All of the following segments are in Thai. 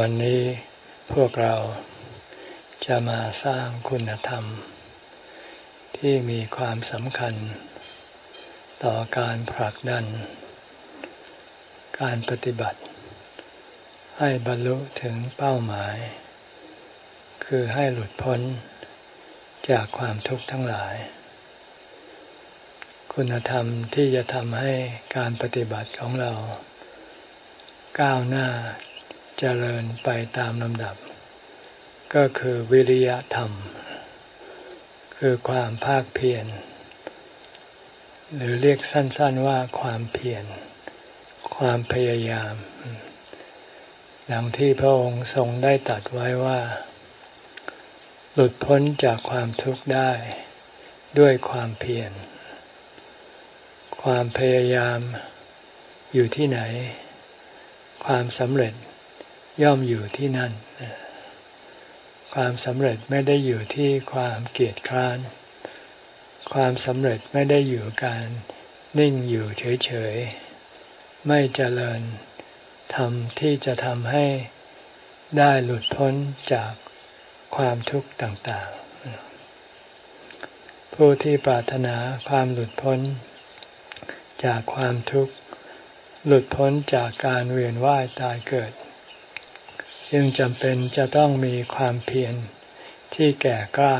วันนี้พวกเราจะมาสร้างคุณธรรม ที่มีความสำคัญ ต่อการผลักดัน การปฏิบัติ ให้บรรลุถึงเป้าหมาย คือให้หลุดพ้นจากความทุกข์ทั้งหลาย คุณธรรมที่จะทำให้การปฏิบัติของเรา ก้าวหน้า เจริญไปตามลำดับ ก็คือวิริยะธรรม คือความภาคเพียรหรือเรียกสั้น ๆว่าความเพียรความพยายามดังที่พระองค์ทรงได้ตัดไว้ว่า หลุดพ้นจากความทุกข์ได้ด้วยความเพียร ความพยายามอยู่ที่ไหน ความสำเร็จ ย่อมอยู่ที่นั่น ความสำเร็จไม่ได้อยู่ที่ความเกียจคร้าน ความสำเร็จไม่ได้อยู่การนิ่งอยู่เฉยๆ ไม่เจริญทำที่จะทำให้ได้หลุดพ้นจากความทุกข์ต่างๆ ผู้ที่ปรารถนาความหลุดพ้น จากความทุกข์ หลุดพ้นจากการเวียนว่ายตายเกิด จึงจำเป็นจะต้องมีความเพียรที่แก่กล้า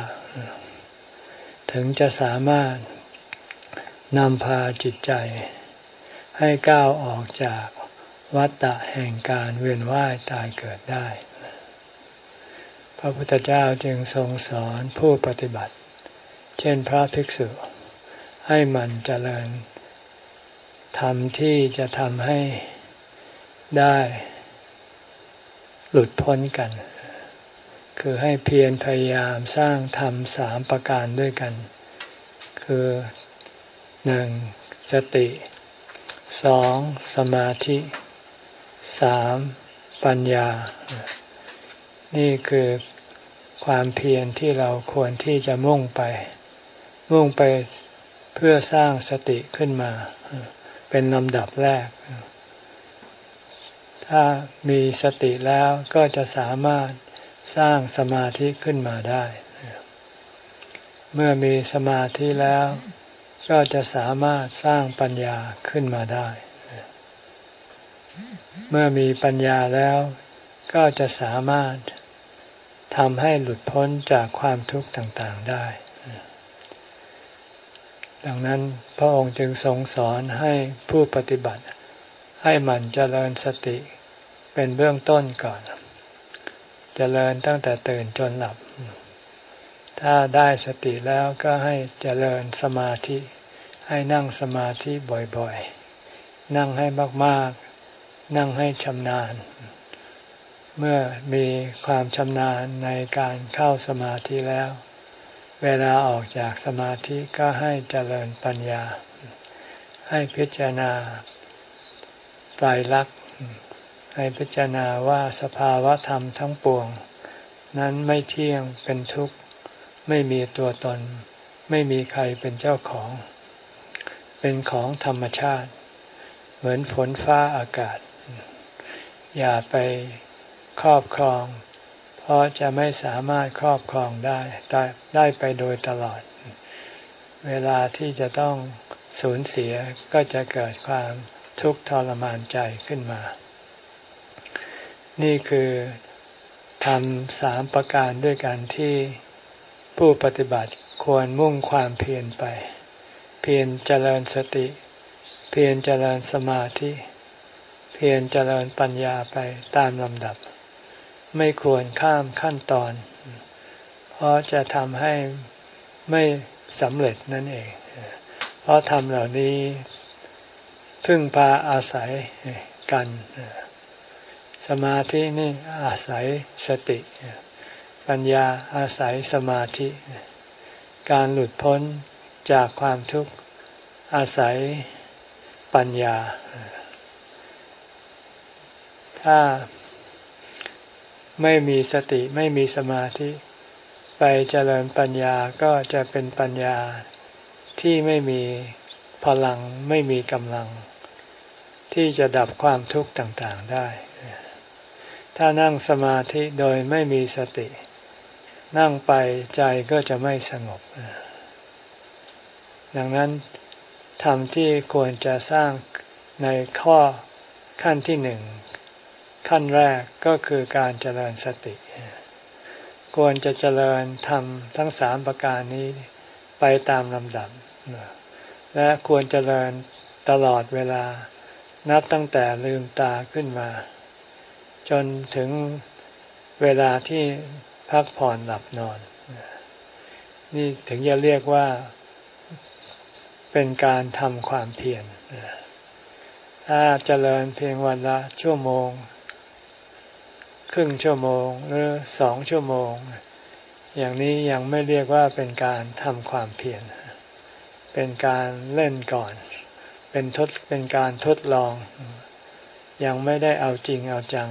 ถึงจะสามารถนำพาจิตใจ ให้ก้าวออกจากวัฏฏะแห่งการเวียนว่ายตายเกิดได้ พระพุทธเจ้าจึงทรงสอนผู้ปฏิบัติ เช่นพระภิกษุ ให้มันเจริญทำที่จะทำให้ได้ หลุดพ้นกัน คือให้เพียรพยายามสร้างธรรมสามประการด้วยกัน คือหนึ่งสติสองสมาธิสามปัญญา นี่คือความเพียรที่เราควรที่จะมุ่งไป มุ่งไปเพื่อสร้างสติขึ้นมา เป็นลำดับแรก ถ้ามีสติแล้วก็จะสามารถสร้างสมาธิขึ้นมาได้ เมื่อมีสมาธิแล้ว ก็จะสามารถสร้างปัญญาขึ้นมาได้ เมื่อมีปัญญาแล้ว ก็จะสามารถทำให้หลุดพ้นจากความทุกข์ต่างๆได้ ดังนั้นพระองค์จึงทรงสอนให้ผู้ปฏิบัติ ให้มันเจริญสติเป็นเบื้องต้นก่อนจเจริญตั้งแต่ตื่นจนหลับ ถ้าได้สติแล้วก็ให้เจริญสมาธิ ให้นั่งสมาธิบ่อยๆ นั่งให้มากๆ นั่งให้ชำนาญ เมื่อมีความชำนาญในการเข้าสมาธิแล้ว เวลาออกจากสมาธิก็ให้เจริญปัญญา ให้พิจารณา ไตรลักษณ์ให้พิจารณาว่าสภาวะธรรมทั้งปวง นั้นไม่เที่ยงเป็นทุกข์ ไม่มีตัวตน ไม่มีใครเป็นเจ้าของ เป็นของธรรมชาติ เหมือนฝนฟ้าอากาศ อย่าไปครอบครอง เพราะจะไม่สามารถครอบครองได้ได้ไปโดยตลอด เวลาที่จะต้องสูญเสียก็จะเกิดความ ทุกข์ทรมานใจขึ้นมา นี่คือทำสามประการด้วยกันที่ผู้ปฏิบัติควรมุ่งความเพียรไป เพียรเจริญสติ เพียรเจริญสมาธิ เพียรเจริญปัญญาไปตามลำดับ ไม่ควรข้ามขั้นตอน เพราะจะทำให้ไม่สำเร็จนั่นเอง เพราะทำเหล่านี้ พึ่งพาอาศัยกัน สมาธินี่อาศัยสติ ปัญญาอาศัยสมาธิ การหลุดพ้นจากความทุกข์อาศัยปัญญา ถ้าไม่มีสติไม่มีสมาธิ ไปเจริญปัญญาก็จะเป็นปัญญาที่ไม่มีพลังไม่มีกำลัง ที่จะดับความทุกข์ต่างๆได้ ถ้านั่งสมาธิโดยไม่มีสติ นั่งไปใจก็จะไม่สงบ ดังนั้นธรรมที่ควรจะสร้างในข้อขั้นที่หนึ่ง ขั้นแรกก็คือการเจริญสติ ควรจะเจริญธรรมทั้งสามประการนี้ไปตามลำดับ และควรเจริญตลอดเวลา นับตั้งแต่ลืมตาขึ้นมา จนถึงเวลาที่พักผ่อนหลับนอน นี่ถึงจะเรียกว่าเป็นการทำความเพียรถ้าเจริญเพียงวันละชั่วโมง ครึ่งชั่วโมง หรือสองชั่วโมง อย่างนี้ยังไม่เรียกว่าเป็นการทำความเพียรเป็นการเล่นก่อน เป็นทดเป็นการทดลอง ยังไม่ได้เอาจริงเอาจัง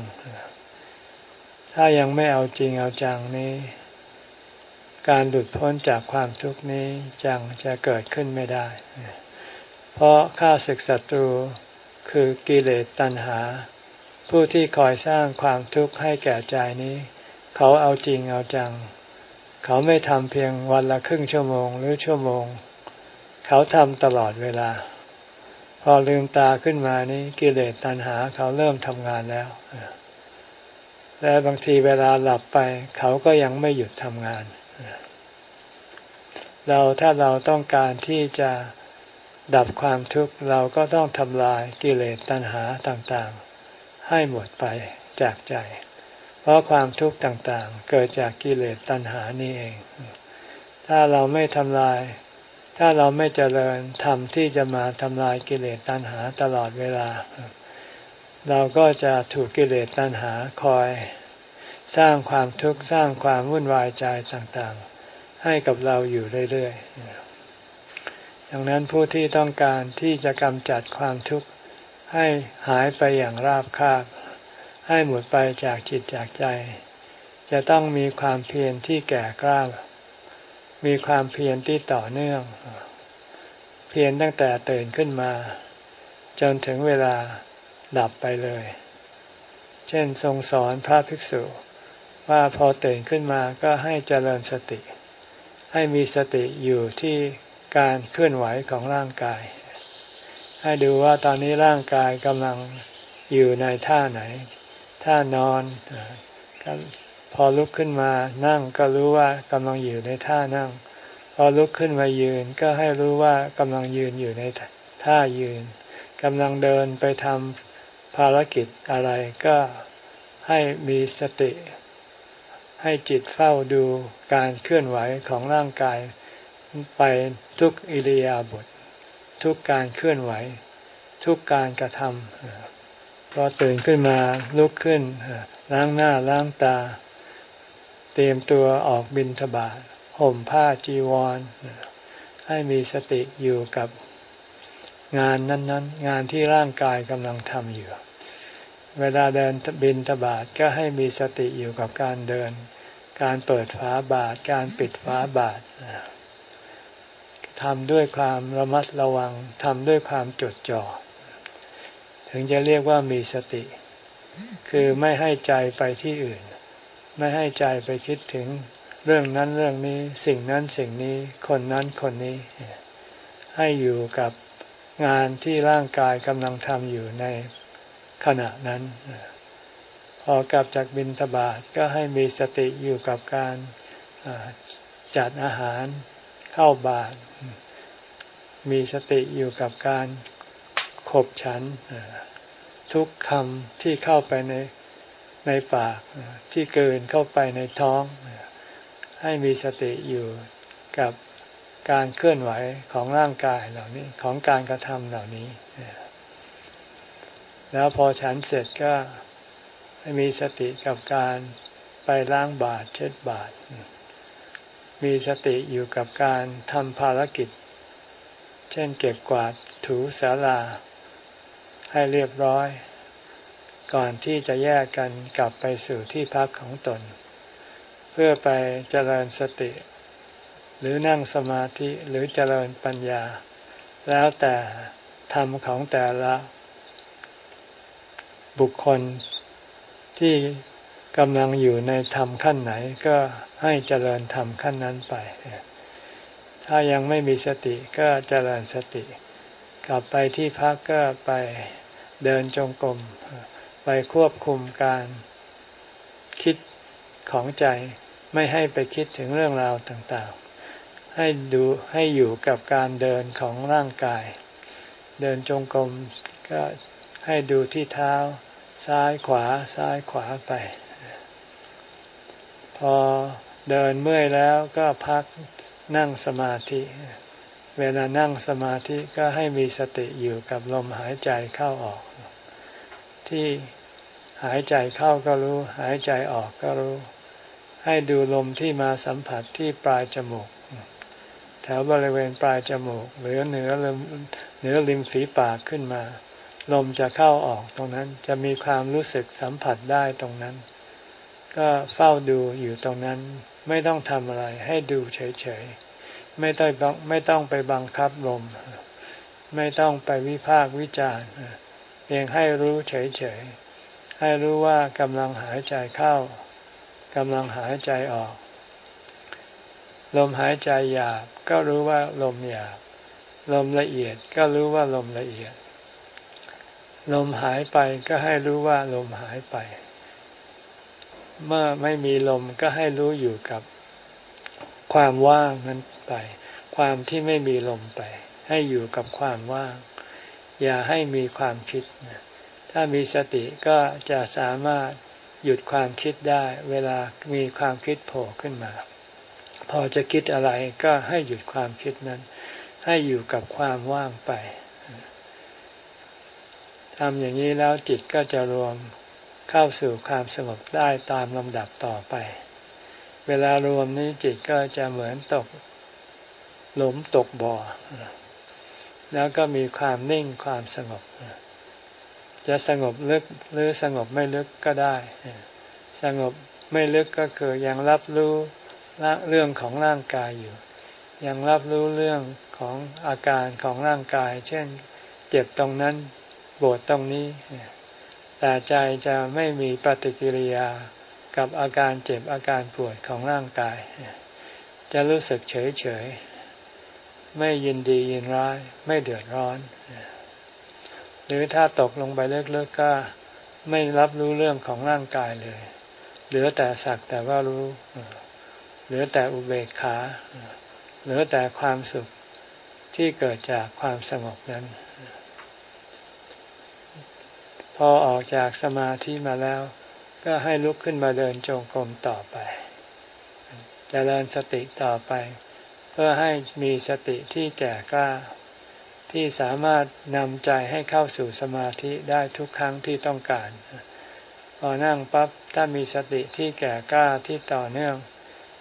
ถ้ายังไม่เอาจริงเอาจังนี้ การหลุดพ้นจากความทุกข์นี้จังจะเกิดขึ้นไม่ได้ เพราะข้าศึกศัตรูคือกิเลสตัณหา ผู้ที่คอยสร้างความทุกข์ให้แก่ใจนี้ เขาเอาจริงเอาจัง เขาไม่ทำเพียงวันละครึ่งชั่วโมงหรือชั่วโมง เขาทำตลอดเวลา พอลืมตาขึ้นมานี้กิเลสตัณหาเขาเริ่มทำงานแล้ว และบางทีเวลาหลับไป เขาก็ยังไม่หยุดทำงาน เราถ้าเราต้องการที่จะดับความทุกข์เราก็ต้องทำลายกิเลสตัณหาต่างๆ ให้หมดไปจากใจ เพราะความทุกข์ต่างๆ เกิดจากกิเลสตัณหานี่เอง ถ้าเราไม่ทำลาย ถ้าเราไม่เจริญธรรมที่จะมาทำลายกิเลสตัณหาตลอดเวลา เราก็จะถูกกิเลสตัณหาคอย สร้างความทุกข์สร้างความวุ่นวายใจต่างๆ ให้กับเราอยู่เรื่อยๆดังนั้นผู้ที่ต้องการที่จะกำจัดความทุกข์ให้หายไปอย่างราบคาบ ให้หมดไปจากจิตจากใจ จะต้องมีความเพียรที่แก่กล้า มีความเพียรที่ต่อเนื่อง เพียรตั้งแต่ตื่นขึ้นมา จนถึงเวลาดับไปเลย เช่นทรงสอนพระภิกษุว่าพอตื่นขึ้นมาก็ให้เจริญสติ ให้มีสติอยู่ที่การเคลื่อนไหวของร่างกาย ให้ดูว่าตอนนี้ร่างกายกำลังอยู่ในท่าไหน ท่านอน พอลุกขึ้นมานั่งก็รู้ว่ากำลังอยู่ในท่านั่ง พอลุกขึ้นมายืนก็ให้รู้ว่ากำลังยืนอยู่ในท่ายืนกำลังเดินไปทำภารกิจอะไรก็ให้มีสติ ให้จิตเฝ้าดูการเคลื่อนไหวของร่างกายไปทุกอิริยาบถททุกการเคลื่อนไหว ทุกการกระทำพอตื่นขึ้นมาลุกขึ้นล้างหน้าล้างตา เตรียมตัวออกบินทบาทห่มผ้าจีวร ให้มีสติอยู่กับงานนั้น ๆ งานที่ร่างกายกำลังทำอยู่ เวลาเดินบินทบาทก็ให้มีสติอยู่กับการเดิน การเปิดฝาบาท การปิดฝาบาททำด้วยความระมัดระวังทำด้วยความจดจ่อ ถึงจะเรียกว่ามีสติ คือไม่ให้ใจไปที่อื่น ไม่ให้ใจไปคิดถึงเรื่องนั้นเรื่องนี้ สิ่งนั้นสิ่งนี้ คนนั้นคนนี้ ให้อยู่กับงานที่ร่างกายกำลังทำอยู่ในขณะนั้น พอกลับจากบินตบาทก็ให้มีสติอยู่กับการจัดอาหารเข้าบาตรมีสติอยู่กับการขบฉัน ทุกคำที่เข้าไปใน ในปากที่เกินเข้าไปในท้อง ให้มีสติอยู่กับการเคลื่อนไหวของร่างกายเหล่านี้ของการกระทำเหล่านี้ แล้วพอฉันเสร็จก็ให้มีสติกับการไปล้างบาตรเช็ดบาตรมีสติอยู่กับการทำภารกิจ เช่นเก็บกวาดถูสาราให้เรียบร้อย ก่อนที่จะแยกกันกลับไปสู่ที่พักของตน เพื่อไปเจริญสติ หรือนั่งสมาธิหรือเจริญปัญญา แล้วแต่ธรรมของแต่ละบุคคลที่กำลังอยู่ในธรรมขั้นไหนก็ให้เจริญธรรมขั้นนั้นไป ถ้ายังไม่มีสติก็เจริญสติ กลับไปที่พักก็ไปเดินจงกรม ไปควบคุมการคิดของใจ ไม่ให้ไปคิดถึงเรื่องราวต่างๆ ให้ดูให้อยู่กับการเดินของร่างกาย เดินจงกรมก็ให้ดูที่เท้า ซ้ายขวาซ้ายขวาไป พอเดินเมื่อยแล้วก็พักนั่งสมาธิ เวลานั่งสมาธิก็ให้มีสติอยู่กับลมหายใจเข้าออก ที่หายใจเข้าก็รู้ หายใจออกก็รู้ ให้ดูลมที่มาสัมผัสที่ปลายจมูก แถวบริเวณปลายจมูก หรือเหนือลมเหนือริมฝีปากขึ้นมา ลมจะเข้าออกตรงนั้นจะมีความรู้สึกสัมผัสได้ตรงนั้น ก็เฝ้าดูอยู่ตรงนั้นไม่ต้องทำอะไรให้ดูเฉยๆไม่ต้องไม่ต้องไปบังคับลม ไม่ต้องไปวิพากวิจารณ์ พียงให้รู้เฉยๆ ให้รู้ว่ากำลังหายใจเข้ากำลังหายใจออก ลมหายใจหยาบก็รู้ว่าลมหยาบ ลมละเอียดก็รู้ว่าลมละเอียด ลมหายไปก็ให้รู้ว่าลมหายไป เมื่อไม่มีลมก็ให้รู้อยู่กับความว่างนั้นไป ความที่ไม่มีลมไป ให้อยู่กับความว่าง อย่าให้มีความคิด ถ้ามีสติก็จะสามารถหยุดความคิดได้ เวลามีความคิดโผล่ขึ้นมา พอจะคิดอะไรก็ให้หยุดความคิดนั้น ให้อยู่กับความว่างไปทำอย่างนี้แล้วจิตก็จะรวมเข้าสู่ความสงบได้ตามลำดับต่อไป เวลารวมนี้จิตก็จะเหมือนตกหลุมตกบ่อ แล้วก็มีความนิ่งความสงบ จะสงบลึกหรือสงบไม่ลึกก็ได้ สงบไม่ลึกก็คือยังรับรู้เรื่องของร่างกายอยู่ ยังรับรู้เรื่องของอาการของร่างกาย เช่น เจ็บตรงนั้นปวดตรงนี้ แต่ใจจะไม่มีปฏิกิริยากับอาการเจ็บอาการปวดของร่างกาย จะรู้สึกเฉยเฉย ไม่ยินดียินร้าย ไม่เดือดร้อน หรือถ้าตกลงไปเลึกๆก็ไม่รับรู้เรื่องของร่างกายเลย เหลือแต่สักแต่ว่ารู้เหลือแต่อุเบกขาเหลือแต่ความสุขที่เกิดจากความสงบนั้น พอออกจากสมาธิมาแล้ว ก็ให้ลุกขึ้นมาเดินจงกรมต่อไปจเจริญสติต่อไป เพื่อให้มีสติที่แก่กล้า ที่สามารถนำใจให้เข้าสู่สมาธิได้ทุกครั้งที่ต้องการ พอนั่งปั๊บถ้ามีสติที่แก่กล้าที่ต่อเนื่อง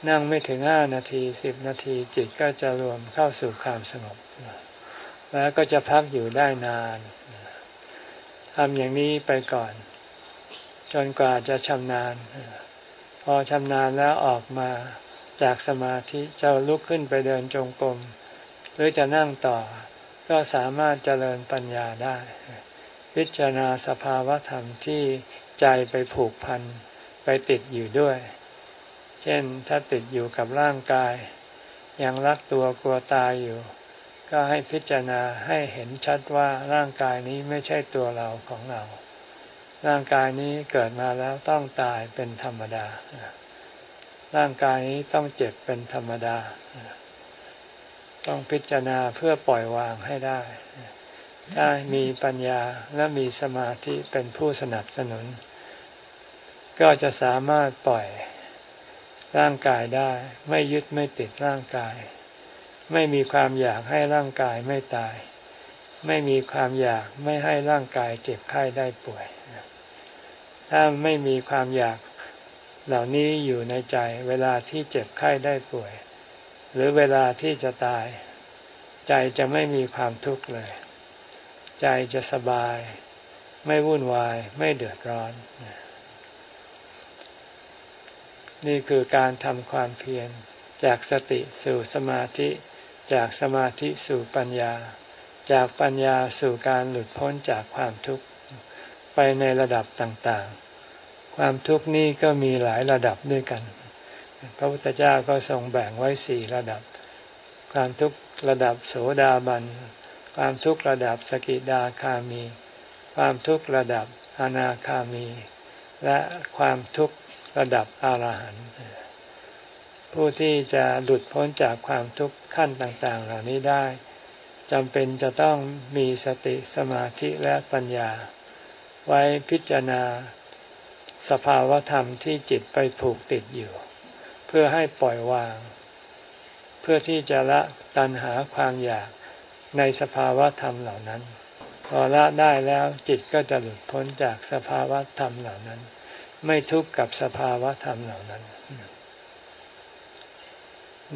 นั่งไม่ถึงห้านาทีสิบนาทีจิตก็จะรวมเข้าสู่ความสงบ แล้วก็จะพักอยู่ได้นานทำอย่างนี้ไปก่อน จนกว่าจะชำนาญ พอชำนาญแล้วออกมา จากสมาธิจะลุกขึ้นไปเดินจงกรมหรือจะนั่งต่อ ก็สามารถเจริญปัญญาได้ พิจารณาสภาวะธรรมที่ใจไปผูกพันไปติดอยู่ด้วย เช่นถ้าติดอยู่กับร่างกาย ยังรักตัวกลัวตายอยู่ ก็ให้พิจารณาให้เห็นชัดว่าร่างกายนี้ไม่ใช่ตัวเราของเรา ร่างกายนี้เกิดมาแล้วต้องตายเป็นธรรมดา ร่างกายนี้ต้องเจ็บเป็นธรรมดา ต้องพิจารณาเพื่อปล่อยวางให้ได้ ถ้ามีปัญญาและมีสมาธิเป็นผู้สนับสนุน ก็จะสามารถปล่อยร่างกายได้ ไม่ยึดไม่ติดร่างกาย ไม่มีความอยากให้ร่างกายไม่ตาย ไม่มีความอยากไม่ให้ร่างกายเจ็บไข้ได้ป่วย ถ้าไม่มีความอยาก เหล่านี้อยู่ในใจเวลาที่เจ็บไข้ได้ป่วย หรือเวลาที่จะตาย ใจจะไม่มีความทุกข์เลย ใจจะสบาย ไม่วุ่นวายไม่เดือดร้อน นี่คือการทำความเพียรจากสติสู่สมาธิ จากสมาธิสู่ปัญญา จากปัญญาสู่การหลุดพ้นจากความทุกข์ไปในระดับต่างๆ ความทุกข์นี้ก็มีหลายระดับด้วยกัน พระพุทธเจ้าก็ทรงแบ่งไว้สี่ระดับ ความทุกข์ระดับโสดาบัน ความทุกข์ระดับสกิดาคามี ความทุกข์ระดับอนาคามี และความทุกข์ระดับอรหันต์ผู้ที่จะหลุดพ้นจากความทุกข์ขั้นต่าง ๆ เหล่านี้ได้จำเป็นจะต้องมีสติสมาธิและปัญญา ไว้พิจารณา สภาวธรรมที่จิตไปผูกติดอยู่ เพื่อให้ปล่อยวาง เพื่อที่จะละตัณหาความอยากในสภาวธรรมเหล่านั้น พอละได้แล้วจิตก็จะหลุดพ้นจากสภาวธรรมเหล่านั้น ไม่ทุกข์กับสภาวธรรมเหล่านั้น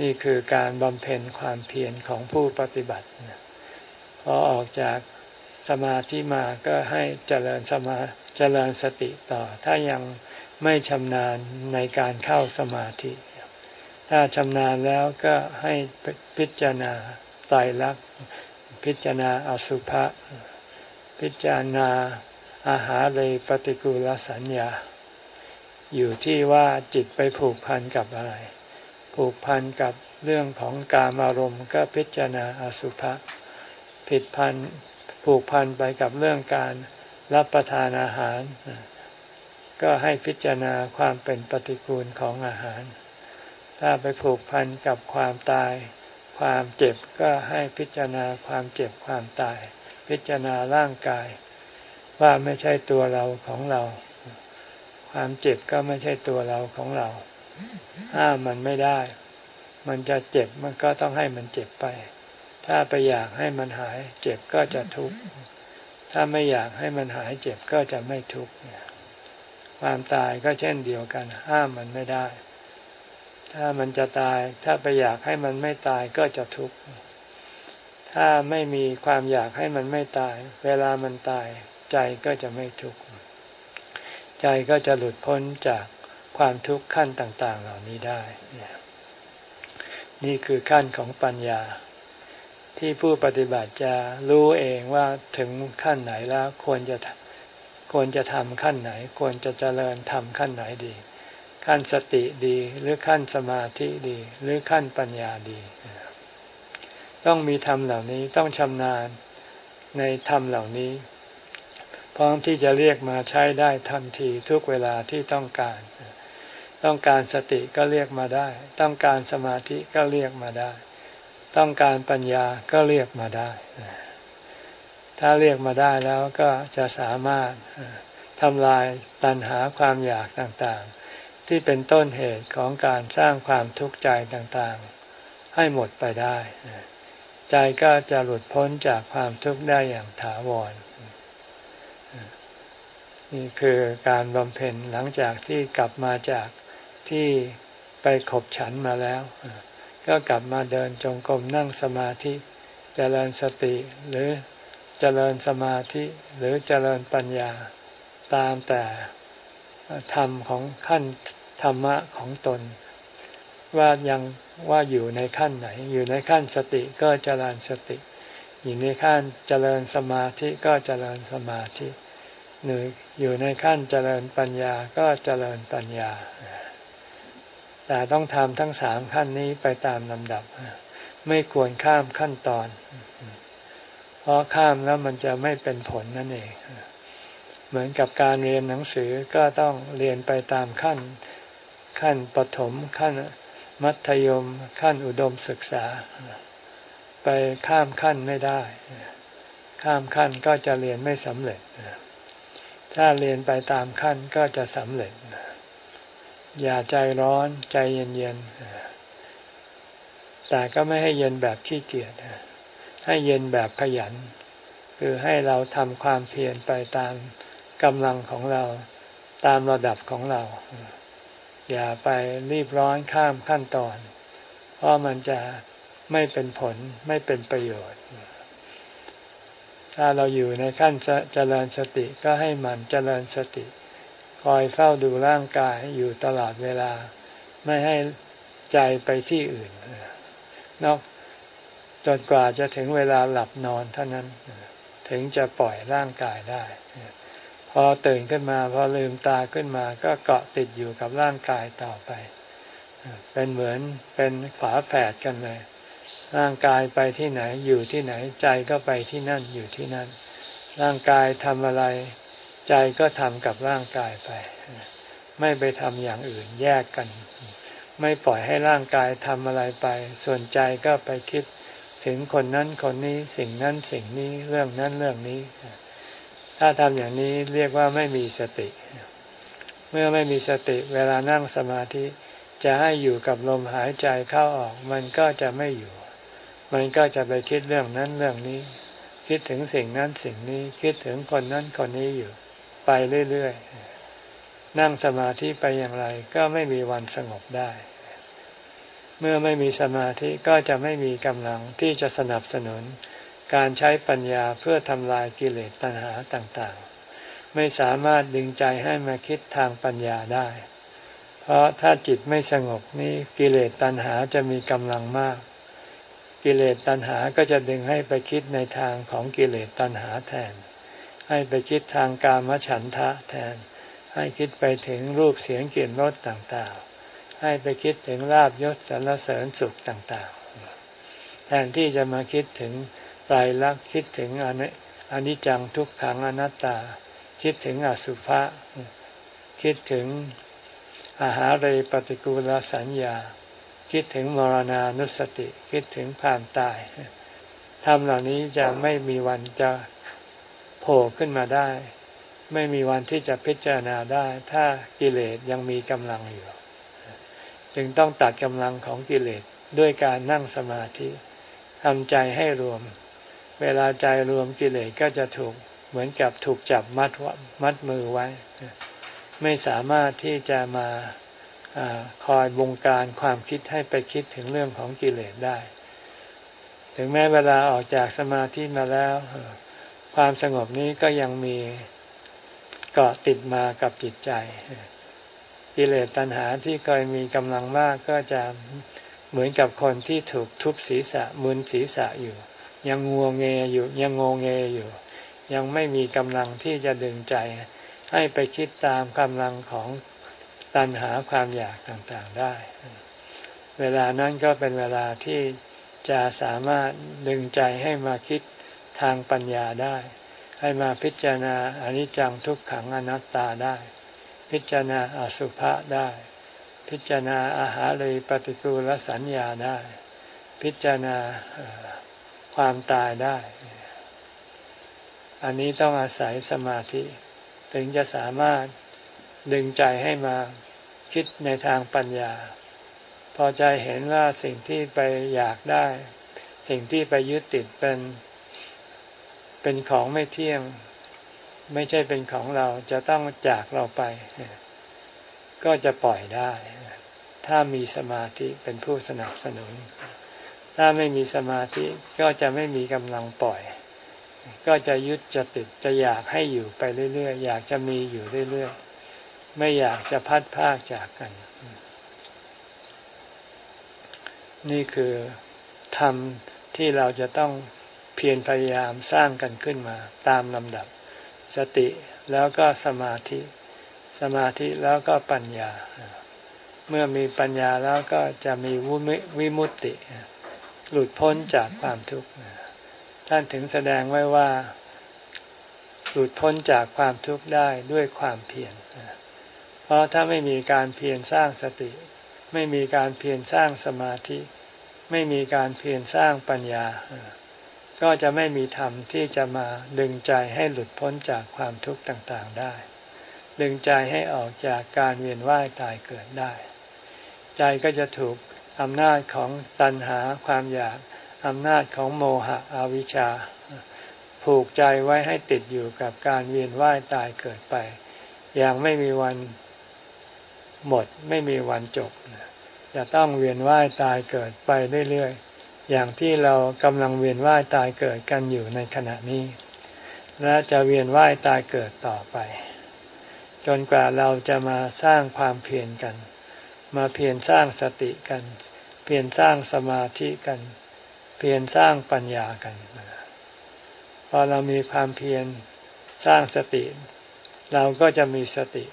นี่คือการบำเพ็ญความเพียรของผู้ปฏิบัติพอออกจาก สมาธิมาก็ให้เจริญสมาเจริญสติต่อ ถ้ายังไม่ชำนาญในการเข้าสมาธิ ถ้าชำนาญแล้วก็ให้พิจารณาไตรลักษณ์พิจารณาอสุภะพิจารณาอาหารเลยปฏิกูลสัญญา อยู่ที่ว่าจิตไปผูกพันกับอะไร ผูกพันกับเรื่องของการอารมณ์ก็พิจารณาอสุภะผิดพัน ผูกพันไปกับเรื่องการรับประทานอาหาร ก็ให้พิจารณาความเป็นปฏิกูลของอาหาร ถ้าไปผูกพันกับความตาย ความเจ็บก็ให้พิจารณาความเจ็บความตาย พิจารณาร่างกาย ว่าไม่ใช่ตัวเราของเรา ความเจ็บก็ไม่ใช่ตัวเราของเรา ห้ามมันไม่ได้ มันจะเจ็บมันก็ต้องให้มันเจ็บไป ถ้าไปอยากให้มันหายเจ็บก็จะทุกข์ ถ้าไม่อยากให้มันหายเจ็บก็จะไม่ทุกข์ ความตายก็เช่นเดียวกัน ห้ามมันไม่ได้ ถ้ามันจะตาย ถ้าไปอยากให้มันไม่ตายก็จะทุกข์ ถ้าไม่มีความอยากให้มันไม่ตาย เวลามันตาย ใจก็จะไม่ทุกข์ ใจก็จะหลุดพ้นจากความทุกข์ขั้นต่าง ๆ เหล่านี้ได้ นี่คือขั้นของปัญญา ที่ผู้ปฏิบัติจะรู้เองว่าถึงขั้นไหนแล้วควรจะควรจะทำขั้นไหน ควรจะเจริญทำขั้นไหนดี ขั้นสติดีหรือขั้นสมาธิดี หรือขั้นปัญญาดี ต้องมีธรรมเหล่านี้ต้องชำนาญในธรรมเหล่านี้ พร้อมที่จะเรียกมาใช้ได้ทันทีทุกเวลาที่ต้องการ ต้องการสติก็เรียกมาได้ ต้องการสมาธิก็เรียกมาได้ ต้องการปัญญาก็เรียกมาได้ ถ้าเรียกมาได้แล้วก็จะสามารถทำลายตัณหาความอยากต่างๆ ที่เป็นต้นเหตุของการสร้างความทุกข์ใจต่างๆ ให้หมดไปได้ ใจก็จะหลุดพ้นจากความทุกข์ได้อย่างถาวร นี่คือการบำเพ็ญหลังจากที่กลับมาจากที่ไปขบฉันมาแล้ว ก็กลับมาเดินจงกรมนั่งสมาธิจเจริญสติหรือจเจริญสมาธิหรือจเจริญปัญญาตามแต่ธรรมของขั้นธรรมะของตน ว่ายังว่าอยู่ในขั้นไหน อยู่ในขั้นสติก็เจริญสติ อยู่ในขั้นเจริญสมาธิก็เจริญสมาธิหรืออยู่ในขั้นเจริญปัญญาก็เจริญปัญญา แต่ต้องทำทั้งสามขั้นนี้ไปตามลำดับ ไม่ควรข้ามขั้นตอน เพราะข้ามแล้วมันจะไม่เป็นผลนั่นเอง เหมือนกับการเรียนหนังสือก็ต้องเรียนไปตามขั้น ขั้นปฐมขั้นมัธยม ขั้นอุดมศึกษา ไปข้ามขั้นไม่ได้ ข้ามขั้นก็จะเรียนไม่สำเร็จ ถ้าเรียนไปตามขั้นก็จะสำเร็จ อย่าใจร้อนใจเย็นๆแต่ก็ไม่ให้เย็นแบบขี้เกียจให้เย็นแบบขยัน คือให้เราทำความเพียรไปตามกำลังของเราตามระดับของเรา อย่าไปรีบร้อนข้ามขั้นตอน เพราะมันจะไม่เป็นผลไม่เป็นประโยชน์ ถ้าเราอยู่ในขั้นเจริญสติก็ให้มันเจริญสติ คอยเฝ้าดูร่างกายอยู่ตลอดเวลา ไม่ให้ใจไปที่อื่นนอกจนกว่าจะถึงเวลาหลับนอนเท่านั้น ถึงจะปล่อยร่างกายได้พอพอตื่นขึ้นมาพอลืมตาขึ้นมา ก็เกาะติดอยู่กับร่างกายต่อไป เป็นเหมือนเป็นฝาแฝดกันเลย ร่างกายไปที่ไหนอยู่ที่ไหนใจก็ไปที่นั่นอยู่ที่นั่น ร่างกายทำอะไร ใจก็ทำกับร่างกายไป ไม่ไปทำอย่างอื่นแยกกัน ไม่ปล่อยให้ร่างกายทำอะไรไป ส่วนใจก็ไปคิดถึงคนนั้นคนนี้สิ่งนั้นสิ่งนี้เรื่องนั้นเรื่องนี้ ถ้าทำอย่างนี้เรียกว่าไม่มีสติ เมื่อไม่มีสติเวลานั่งสมาธิ จะให้อยู่กับลมหายใจเข้าออก มันก็จะไม่อยู่ มันก็จะไปคิดเรื่องนั้นเรื่องนี้ คิดถึงสิ่งนั้นสิ่งนี้คิดถึงคนนั้นคนนี้อยู่ ไปเรื่อยๆ นั่งสมาธิไปอย่างไร ก็ไม่มีวันสงบได้ เมื่อไม่มีสมาธิก็จะไม่มีกำลังที่จะสนับสนุน การใช้ปัญญาเพื่อทำลายกิเลสตัณหาต่างๆ ไม่สามารถดึงใจให้มาคิดทางปัญญาได้ เพราะถ้าจิตไม่สงบนี้กิเลสตัณหาจะมีกำลังมาก กิเลสตัณหาก็จะดึงให้ไปคิดในทางของกิเลสตัณหาแทน ให้ไปคิดทางกามฉันทะแทน ให้คิดไปถึงรูปเสียงกลิ่นรสต่างๆ ให้ไปคิดถึงลาบยศสรรเสริญสุขต่างๆ แทนที่จะมาคิดถึงตายรักคิดถึงอนิจจังทุกขังอนัตตา คิดถึงอสุภะคิดถึงอาหารเรปฏิกูลสัญญา คิดถึงมรณานุสติ คิดถึงผ่านตายทำเหล่านี้จะไม่มีวันจะ ผล่ขึ้นมาได้ ไม่มีวันที่จะพิจารณาได้ ถ้ากิเลสยังมีกำลังอยู่ จึงต้องตัดกำลังของกิเลสด้วยการนั่งสมาธิทำใจให้รวม เวลาใจรวมกิเลสก็จะถูกเหมือนกับถูกจับมัดมัดมือไว้ ไม่สามารถที่จะมาอคอยบงการความคิดให้ไปคิดถึงเรื่องของกิเลสได้ ถึงแม้เวลาออกจากสมาธิมาแล้ว ความสงบนี้ก็ยังมีเกาะติดมากับจิตใจกิเลสตัณหาที่เคยมีกำลังมากก็จะเหมือนกับคนที่ถูกทุบศีรษะมึนศีรษะอยู่ ยังงัวงเงยอยู่ยังงงเงยอยู่ ยังไม่มีกำลังที่จะดึงใจ ให้ไปคิดตามกำลังของตัณหาความอยากต่างๆได้ เวลานั้นก็เป็นเวลาที่จะสามารถดึงใจให้มาคิด ทางปัญญาได้ ให้มาพิจารณาอนิจจังทุกขังอนัตตาได้ พิจารณาอสุภะได้ พิจารณาอาหารเลยปฏิกูลสัญญาได้ พิจารณาความตายได้ อันนี้ต้องอาศัยสมาธิ ถึงจะสามารถดึงใจให้มาคิดในทางปัญญา พอใจเห็นว่าสิ่งที่ไปอยากได้ สิ่งที่ไปยึดติดเป็น เป็นของไม่เที่ยง ไม่ใช่เป็นของเราจะต้องจากเราไป ก็จะปล่อยได้ ถ้ามีสมาธิเป็นผู้สนับสนุน ถ้าไม่มีสมาธิก็จะไม่มีกำลังปล่อย ก็จะยึดจะติดจะอยากให้อยู่ไปเรื่อยๆอยากจะมีอยู่เรื่อยๆไม่อยากจะพัดพากจากกัน นี่คือธรรมที่เราจะต้อง เพียรพยายามสร้างกันขึ้นมา ตามลำดับ สติแล้วก็สมาธิ สมาธิแล้วก็ปัญญา เมื่อมีปัญญาแล้วก็จะมีวิมุตติ หลุดพ้นจากความทุกข์ท่านถึงแสดงไว้ว่า หลุดพ้นจากความทุกข์ได้ด้วยความเพียรเพราะถ้าไม่มีการเพียรสร้างสติ ไม่มีการเพียรสร้างสมาธิ ไม่มีการเพียรสร้างปัญญา ก็จะไม่มีธรรมที่จะมาดึงใจให้หลุดพ้นจากความทุกข์ต่างๆได้ ดึงใจให้ออกจากการเวียนว่ายตายเกิดได้ ใจก็จะถูกอำนาจของตัณหาความอยากอำนาจของโมหะอวิชชา ผูกใจไว้ให้ติดอยู่กับการเวียนว่ายตายเกิดไป อย่างไม่มีวันหมดไม่มีวันจบ จะต้องเวียนว่ายตายเกิดไปเรื่อยๆ อย่างที่เรากำลังเวียนว่ายตายเกิดกันอยู่ในขณะนี้ และจะเวียนว่ายตายเกิดต่อไป จนกว่าเราจะมาสร้างความเพียรกัน มาเพียรสร้างสติกัน เพียรสร้างสมาธิกัน เพียรสร้างปัญญากัน พอเรามีความเพียรสร้างสติ เราก็จะมีสติ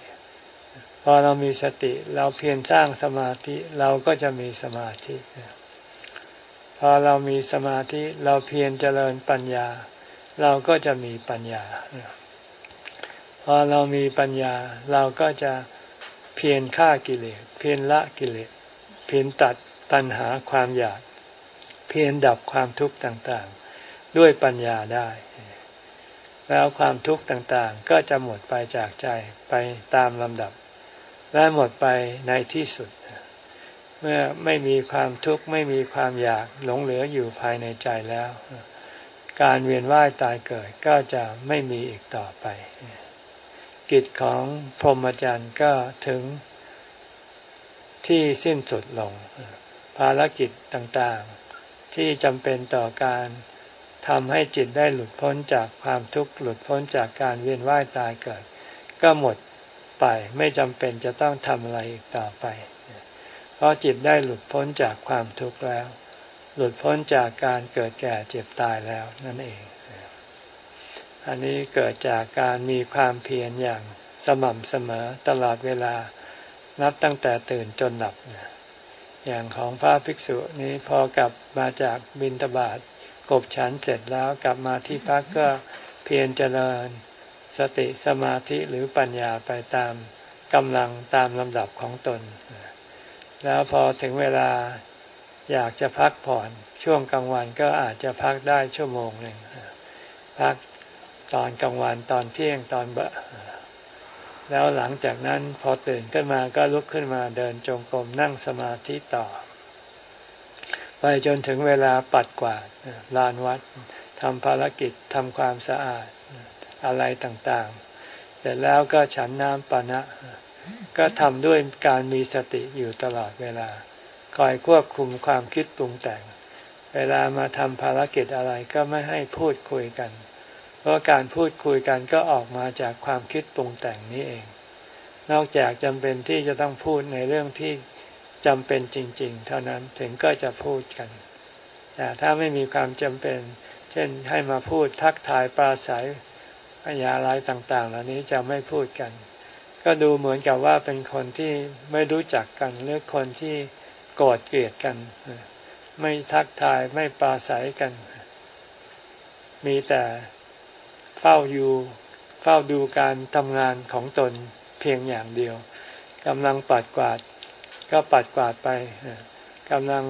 พอเรามีสติ เราเพียรสร้างสมาธิ เราก็จะมีสมาธิ อเรามีสมาธิเราเพียรเจริญปัญญา เราก็จะมีปัญญา พอเรามีปัญญา เราก็จะเพียรฆ่ากิเลสเพียรละกิเลสเพียรตัดตัณหาความอยาก เพียรดับความทุกข์ต่างๆ ด้วยปัญญาได้ แล้วความทุกข์ต่างๆ ก็จะหมดไปจากใจไปตามลำดับ และหมดไปในที่สุด เมื่อไม่มีความทุกข์ไม่มีความอยากหลงเหลืออยู่ภายในใจแล้ว การเวียนว่ายตายเกิดก็จะไม่มีอีกต่อไป กิจของพรหมจรรย์ก็ถึงที่สิ้นสุดลง ภารกิจต่างๆ ที่จำเป็นต่อการทำให้จิตได้หลุดพ้นจากความทุกข์หลุดพ้นจากการเวียนว่ายตายเกิด ก็หมดไปไม่จำเป็นจะต้องทำอะไรอีกต่อไป ราะจิตได้หลุดพ้นจากความทุกข์แล้ว หลุดพ้นจากการเกิดแก่เจ็บตายแล้วนั่นเอง อันนี้เกิดจากการมีความเพียรอย่างสม่ำเสมอตลอดเวลานับตั้งแต่ตื่นจนหลับ อย่างของพระภิกษุนี้พอกลับมาจากบินตบาทกบฉันเสร็จแล้วกลับมาที่พักก็เพียรเจริญ สติสมาธิหรือปัญญาไปตามกำลังตามลำดับของตน แล้วพอถึงเวลาอยากจะพักผ่อนช่วงกลางวันก็อาจจะพักได้ชั่วโมงหนึ่งพักตอนกลางวันตอนเที่ยงตอนเบะแล้วหลังจากนั้นพอตื่นขึ้นมาก็ลุกขึ้นมาเดินจงกรมนั่งสมาธิต่อ ไปจนถึงเวลาปัดกวาดลานวัดทำภารกิจทำความสะอาดอะไรต่างๆ เสร็จแล้วก็ฉันน้ำปานะ ก็ทำด้วยการมีสติอยู่ตลอดเวลา คอยควบคุมความคิดปรุงแต่ง เวลามาทำภารกิจอะไรก็ไม่ให้พูดคุยกัน เพราะการพูดคุยกันก็ออกมาจากความคิดปรุงแต่งนี้เอง นอกจากจำเป็นที่จะต้องพูดในเรื่องที่จำเป็นจริง ๆ เท่านั้นถึงก็จะพูดกัน แต่ถ้าไม่มีความจำเป็น เช่นให้มาพูดทักทายปราศัยพยาอะไรต่างๆ เหล่านี้จะไม่พูดกัน ก็ดูเหมือนกับว่าเป็นคนที่ไม่รู้จักกันหรือคนที่โกรธเกลียดกัน ไม่ทักทายไม่ปราศัยกัน มีแต่เฝ้าอยู่เฝ้าดูการทำงานของตนเพียงอย่างเดียวกำลังปัดกวาดก็ปัดกวาดไปกำลัง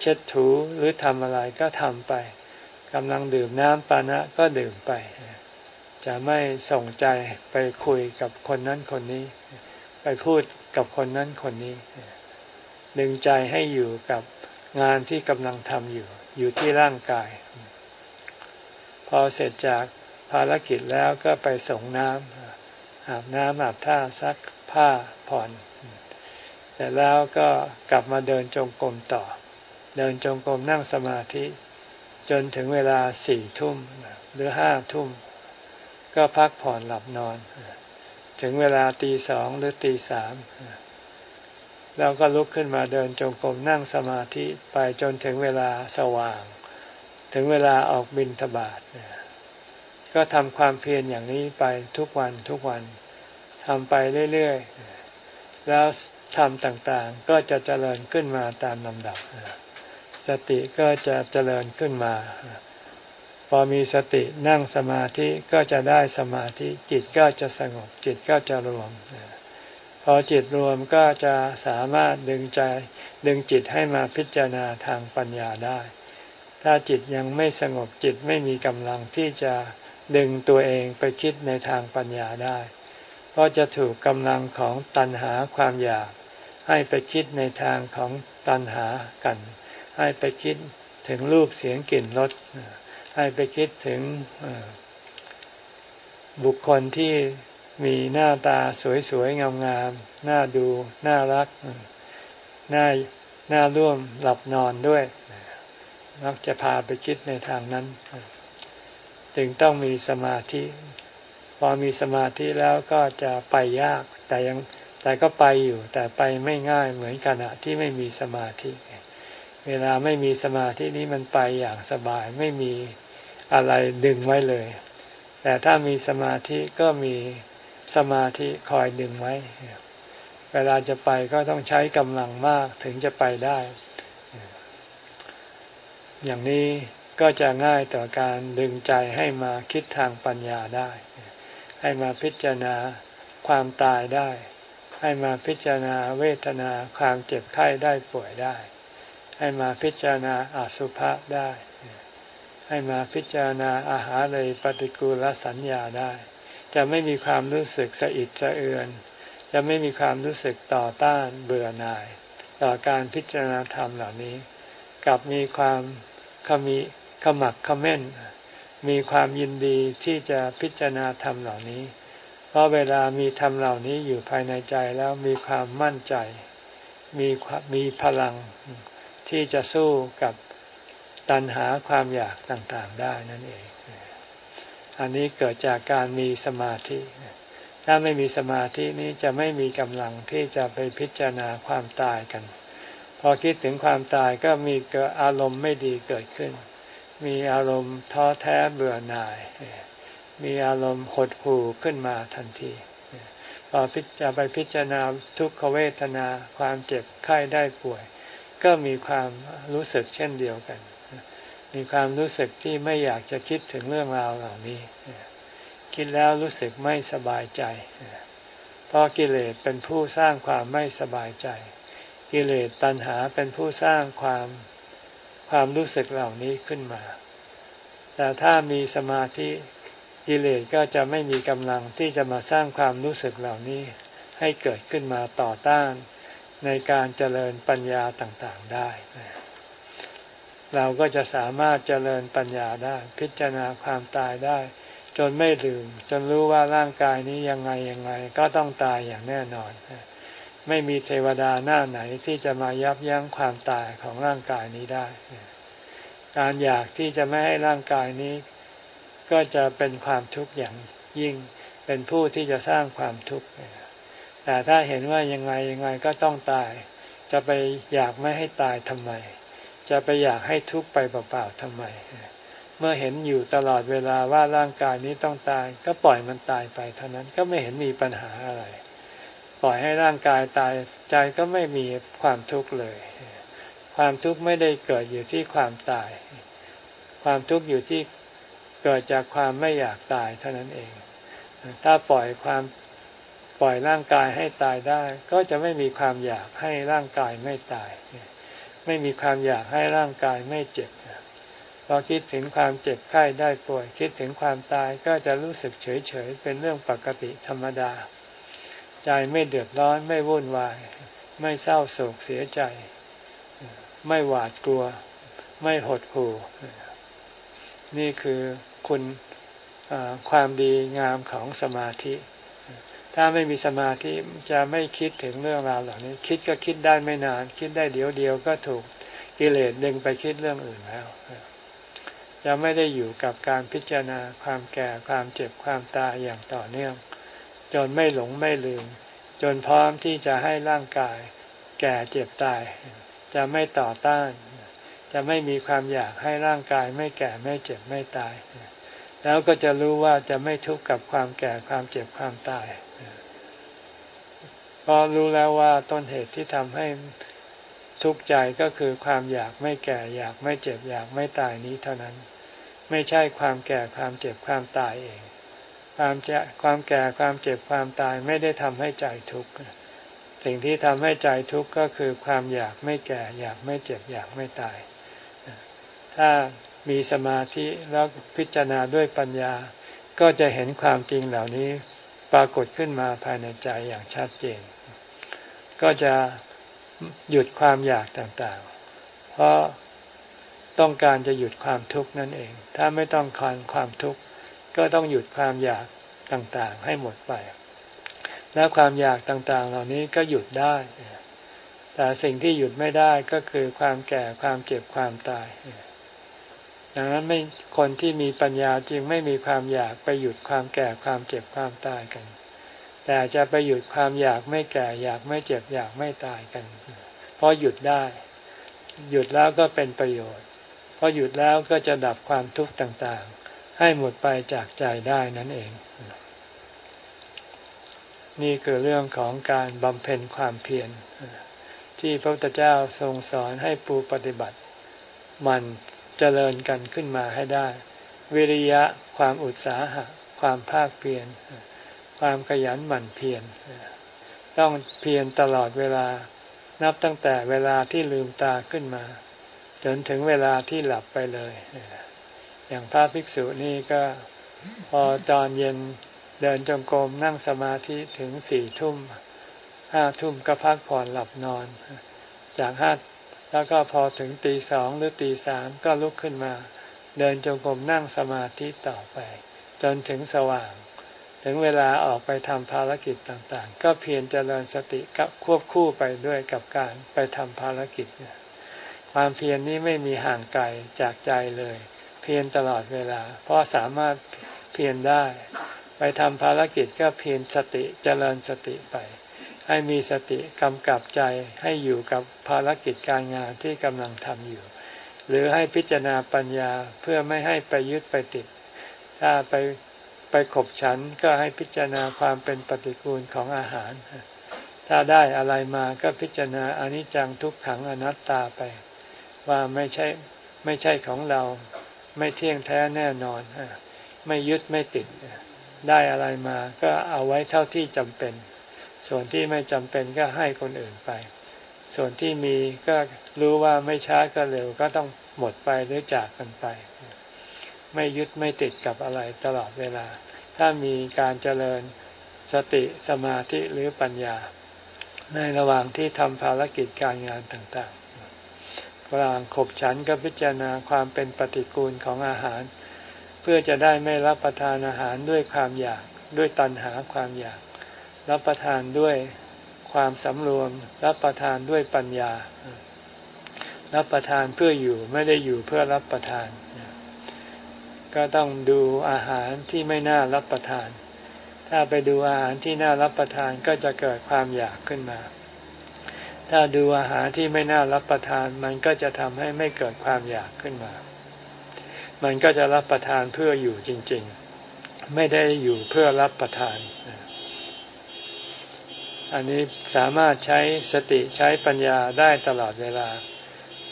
เช็ดถูหรือทำอะไรก็ทำไปกำลังดื่มน้ำปานะก็ดื่มไป จะไม่ส่งใจไปคุยกับคนนั้นคนนี้ ไปพูดกับคนนั้นคนนี้ ดึงใจให้อยู่กับงานที่กำลังทำอยู่ อยู่ที่ร่างกาย พอเสร็จจากภารกิจแล้วก็ไปส่งน้ำอาบน้ำอาบท่าซักผ้าผ่อนเสร็จแล้วก็กลับมาเดินจงกรมต่อ เดินจงกรมนั่งสมาธิ จนถึงเวลาสี่ทุ่มหรือห้าทุ่ม ก็พักผ่อนหลับนอน ถึงเวลาตีสองหรือตีสามแล้วก็ลุกขึ้นมาเดินจงกรมนั่งสมาธิไปจนถึงเวลาสว่าง ถึงเวลาออกบินทบาทก็ทำความเพียรอย่างนี้ไปทุกวันทุกวันทำไปเรื่อยๆ แล้วธรรมต่างๆ ก็จะเจริญขึ้นมาตามลำดับ สติก็จะเจริญขึ้นมา พอมีสตินั่งสมาธิก็จะได้สมาธิจิตก็จะสงบจิตก็จะรวม พอจิตรวมก็จะสามารถดึงใจดึงจิตให้มาพิจารณาทางปัญญาได้ ถ้าจิตยังไม่สงบจิตไม่มีกำลังที่จะดึงตัวเองไปคิดในทางปัญญาได้ก็จะถูกกำลังของตัณหาความอยาก ให้ไปคิดในทางของตัณหากัน ให้ไปคิดถึงรูปเสียงกลิ่นรส ให้ไปคิดถึงบุคคลที่มีหน้าตาสวยๆ งามๆ น่าดู น่ารัก น่า น่าร่วมหลับนอนด้วยมักจะพาไปคิดในทางนั้น จึงต้องมีสมาธิ พอมีสมาธิแล้วก็จะไปยาก แต่ยังแต่ก็ไปอยู่ แต่ไปไม่ง่ายเหมือนขณะที่ไม่มีสมาธิ เวลาไม่มีสมาธินี้มันไปอย่างสบายไม่มี อะไรดึงไว้เลย แต่ถ้ามีสมาธิก็มีสมาธิคอยดึงไว้ เวลาจะไปก็ต้องใช้กำลังมากถึงจะไปได้ อย่างนี้ก็จะง่ายต่อการดึงใจให้มาคิดทางปัญญาได้ ให้มาพิจารณาความตายได้ ให้มาพิจารณาเวทนาความเจ็บไข้ได้ป่วยได้ ให้มาพิจารณาอาสุภะได้ ให้มาพิจารณาอาหารเลยปฏิกูลสัญญาได้ จะไม่มีความรู้สึกสะอิดสะเอือน จะไม่มีความรู้สึกต่อต้านเบื่อหน่าย ต่อการพิจารณาธรรมเหล่านี้ กลับมีความขมีขมักขม้น มีความยินดีที่จะพิจารณาธรรมเหล่านี้ เพราะเวลามีธรรมเหล่านี้อยู่ภายในใจแล้วมีความมั่นใจ มีมีพลังที่จะสู้กับ ตัณหาความอยากต่างๆได้นั่นเอง อันนี้เกิดจากการมีสมาธิ ถ้าไม่มีสมาธินี้จะไม่มีกำลังที่จะไปพิจารณาความตายกัน พอคิดถึงความตายก็มีเกิดอารมณ์ไม่ดีเกิดขึ้น มีอารมณ์ท้อแท้เบื่อหน่าย มีอารมณ์หดหู่ขึ้นมาทันทีพอพิจารไปพิจารณาทุกขเวทนาความเจ็บไข้ได้ป่วย ก็มีความรู้สึกเช่นเดียวกัน มีความรู้สึกที่ไม่อยากจะคิดถึงเรื่องราวเหล่านี้ คิดแล้วรู้สึกไม่สบายใจ เพราะกิเลสเป็นผู้สร้างความไม่สบายใจ กิเลสตัณหาเป็นผู้สร้างความความรู้สึกเหล่านี้ขึ้นมา แต่ถ้ามีสมาธิกิเลสก็จะไม่มีกำลังที่จะมาสร้างความรู้สึกเหล่านี้ ให้เกิดขึ้นมาต่อต้านในการเจริญปัญญาต่างๆได้ เราก็จะสามารถเจริญปัญญาได้ พิจารณาความตายได้ จนไม่ลืม จนรู้ว่าร่างกายนี้ยังไงยังไง ก็ต้องตายอย่างแน่นอน ไม่มีเทวดาหน้าไหนที่จะมายับยั้งความตายของร่างกายนี้ได้ การอยากที่จะไม่ให้ร่างกายนี้ ก็จะเป็นความทุกข์อย่างยิ่งเป็นผู้ที่จะสร้างความทุกข์แต่ถ้าเห็นว่ายังไงยังไงก็ต้องตาย จะไปอยากไม่ให้ตายทำไม จะไปอยากให้ทุกข์ไปเปล่าๆทำไม เมื่อเห็นอยู่ตลอดเวลาว่าร่างกายนี้ต้องตาย ก็ปล่อยมันตายไปเท่านั้นก็ไม่เห็นมีปัญหาอะไร ปล่อยให้ร่างกายตายใจก็ไม่มีความทุกข์เลย ความทุกข์ไม่ได้เกิดอยู่ที่ความตาย ความทุกข์อยู่ที่เกิดจากความไม่อยากตายเท่านั้นเอง ถ้าปล่อยความปล่อยร่างกายให้ตายได้ ก็จะไม่มีความอยากให้ร่างกายไม่ตาย ไม่มีความอยากให้ร่างกายไม่เจ็บพอคิดถึงความเจ็บไข้ได้ป่วย คิดถึงความตายก็จะรู้สึกเฉยเฉยเป็นเรื่องปกติธรรมดา ใจไม่เดือดร้อนไม่วุ่นวาย ไม่เศร้าโศกเสียใจ ไม่หวาดกลัว ไม่หดหู่ นี่คือคุณความดีงามของสมาธิ ถ้าไม่มีสมาธิจะไม่คิดถึงเรื่องราวเหล่านี้ คิดก็คิดได้ไม่นาน คิดได้เดี๋ยวเดียวก็ถูกกิเลสดึงไปคิดเรื่องอื่นแล้วจะไม่ได้อยู่กับการพิจารณาความแก่ความเจ็บความตายอย่างต่อเนื่อง จนไม่หลงไม่ลืม จนพร้อมที่จะให้ร่างกาย แก่เจ็บตาย จะไม่ต่อต้าน จะไม่มีความอยากให้ร่างกายไม่แก่ไม่เจ็บไม่ตาย แล้วก็จะรู้ว่าจะไม่ทุกข์กับความแก่ความเจ็บความตายเพราะรู้แล้วว่าต้นเหตุที่ทำให้ทุกข์ใจก็คือความอยากไม่แก่อยากไม่เจ็บอยากไม่ตายนี้เท่านั้น ไม่ใช่ความแก่ความเจ็บความตายเอง ความจะความแก่ความเจ็บความตายไม่ได้ทำให้ใจทุกข์สิ่งที่ทำให้ใจทุกข์ก็คือความอยากไม่แก่ อยากไม่เจ็บอยากไม่ตาย ถ้า มีสมาธิแล้วพิจารณาด้วยปัญญา ก็จะเห็นความจริงเหล่านี้ปรากฏขึ้นมาภายในใจอย่างชัดเจน ก็จะหยุดความอยากต่างๆ เพราะต้องการจะหยุดความทุกข์นั่นเอง ถ้าไม่ต้องการความทุกข์ก็ต้องหยุดความอยากต่างๆ ให้หมดไป แล้วความอยากต่างๆ เหล่านี้ก็หยุดได้ แต่สิ่งที่หยุดไม่ได้ก็คือความแก่ความเจ็บความตาย ดังนั้นไม่คนที่มีปัญญาจึงไม่มีความอยากไปหยุดความแก่ความเจ็บความตายกัน แต่จะไปหยุดความอยากไม่แก่อยากไม่เจ็บอยากไม่ตายกัน เพราะหยุดได้ หยุดแล้วก็เป็นประโยชน์เพราะหยุดแล้วก็จะดับความทุกข์ต่างๆ ให้หมดไปจากใจได้นั่นเอง นี่คือเรื่องของการบำเพ็ญความเพียรที่พระพุทธเจ้าทรงสอนให้ปูปฏิบัติ มัน เจริญกันขึ้นมาให้ได้ วิริยะความอุตสาหะ ความภาคเพียรความขยันหมั่นเพียรต้องเพียรตลอดเวลานับตั้งแต่เวลาที่ลืมตาขึ้นมา จนถึงเวลาที่หลับไปเลย อย่างพระภิกษุนี่ก็พอตอนเย็นเดินจงกรมนั่งสมาธิถึงสี่ทุ่มห้าทุ่มก็พักผ่อนหลับนอน จากห้า แล้วก็พอถึงตีสองหรือตีสามก็ลุกขึ้นมา เดินจงกรมนั่งสมาธิต่อไป จนถึงสว่าง ถึงเวลาออกไปทำภารกิจต่างๆ ก็เพียรเจริญสติกับควบคู่ไปด้วยกับการไปทำภารกิจ ความเพียรนี้ไม่มีห่างไกลจากใจเลย เพียรตลอดเวลา เพราะสามารถเพียรได้ ไปทำภารกิจก็เพียรสติเจริญสติไป ให้มีสติกำกับใจให้อยู่กับภารกิจการงานที่กำลังทำอยู่ หรือให้พิจารณาปัญญาเพื่อไม่ให้ไปยึดไปติด ถ้าไปไปขบฉันก็ให้พิจารณาความเป็นปฏิกูลของอาหาร ถ้าได้อะไรมาก็พิจารณาอนิจจังทุกขังอนัตตาไป ว่าไม่ใช่ไม่ใช่ของเราไม่เที่ยงแท้แน่นอนไม่ยึดไม่ติด ได้อะไรมาก็เอาไว้เท่าที่จำเป็น ส่วนที่ไม่จำเป็นก็ให้คนอื่นไป ส่วนที่มีก็รู้ว่าไม่ช้าก็เร็วก็ต้องหมดไปหรือจากกันไป ไม่ยึดไม่ติดกับอะไรตลอดเวลา ถ้ามีการเจริญสติสมาธิหรือปัญญา ในระหว่างที่ทำภารกิจการงานต่างๆกลางขบฉันก็พิจารณาความเป็นปฏิกูลของอาหาร เพื่อจะได้ไม่รับประทานอาหารด้วยความอยากด้วยตัณหาความอยาก รับประทานด้วยความสำรวม รับประทานด้วยปัญญา รับประทานเพื่ออยู่ไม่ได้อยู่เพื่อรับประทาน ก็ต้องดูอาหารที่ไม่น่ารับประทาน ถ้าไปดูอาหารที่น่ารับประทานก็จะเกิดความอยากขึ้นมา ถ้าดูอาหารที่ไม่น่ารับประทานมันก็จะทำให้ไม่เกิดความอยากขึ้นมา มันก็จะรับประทานเพื่ออยู่จริง ๆ ไม่ได้อยู่เพื่อรับประทาน อันนี้สามารถใช้สติใช้ปัญญาได้ตลอดเวลา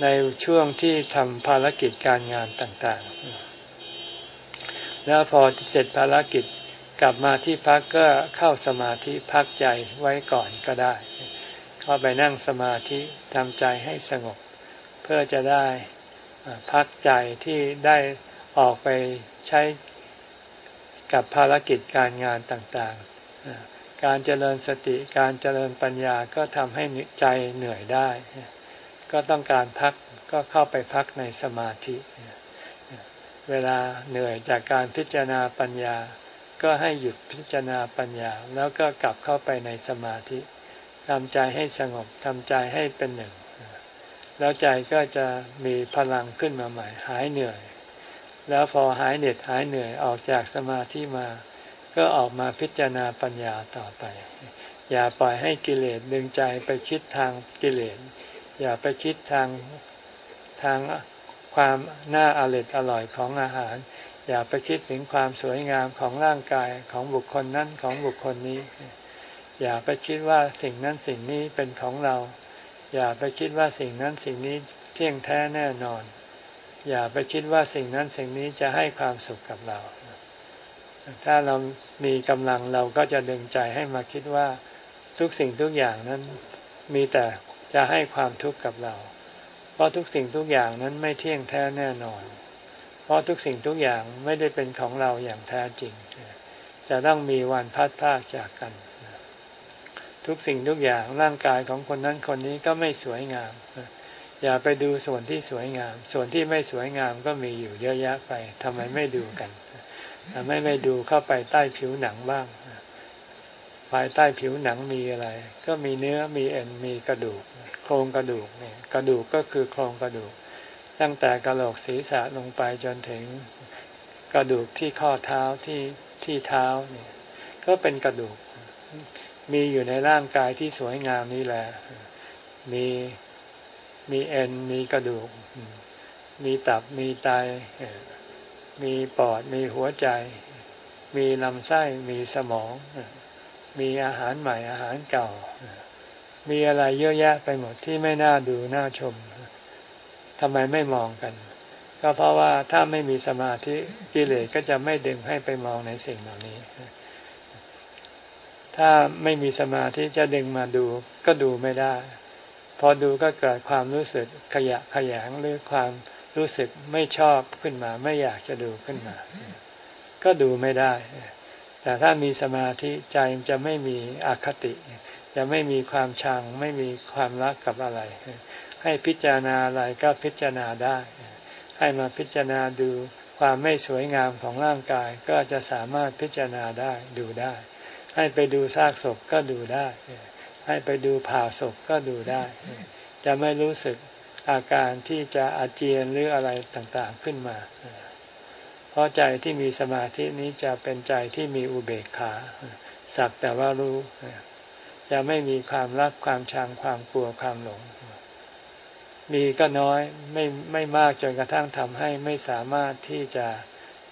ในช่วงที่ทำภารกิจการงานต่างๆ แล้วพอเสร็จภารกิจกลับมาที่พักก็เข้าสมาธิพักใจไว้ก่อนก็ได้ เข้าไปนั่งสมาธิทำใจให้สงบ เพื่อจะได้พักใจที่ได้ออกไปใช้กับภารกิจการงานต่างๆ การเจริญสติการเจริญปัญญาก็ทำให้ใจเหนื่อยได้ ก็ต้องการพักก็เข้าไปพักในสมาธิ เวลาเหนื่อยจากการพิจารณาปัญญา ก็ให้หยุดพิจารณาปัญญา แล้วก็กลับเข้าไปในสมาธิทำใจให้สงบทำใจให้เป็นหนึ่ง แล้วใจก็จะมีพลังขึ้นมาใหม่ หายเหนื่อย แล้วพอหายเหน็ดหายเหนื่อยออกจากสมาธิมา ก็ออกมาพิจารณาปัญญาต่อไป อย่าปล่อยให้กิเลสดึงใจไปคิดทางกิเลส อย่าไปคิดทางทางความน่าอร่อยอร่อยของอาหาร อย่าไปคิดถึงความสวยงามของร่างกายของบุคคลนั้นของบุคคลนี้ อย่าไปคิดว่าสิ่งนั้นสิ่งนี้เป็นของเรา อย่าไปคิดว่าสิ่งนั้นสิ่งนี้เที่ยงแท้แน่นอน อย่าไปคิดว่าสิ่งนั้นสิ่งนี้จะให้ความสุขกับเรา ถ้าเรามีกำลังเราก็จะดึงใจให้มาคิดว่าทุกสิ่งทุกอย่างนั้นมีแต่จะให้ความทุกข์กับเรา เพราะทุกสิ่งทุกอย่างนั้นไม่เที่ยงแท้แน่นอน เพราะทุกสิ่งทุกอย่างไม่ได้เป็นของเราอย่างแท้จริง จะต้องมีวันพัดพากจากกัน ทุกสิ่งทุกอย่างร่างกายของคนนั้นคนนี้ก็ไม่สวยงาม อย่าไปดูส่วนที่สวยงาม ส่วนที่ไม่สวยงามก็มีอยู่เยอะแยะไปทำไมไม่ดูกัน ไม่ไม่ดูเข้าไปใต้ผิวหนังบ้าง ภายใต้ผิวหนังมีอะไร ก็มีเนื้อมีเอ็นมีกระดูก โครงกระดูกเนี่ยกระดูกก็คือโครงกระดูก ตั้งแต่กระโหลกศีรษะลงไปจนถึงกระดูกที่ข้อเท้าที่ที่เท้าเนี่ยก็เป็นกระดูก มีอยู่ในร่างกายที่สวยงามนี้แหละ มีมีเอ็นมีกระดูก มีตับมีไต มีปอด มีหัวใจ มีลำไส้ มีสมอง มีอาหารใหม่อาหารเก่า มีอะไรเยอะแยะไปหมดที่ไม่น่าดูน่าชมทำไมไม่มองกัน ก็เพราะว่าถ้าไม่มีสมาธิกิเลสก็จะไม่ดึงให้ไปมองในสิ่งเหล่านี้ ถ้าไม่มีสมาธิจะดึงมาดู ก็ดูไม่ได้ พอดูก็เกิดความรู้สึกขยะขยงหรือความ รู้สึกไม่ชอบขึ้นมา ไม่อยากจะดูขึ้นมา ก็ดูไม่ได้ แต่ถ้ามีสมาธิใจจะไม่มีอคติ จะไม่มีความชัง ไม่มีความรักกับอะไร ให้พิจารณาอะไรก็พิจารณาได้ ให้มาพิจารณาดูความไม่สวยงามของร่างกาย ก็จะสามารถพิจารณาได้ดูได้ ให้ไปดูซากศพก็ดูได้ ให้ไปดูผ่าศพก็ดูได้ จะไม่รู้สึก อาการที่จะอาเจียนหรืออะไรต่างๆขึ้นมา เพราะใจที่มีสมาธินี้จะเป็นใจที่มีอุเบกขา สักแต่ว่ารู้จะไม่มีความรักความชังความกลัวความหลง มีก็น้อยไม่ไม่มากจนกระทั่งทำให้ไม่สามารถที่จะ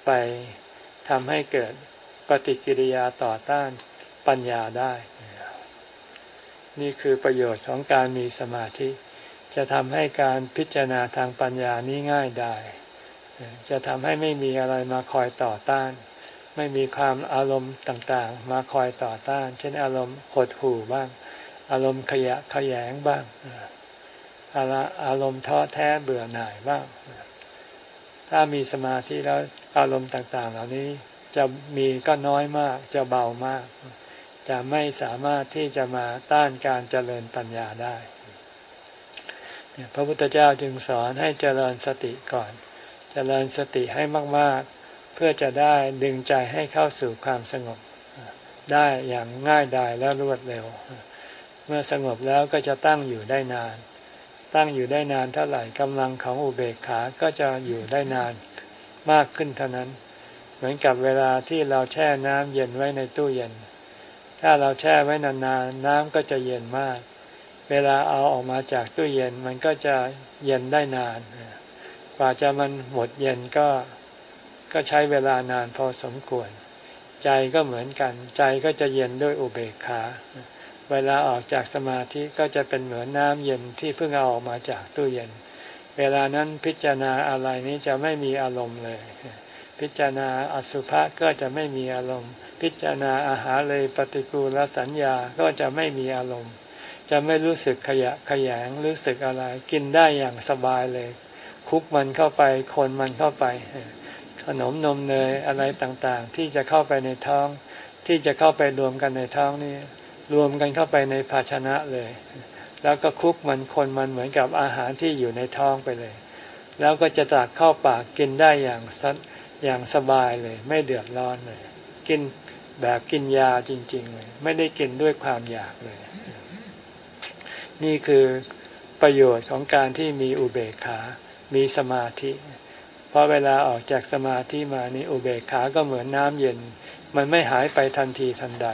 ไปทำให้เกิดปฏิกิริยาต่อต้านปัญญาได้ นี่คือประโยชน์ของการมีสมาธิ จะทำให้การพิจารณาทางปัญญานี้ง่ายได้ จะทำให้ไม่มีอะไรมาคอยต่อต้าน ไม่มีความอารมณ์ต่างๆ มาคอยต่อต้าน เช่นอารมณ์หดหู่บ้าง อารมณ์ขยะขยงบ้างอารมณ์ท้อแท้เบื่อหน่ายบ้าง ถ้ามีสมาธิแล้วอารมณ์ต่างๆ เหล่านี้จะมีก็น้อยมาก จะเบามาก จะไม่สามารถที่จะมาต้านการเจริญปัญญาได้ พระพุทธเจ้าจึงสอนให้เจริญสติก่อน เจริญสติให้มาก ๆ เพื่อจะได้ดึงใจให้เข้าสู่ความสงบ ได้อย่างง่ายดายและรวดเร็ว เมื่อสงบแล้วก็จะตั้งอยู่ได้นาน ตั้งอยู่ได้นานเท่าไหร่กำลังของอุเบกขา ก็จะอยู่ได้นานมากขึ้นเท่านั้น เหมือนกับเวลาที่เราแช่น้ำเย็นไว้ในตู้เย็น ถ้าเราแช่ไว้นานๆน้ำก็จะเย็นมาก เวลาเอาออกมาจากตู้เย็นมันก็จะเย็นได้นานกว่าจะมันหมดเย็นก็ก็ใช้เวลานานพอสมควร ใจก็เหมือนกัน ใจก็จะเย็นด้วยอุเบกขา เวลาออกจากสมาธิก็จะเป็นเหมือนน้ำเย็นที่เพิ่งเอาออกมาจากตู้เย็น เวลานั้นพิจารณาอะไรนี้จะไม่มีอารมณ์เลย พิจารณาอสุภะก็จะไม่มีอารมณ์ พิจารณาอาหารเลยปฏิกูลสัญญาก็จะไม่มีอารมณ์ จะไม่รู้สึกขยะขยงรู้สึกอะไร กินได้อย่างสบายเลย คุกมันเข้าไปคนมันเข้าไป ขนมนมเนยอะไรต่างๆ ที่จะเข้าไปในท้อง ที่จะเข้าไปรวมกันในท้องนี่รวมกันเข้าไปในภาชนะเลย แล้วก็คุกมันคนมันเหมือนกับอาหารที่อยู่ในท้องไปเลย แล้วก็จะตักเข้าปากกินได้อย่างสัอย่างสบายเลย ไม่เดือดร้อนเลย กินแบบกินยาจริง ๆ เลย ไม่ได้กินด้วยความอยากเลย นี่คือประโยชน์ของการที่มีอุเบกขา มีสมาธิ เพราะเวลาออกจากสมาธิมานี่อุเบกขาก็เหมือนน้ำเย็น มันไม่หายไปทันทีทันใด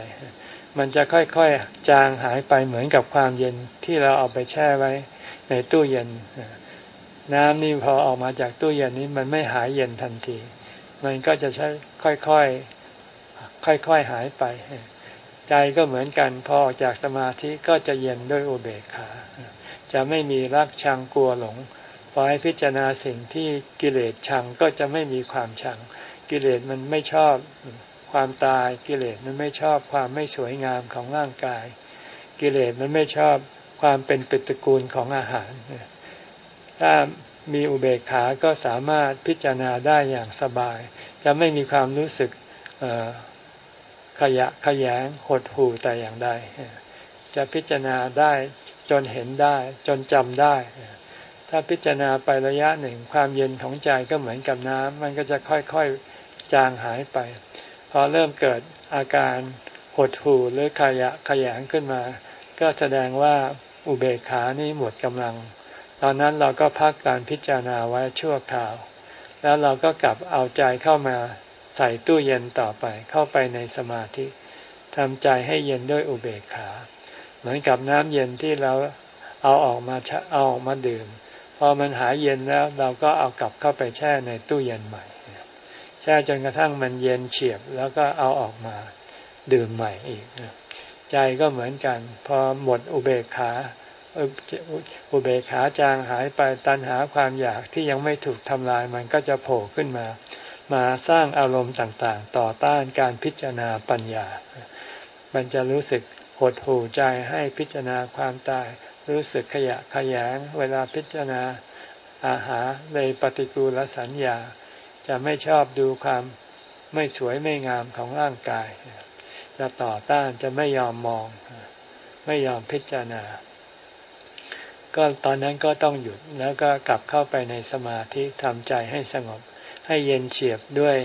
มันจะค่อยๆจางหายไปเหมือนกับความเย็นที่เราเอาไปแช่ไว้ในตู้เย็น น้ำนี่พอออกมาจากตู้เย็นนี้มันไม่หายเย็นทันที มันก็จะใช้ค่อยๆค่อยๆหายไป ใจก็เหมือนกันพอออกจากสมาธิก็จะเย็นด้วยอุเบกขา จะไม่มีรักชังกลัวหลงพอให้พิจารณาสิ่งที่กิเลสชังก็จะไม่มีความชัง กิเลสมันไม่ชอบความตายกิเลสมันไม่ชอบความไม่สวยงามของร่างกาย กิเลสมันไม่ชอบความเป็นปิตกูลของอาหาร ถ้ามีอุเบกขาก็สามารถพิจารณาได้อย่างสบาย จะไม่มีความรู้สึก ขยะขยงหดหู่แต่อย่างใด จะพิจารณาได้จนเห็นได้ จนจำได้ ถ้าพิจารณาไประยะหนึ่ง ความเย็นของใจก็เหมือนกับน้ำมันก็จะค่อยๆจางหายไป พอเริ่มเกิดอาการหดหู่หรือขยะขยงขึ้นมา ก็แสดงว่าอุเบกขานี่หมดกำลัง ตอนนั้นเราก็พักการพิจารณาไว้ชั่วคราว แล้วเราก็กลับเอาใจเข้ามา ใส่ตู้เย็นต่อไปเข้าไปในสมาธิทำใจให้เย็นด้วยอุเบกขา เหมือนกับน้ำเย็นที่เราเอาออกมาเอาออกมาดื่ม พอมันหายเย็นแล้วเราก็เอากลับเข้าไปแช่ในตู้เย็นใหม่ แช่จนกระทั่งมันเย็นเฉียบแล้วก็เอาออกมาดื่มใหม่อีก ใจก็เหมือนกัน พอหมดอุเบกขาอุเบกขาจางหายไปตันหาความอยากที่ยังไม่ถูกทำลายมันก็จะโผล่ขึ้นมา มาสร้างอารมณ์ต่างๆ ต่อต้านการพิจารณาปัญญา มันจะรู้สึกหดหู่ใจให้พิจารณาความตาย รู้สึกขยะขยงเวลาพิจารณาอาหารในปฏิกูลสัญญา จะไม่ชอบดูความไม่สวยไม่งามของร่างกาย จะต่อต้านจะไม่ยอมมอง ไม่ยอมพิจารณา ก็ตอนนั้นก็ต้องหยุดแล้วก็กลับเข้าไปในสมาธิทำใจให้สงบ ให้เย็นเฉียบด้วย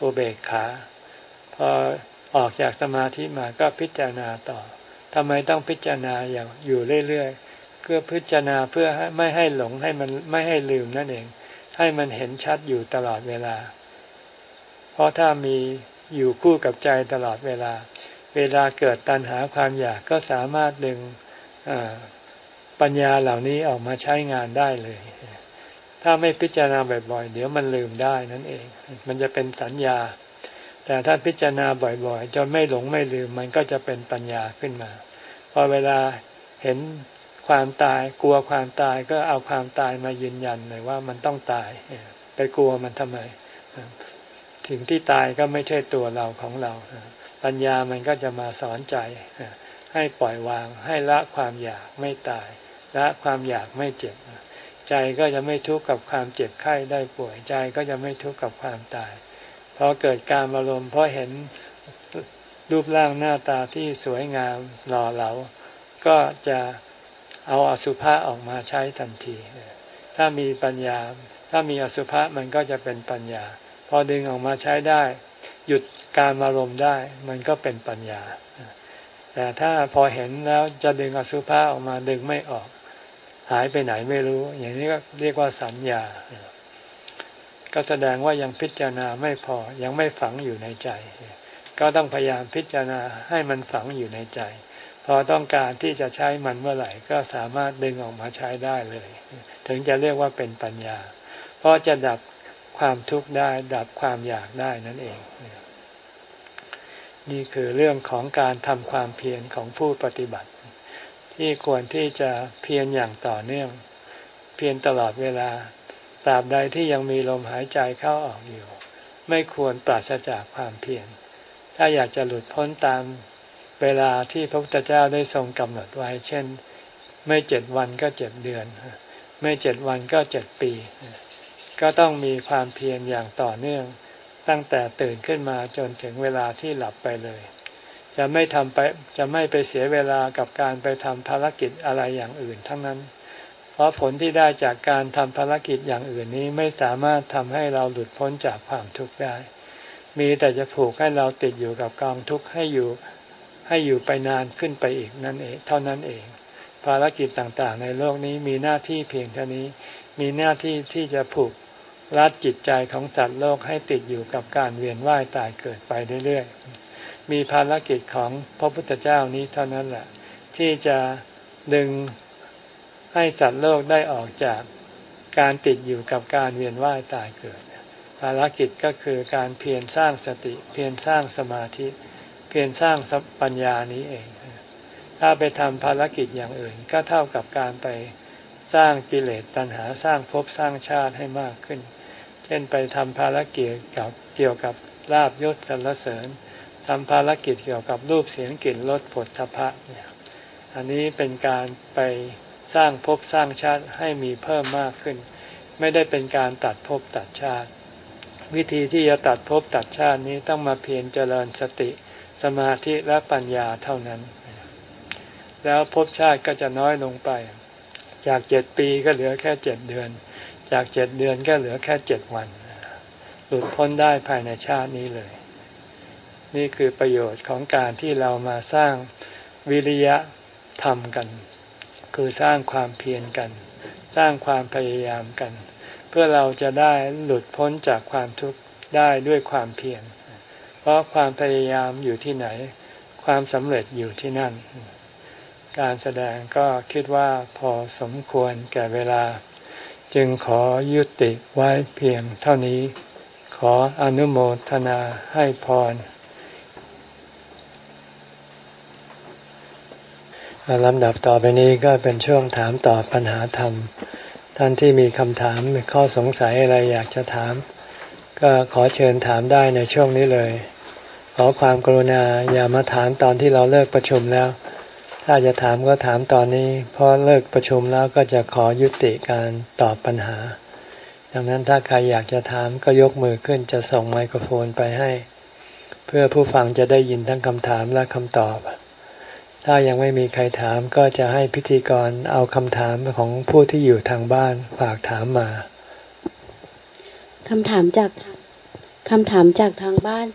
อุเบกขา พอออกจากสมาธิมาก็พิจารณาต่อทำไมต้องพิจารณาอย่างอยู่เรื่อยๆเพื่อพิจารณาเพื่อไม่ให้หลงให้มันไม่ให้ลืมนั่นเอง ให้มันเห็นชัดอยู่ตลอดเวลา เพราะถ้ามีอยู่คู่กับใจตลอดเวลา เวลาเกิดตัณหาความอยากก็สามารถดึงปัญญาเหล่านี้ออกมาใช้งานได้เลย ถ้าไม่พิจารณาบ่อยๆ เดี๋ยวมันลืมได้นั่นเอง มันจะเป็นสัญญา แต่ถ้าพิจารณาบ่อยๆ จนไม่หลงไม่ลืม มันก็จะเป็นปัญญาขึ้นมา พอเวลาเห็นความตายกลัวความตายก็เอาความตายมายืนยันเลยว่ามันต้องตาย ไปกลัวมันทำไม ถึงที่ตายก็ไม่ใช่ตัวเราของเรา ปัญญามันก็จะมาสอนใจ ให้ปล่อยวาง ให้ละความอยากไม่ตาย ละความอยากไม่เจ็บ ใจก็จะไม่ทุกข์กับความเจ็บไข้ได้ป่วยใจก็จะไม่ทุกข์กับความตายพอเกิดการอารมณ์เพราะเห็นรูปร่างหน้าตาที่สวยงามหล่อเหลา ก็จะเอาอสุภะออกมาใช้ทันที ถ้ามีปัญญา ถ้ามีอสุภะมันก็จะเป็นปัญญา พอดึงออกมาใช้ได้ หยุดการอารมณ์ได้ มันก็เป็นปัญญา แต่ถ้าพอเห็นแล้วจะดึงอสุภะออกมาดึงไม่ออก หายไปไหนไม่รู้ อย่างนี้ก็เรียกว่าสัญญา ก็แสดงว่ายังพิจารณาไม่พอยังไม่ฝังอยู่ในใจ ก็ต้องพยายามพิจารณาให้มันฝังอยู่ในใจ พอต้องการที่จะใช้มันเมื่อไหร่ ก็สามารถดึงออกมาใช้ได้เลย ถึงจะเรียกว่าเป็นปัญญา เพราะจะดับความทุกข์ได้ ดับความอยากได้นั่นเอง นี่คือเรื่องของการทำความเพียรของผู้ปฏิบัติ ที่ควรที่จะเพียรอย่างต่อเนื่อง เพียรตลอดเวลาตราบใดที่ยังมีลมหายใจเข้าออกอยู่ ไม่ควรปราศจากความเพียรถ้าอยากจะหลุดพ้นตามเวลาที่พระพุทธเจ้าได้ทรงกำหนดไว้ เช่น ไม่เจ็ดวันก็เจ็ดเดือน ไม่เจ็ดวันก็เจ็ดปี ก็ต้องมีความเพียรอย่างต่อเนื่อง ตั้งแต่ตื่นขึ้นมาจนถึงเวลาที่หลับไปเลย จะไม่ทำไปจะไม่ไปเสียเวลากับการไปทำภารกิจอะไรอย่างอื่นทั้งนั้น เพราะผลที่ได้จากการทำภารกิจอย่างอื่นนี้ไม่สามารถทำให้เราหลุดพ้นจากความทุกข์ได้ มีแต่จะผูกให้เราติดอยู่กับกองทุกข์ให้อยู่ให้อยู่ไปนานขึ้นไปอีกนั่นเอง เท่านั้นเอง ภารกิจต่างๆ ในโลกนี้มีหน้าที่เพียงเท่านี้ มีหน้าที่ที่จะผูกรัดจิตใจของสัตว์โลกให้ติดอยู่กับการเวียนว่ายตายเกิดไปเรื่อยๆ มีภารกิจของพระพุทธเจ้านี้เท่านั้นแหละ ที่จะดึงให้สัตว์โลกได้ออกจากการติดอยู่กับการเวียนว่ายตายเกิด ภารกิจก็คือการเพียรสร้างสติ เพียรสร้างสมาธิ เพียรสร้างปัญญานี้เอง ถ้าไปทำภารกิจอย่างอื่น ก็เท่ากับการไปสร้างกิเลสตัณหาสร้างภพสร้างชาติให้มากขึ้น เช่นไปทำภารกิจเกี่ยวกับลาบยศสรรเสริญ ทำภารกิจเกี่ยวกับรูปเสียงกลิ่นรสผลทพะเนี่ยอันนี้เป็นการไปสร้างภพสร้างชาติให้มีเพิ่มมากขึ้น ไม่ได้เป็นการตัดภพตัดชาติ วิธีที่จะตัดภพตัดชาตินี้ต้องมาเพียรเจริญสติสมาธิและปัญญาเท่านั้น แล้วภพชาติก็จะน้อยลงไป จากเจ็ดปีก็เหลือแค่เจ็ดเดือน จากเจ็ดเดือนก็เหลือแค่เจ็ดวัน หลุดพ้นได้ภายในชาตินี้เลย นี่คือประโยชน์ของการที่เรามาสร้างวิริยะธรรมกัน คือสร้างความเพียรกัน สร้างความพยายามกัน เพื่อเราจะได้หลุดพ้นจากความทุกข์ได้ด้วยความเพียรเพราะความพยายามอยู่ที่ไหน ความสำเร็จอยู่ที่นั่น การแสดงก็คิดว่าพอสมควรแก่เวลา จึงขอยุติไว้เพียงเท่านี้ ขออนุโมทนาให้พร ลำดับต่อไปนี้ก็เป็นช่วงถามตอบปัญหาธรรม ท่านที่มีคำถามมีข้อสงสัยอะไรอยากจะถาม ก็ขอเชิญถามได้ในช่วงนี้เลย ขอความกรุณาอย่ามาถามตอนที่เราเลิกประชุมแล้ว ถ้าจะถามก็ถามตอนนี้ เพราะเลิกประชุมแล้วก็จะขอยุติการตอบปัญหา ดังนั้นถ้าใครอยากจะถามก็ยกมือขึ้นจะส่งไมโครโฟนไปให้ เพื่อผู้ฟังจะได้ยินทั้งคำถามและคำตอบ ถ้ายังไม่มีใครถามก็จะให้พิธีกรเอาคำถามของผู้ที่อยู่ทางบ้านฝากถามมาคำถามจากคำถามจากทางบ้าน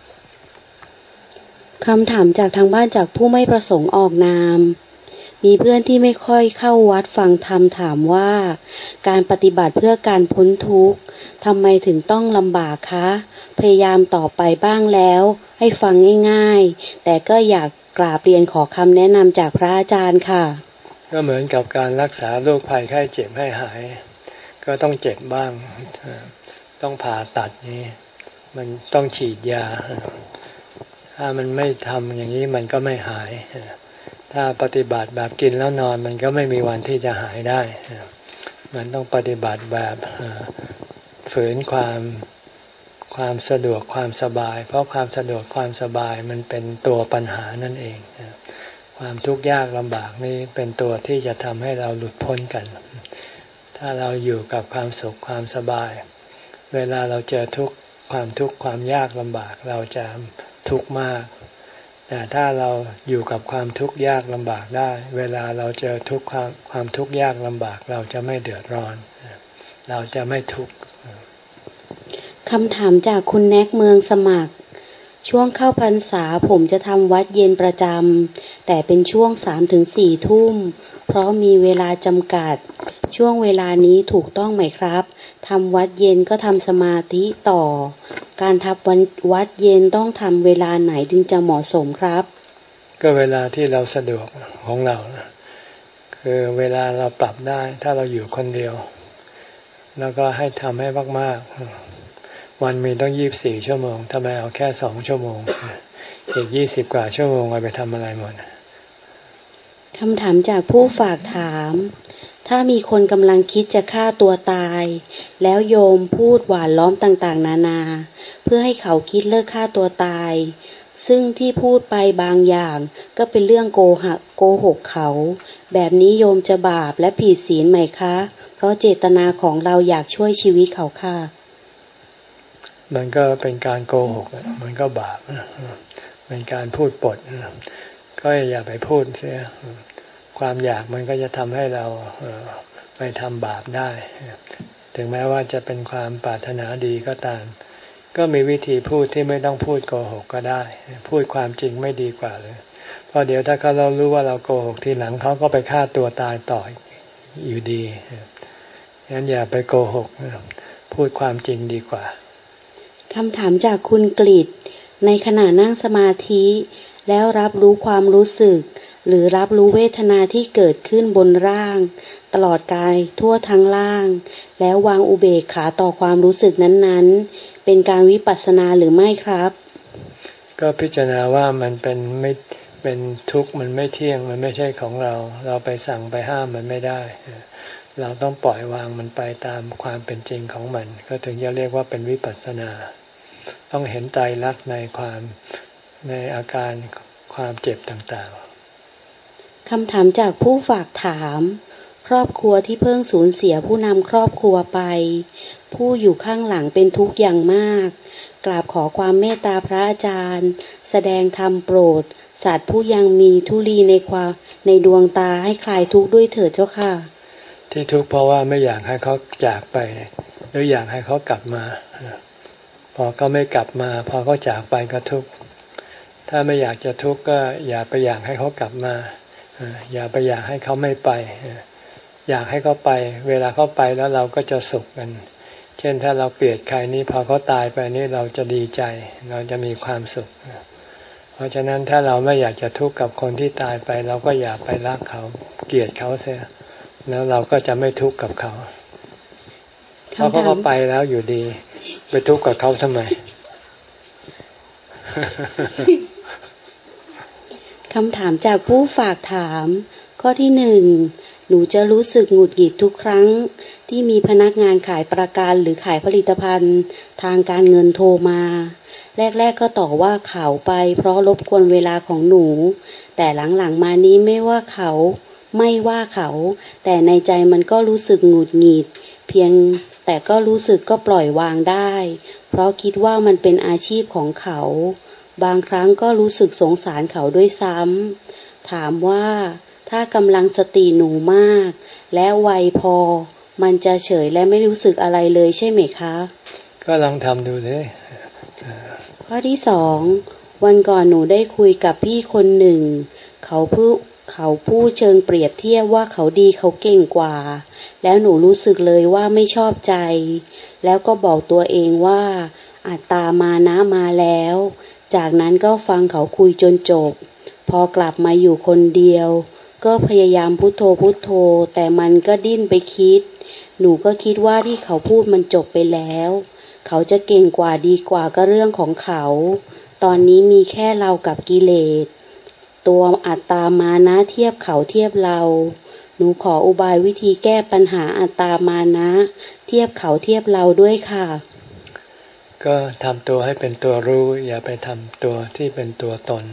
คำถามจากทางบ้านจากผู้ไม่ประสงค์ออกนาม มีเพื่อนที่ไม่ค่อยเข้าวัดฟังธรรมถามว่า การปฏิบัติเพื่อการพ้นทุกข์ทำไมถึงต้องลำบากคะ พยายามต่อไปบ้างแล้ว ให้ฟังง่าย ๆ แต่ก็อยาก กราบเรียนขอคำแนะนำจากพระอาจารย์ค่ะ ก็เหมือนกับการรักษาโรคภัยไข้เจ็บให้หาย ก็ต้องเจ็บบ้าง ต้องผ่าตัดนี้ มันต้องฉีดยา ถ้ามันไม่ทำอย่างนี้มันก็ไม่หาย ถ้าปฏิบัติแบบกินแล้วนอนมันก็ไม่มีวันที่จะหายได้ มันต้องปฏิบัติแบบฝืนความ ความสะดวกความสบาย เพราะความสะดวกความสบายมันเป็นตัวปัญหานั่นเอง ความทุกข์ยากลำบากนี่เป็นตัวที่จะทำให้เราหลุดพ้นกัน ถ้าเราอยู่กับความสุขความสบาย เวลาเราเจอทุกข์ความทุกข์ความยากลำบากเราจะทุกข์มาก แต่ถ้าเราอยู่กับความทุกข์ยากลำบากได้ เวลาเราเจอทุกข์ความความทุกข์ยากลำบาก เราจะไม่เดือดร้อน เราจะไม่ทุกข์ คำถามจากคุณแนกเมืองสมัคร ช่วงเข้าพรรษาผมจะทำวัดเย็นประจำแต่เป็นช่วงสามถึงสี่ทุ่ม เพราะมีเวลาจำกัด ช่วงเวลานี้ถูกต้องไหมครับทำวัดเย็นก็ทำสมาธิต่อ การทับวันวัดเย็นต้องทำเวลาไหนถึงจะเหมาะสมครับ ก็เวลาที่เราสะดวกของเรา คือเวลาเราปรับได้ถ้าเราอยู่คนเดียว แล้วก็ให้ทำให้มากๆ วันมีต้องยี่บสี่ชั่วโมงทำไมเอาแค่สองชั่วโมง อีกยี่สิบกว่าชั่วโมงเอาไปทำอะไรหมดคำถามจากผู้ฝากถาม ถ้ามีคนกำลังคิดจะฆ่าตัวตาย แล้วโยมพูดหวานล้อมต่างๆ นานา เพื่อให้เขาคิดเลิกฆ่าตัวตาย ซึ่งที่พูดไปบางอย่างก็เป็นเรื่องโกหกโกหกเขา แบบนี้โยมจะบาปและผิดศีลไหมคะ เพราะเจตนาของเราอยากช่วยชีวิตเขาค่ะ มันก็เป็นการโกหก มันก็บาปเป็นการพูดปด ก็อย่าไปพูดเสีย ความอยากมันก็จะทำให้เราไปทำบาปได้ ถึงแม้ว่าจะเป็นความปรารถนาดีก็ตาม ก็มีวิธีพูดที่ไม่ต้องพูดโกหกก็ได้ พูดความจริงไม่ดีกว่าเลยเพราะเดี๋ยวถ้าเขาเรารู้ว่าเราโกหกทีหลังเขาก็ไปฆ่าตัวตายต่ออยู่ดีงั้นอย่าไปโกหก พูดความจริงดีกว่า คำถามจากคุณกฤษในขณะนั่งสมาธิ แล้วรับรู้ความรู้สึก หรือรับรู้เวทนาที่เกิดขึ้นบนร่าง ตลอดกายทั่วทั้งล่าง แล้ววางอุเบกขาต่อความรู้สึกนั้นๆ เป็นการวิปัสสนาหรือไม่ครับ ก็พิจารณาว่ามันเป็นไม่เป็นทุกข์มันไม่เที่ยงมันไม่ใช่ของเรา เราไปสั่งไปห้ามมันไม่ได้ เราต้องปล่อยวางมันไปตามความเป็นจริงของมัน ก็ถึงจะเรียกว่าเป็นวิปัสสนา ต้องเห็นใจรักในความในอาการความเจ็บต่างๆคำถามจากผู้ฝากถาม ครอบครัวที่เพิ่งสูญเสียผู้นำครอบครัวไป ผู้อยู่ข้างหลังเป็นทุกข์อย่างมาก กราบขอความเมตตาพระอาจารย์ แสดงธรรมโปรดสัตว์ผู้ยังมีทุลีในความในดวงตาให้คลายทุกข์ด้วยเถิดเจ้าค่ะ ที่ทุกข์เพราะว่าไม่อยากให้เขาจากไปหรืออยากให้เขากลับมา พอเขาไม่กลับมา พอเขาจากไปก็ทุกข์ถ้าไม่อยากจะทุกข์ก็อย่าไปอยากให้เขากลับมาอย่าไปอยากให้เขาไม่ไป อยากให้เขาไป เวลาเขาไปแล้วเราก็จะสุขกัน เช่นถ้าเราเปลียนใครนี้พอเขาตายไปนี่เราจะดีใจ เราจะมีความสุข เพราะฉะนั้นถ้าเราไม่อยากจะทุกข์กับคนที่ตายไป เราก็อย่าไปรักเขา เกลียดเขาเสียแล้วเราก็จะไม่ทุกข์กับเขา เพราะเขาก็ไปแล้วอยู่ดี ไปทุกข์กับเขาทำไมคำถามจากผู้ฝากถาม ข้อที่หนึ่งหนูจะรู้สึกหงุดหงิดทุกครั้ง ที่มีพนักงานขายประกันหรือขายผลิตภัณฑ์ ทางการเงินโทรมา แรก ๆ ก็ต่อว่าเขาไป เพราะรบกวนเวลาของหนู แต่หลัง ๆ มานี้ไม่ว่าเขา ไม่ว่าเขา แต่ในใจมันก็รู้สึกหงุดหงิด เพียงแต่ก็รู้สึกก็ปล่อยวางได้ เพราะคิดว่ามันเป็นอาชีพของเขา บางครั้งก็รู้สึกสงสารเขาด้วยซ้ำถามว่าถ้ากำลังสติหนูมาก และไวพอ มันจะเฉยและไม่รู้สึกอะไรเลยใช่ไหมคะ ก็ลองทำดูเลยข้อที่สองวันก่อนหนูได้คุยกับพี่คนหนึ่ง เขาพูดเขาพูดเชิงเปรียบเทียบว่าเขาดีเขาเก่งกว่า แล้วหนูรู้สึกเลยว่าไม่ชอบใจ แล้วก็บอกตัวเองว่า อัตตามานะมาแล้ว จากนั้นก็ฟังเขาคุยจนจบ พอกลับมาอยู่คนเดียว ก็พยายามพุโทโธพุโทโธ แต่มันก็ดิ้นไปคิด หนูก็คิดว่าที่เขาพูดมันจบไปแล้ว เขาจะเก่งกว่าดีกว่าก็เรื่องของเขา ตอนนี้มีแค่เรากับกิเลส ตัวอัตตามานะเทียบเขาเทียบเรา หนูขออุบายวิธีแก้ปัญหาอัตตามานะ เทียบเขาเทียบเราด้วยค่ะ ก็ทำตัวให้เป็นตัวรู้ อย่าไปทำตัวที่เป็นตัวตน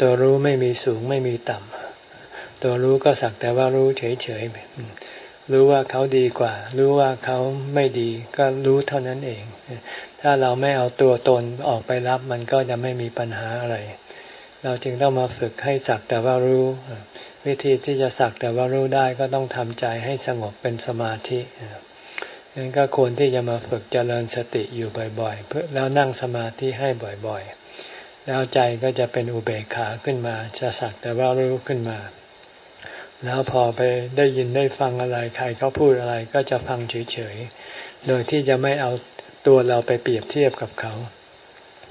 ตัวรู้ไม่มีสูงไม่มีต่ำตัวรู้ก็สักแต่ว่ารู้เฉยๆรู้ว่าเขาดีกว่า รู้ว่าเขาไม่ดีก็รู้เท่านั้นเอง ถ้าเราไม่เอาตัวตนออกไปรับมันก็จะไม่มีปัญหาอะไร เราจึงต้องมาฝึกให้สักแต่ว่ารู้ วิธีที่จะสักแต่ว่ารู้ได้ก็ต้องทำใจให้สงบเป็นสมาธินั้นก็ควรที่จะมาฝึกเจริญสติอยู่บ่อยๆ เพื่อแล้วนั่งสมาธิให้บ่อยๆ แล้วใจก็จะเป็นอุเบกขาขึ้นมา จะสักแต่ว่ารู้ขึ้นมา แล้วพอไปได้ยินได้ฟังอะไรใครเขาพูดอะไรก็จะฟังเฉยๆ โดยที่จะไม่เอาตัวเราไปเปรียบเทียบกับเขา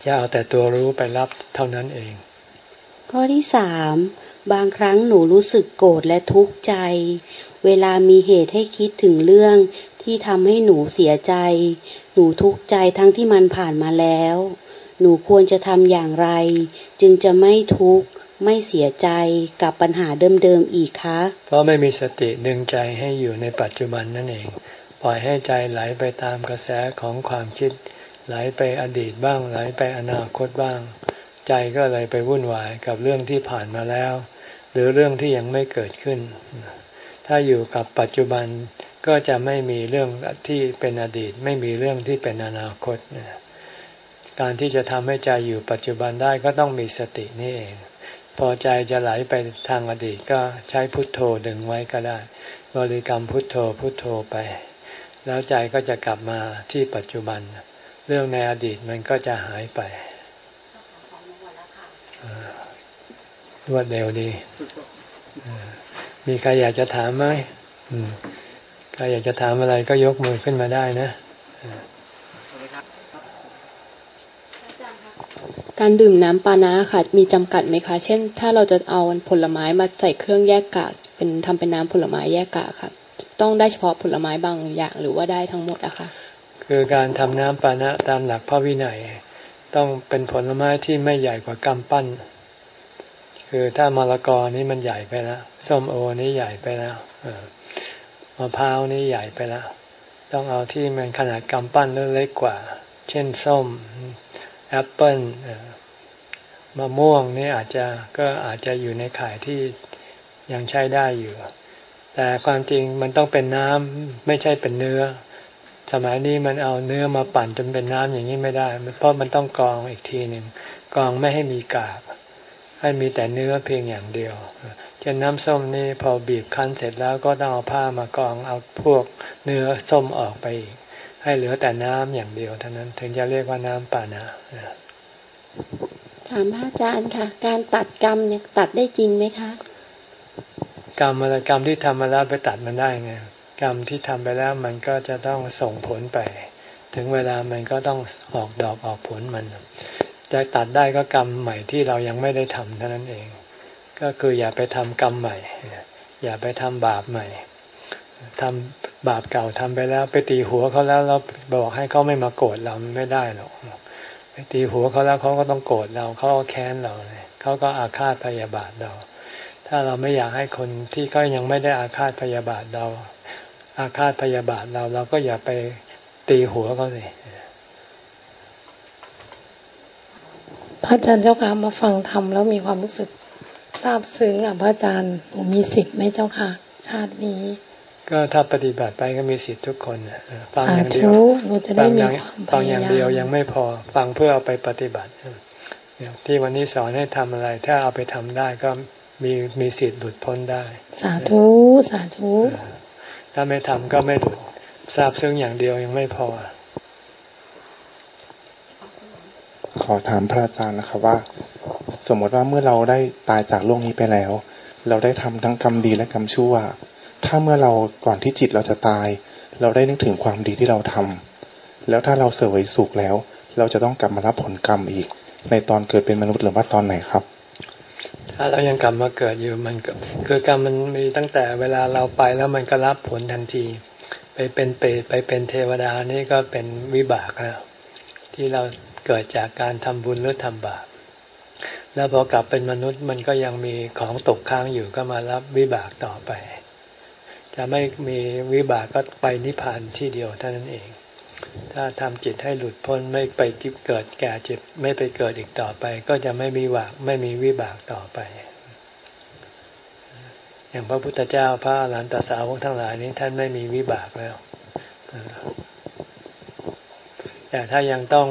จะเอาแต่ตัวรู้ไปรับเท่านั้นเอง ข้อที่สาม บางครั้งหนูรู้สึกโกรธและทุกข์ใจ เวลามีเหตุให้คิดถึงเรื่องที่ทำให้หนูเสียใจ หนูทุกข์ใจทั้งที่มันผ่านมาแล้ว หนูควรจะทำอย่างไร จึงจะไม่ทุกข์ไม่เสียใจกับปัญหาเดิมๆอีกคะ เพราะไม่มีสติดึงใจให้อยู่ในปัจจุบันนั่นเอง ปล่อยให้ใจไหลไปตามกระแสของความคิด ไหลไปอดีตบ้าง ไหลไปอนาคตบ้าง ใจก็เลยไปวุ่นวายกับเรื่องที่ผ่านมาแล้ว หรือเรื่องที่ยังไม่เกิดขึ้น ถ้าอยู่กับปัจจุบันก็จะไม่มีเรื่องที่เป็นอดีต ไม่มีเรื่องที่เป็นอนาคตการที่จะทำให้ใจอยู่ปัจจุบันได้ก็ต้องมีสตินี่เอง พอใจจะไหลไปทางอดีตก็ใช้พุทโธดึงไว้ก็ได้ บริกรรมพุทโธพุทโธไป แล้วใจก็จะกลับมาที่ปัจจุบัน เรื่องในอดีตมันก็จะหายไป รวดเร็วดี มีใครอยากจะถามไหมใครอยากจะถามอะไรก็ยกมือขึ้นมาได้นะการดื่มน้ำปานะค่ะ มีจำกัดไหมคะ เช่น ถ้าเราจะเอาผลไม้มาใส่เครื่องแยกกากเป็นทำเป็นน้ำผลไม้แยกกากค่ะ ต้องได้เฉพาะผลไม้บางอย่างหรือว่าได้ทั้งหมดอะคะคือการทำน้ำปานะตามหลักพระวินัย ต้องเป็นผลไม้ที่ไม่ใหญ่กว่ากำปั้น คือถ้ามะละกอนี่มันใหญ่ไปแล้วส้มโอนี่ใหญ่ไปแล้วมะพร้าวนี่ใหญ่ไปแล้ว ต้องเอาที่มันขนาดกำปั้นเล็กกว่า เช่นส้มแอปเปิลมะม่วงนี่อาจจะก็อาจจะอยู่ในข่ายที่ยังใช้ได้อยู่ แต่ความจริงมันต้องเป็นน้ำไม่ใช่เป็นเนื้อ สมัยนี้มันเอาเนื้อมาปั่นจนเป็นน้ำอย่างนี้ไม่ได้ เพราะมันต้องกรองอีกทีหนึ่งกรองไม่ให้มีกาก ให้มีแต่เนื้อเพียงอย่างเดียวเช่นน้ำส้มนี่พอบีบคั้นเสร็จแล้วก็ต้องเอาผ้ามากรองเอาพวกเนื้อส้มออกไปอีกให้เหลือแต่น้ำอย่างเดียวเท่านั้นถึงจะเรียกว่าน้ำปานะถามพระอาจารย์ค่ะ การตัดกรรมเนี่ยตัดได้จริงไหมคะ กรรมอะไรกรรมที่ทำมาแล้วไปตัดมันได้ไงกรรมที่ทำไปแล้วมันก็จะต้องส่งผลไป ถึงเวลามันก็ต้องออกดอกออกผลมัน จะตัดได้ก็กรรมใหม่ที่เรายังไม่ได้ทำเท่านั้นเอง ก็คืออย่าไปทำกรรมใหม่ อย่าไปทำบาปใหม่ทำบาปเก่าทำไปแล้ว ไปตีหัวเขาแล้วเราบอกให้เขาไม่มาโกรธเราไม่ได้หรอกไปตีหัวเขาแล้วเขาก็ต้องโกรธเราเขาก็แค้นเราเขาก็อาฆาตพยาบาทเรา ถ้าเราไม่อยากให้คนที่เขายังไม่ได้อาฆาตพยาบาทเรา อาฆาตพยาบาทเราเราก็อย่าไปตีหัวเขาสิ พระอาจารย์เจ้าค่ะมาฟังธรรมแล้วมีความรู้สึกซาบซึ้งอะพระอาจารย์หนูมีสิทธิ์ไหมเจ้าค่ะ ชาตินี้ ก็ถ้าปฏิบัติไปก็มีสิทธิ์ทุกคนฟังอย่างเดียวหนูจะได้มีฟังอย่างเดียวยังไม่พอฟังเพื่อเอาไปปฏิบัติที่วันนี้สอนให้ทำอะไร ถ้าเอาไปทำได้ก็มีมีสิทธิ์หลุดพ้นได้ สาธุสาธุถ้าไม่ทำก็ไม่หลุดทราบซึ่งอย่างเดียวยังไม่พอ ขอถามพระอาจารย์นะครับว่า สมมติว่าเมื่อเราได้ตายจากโลกนี้ไปแล้ว เราได้ทำทั้งกรรมดีและกรรมชั่ว ถ้าเมื่อเราก่อนที่จิตเราจะตาย เราได้นึกถึงความดีที่เราทำแล้วถ้าเราเสวยสุขแล้ว เราจะต้องกลับมารับผลกรรมอีก ในตอนเกิดเป็นมนุษย์หรือว่าตอนไหนครับ ถ้าเรายังกลับมาเกิดอยู่มันก็คือกรรมมันมีตั้งแต่เวลาเราไปแล้วมันก็รับผลทันที ไปเป็นเปรตไปเป็นเทวดานี่ก็เป็นวิบากแล้วที่เรา เกิดจากการทำบุญหรือทำบาป แล้วพอกลับเป็นมนุษย์มันก็ยังมีของตกค้างอยู่ก็มารับวิบากต่อไป จะไม่มีวิบากก็ไปนิพพานที่เดียวเท่านั้นเอง ถ้าทำจิตให้หลุดพ้นไม่ไปเกิดแก่เจ็บไม่ไปเกิดอีกต่อไป ก็จะไม่มีวากไม่มีวิบากต่อไปอย่างพระพุทธเจ้าพระหลานตสาวกทั้งหลายนี้ท่านไม่มีวิบากแล้ว แต่ถ้ายังต้อง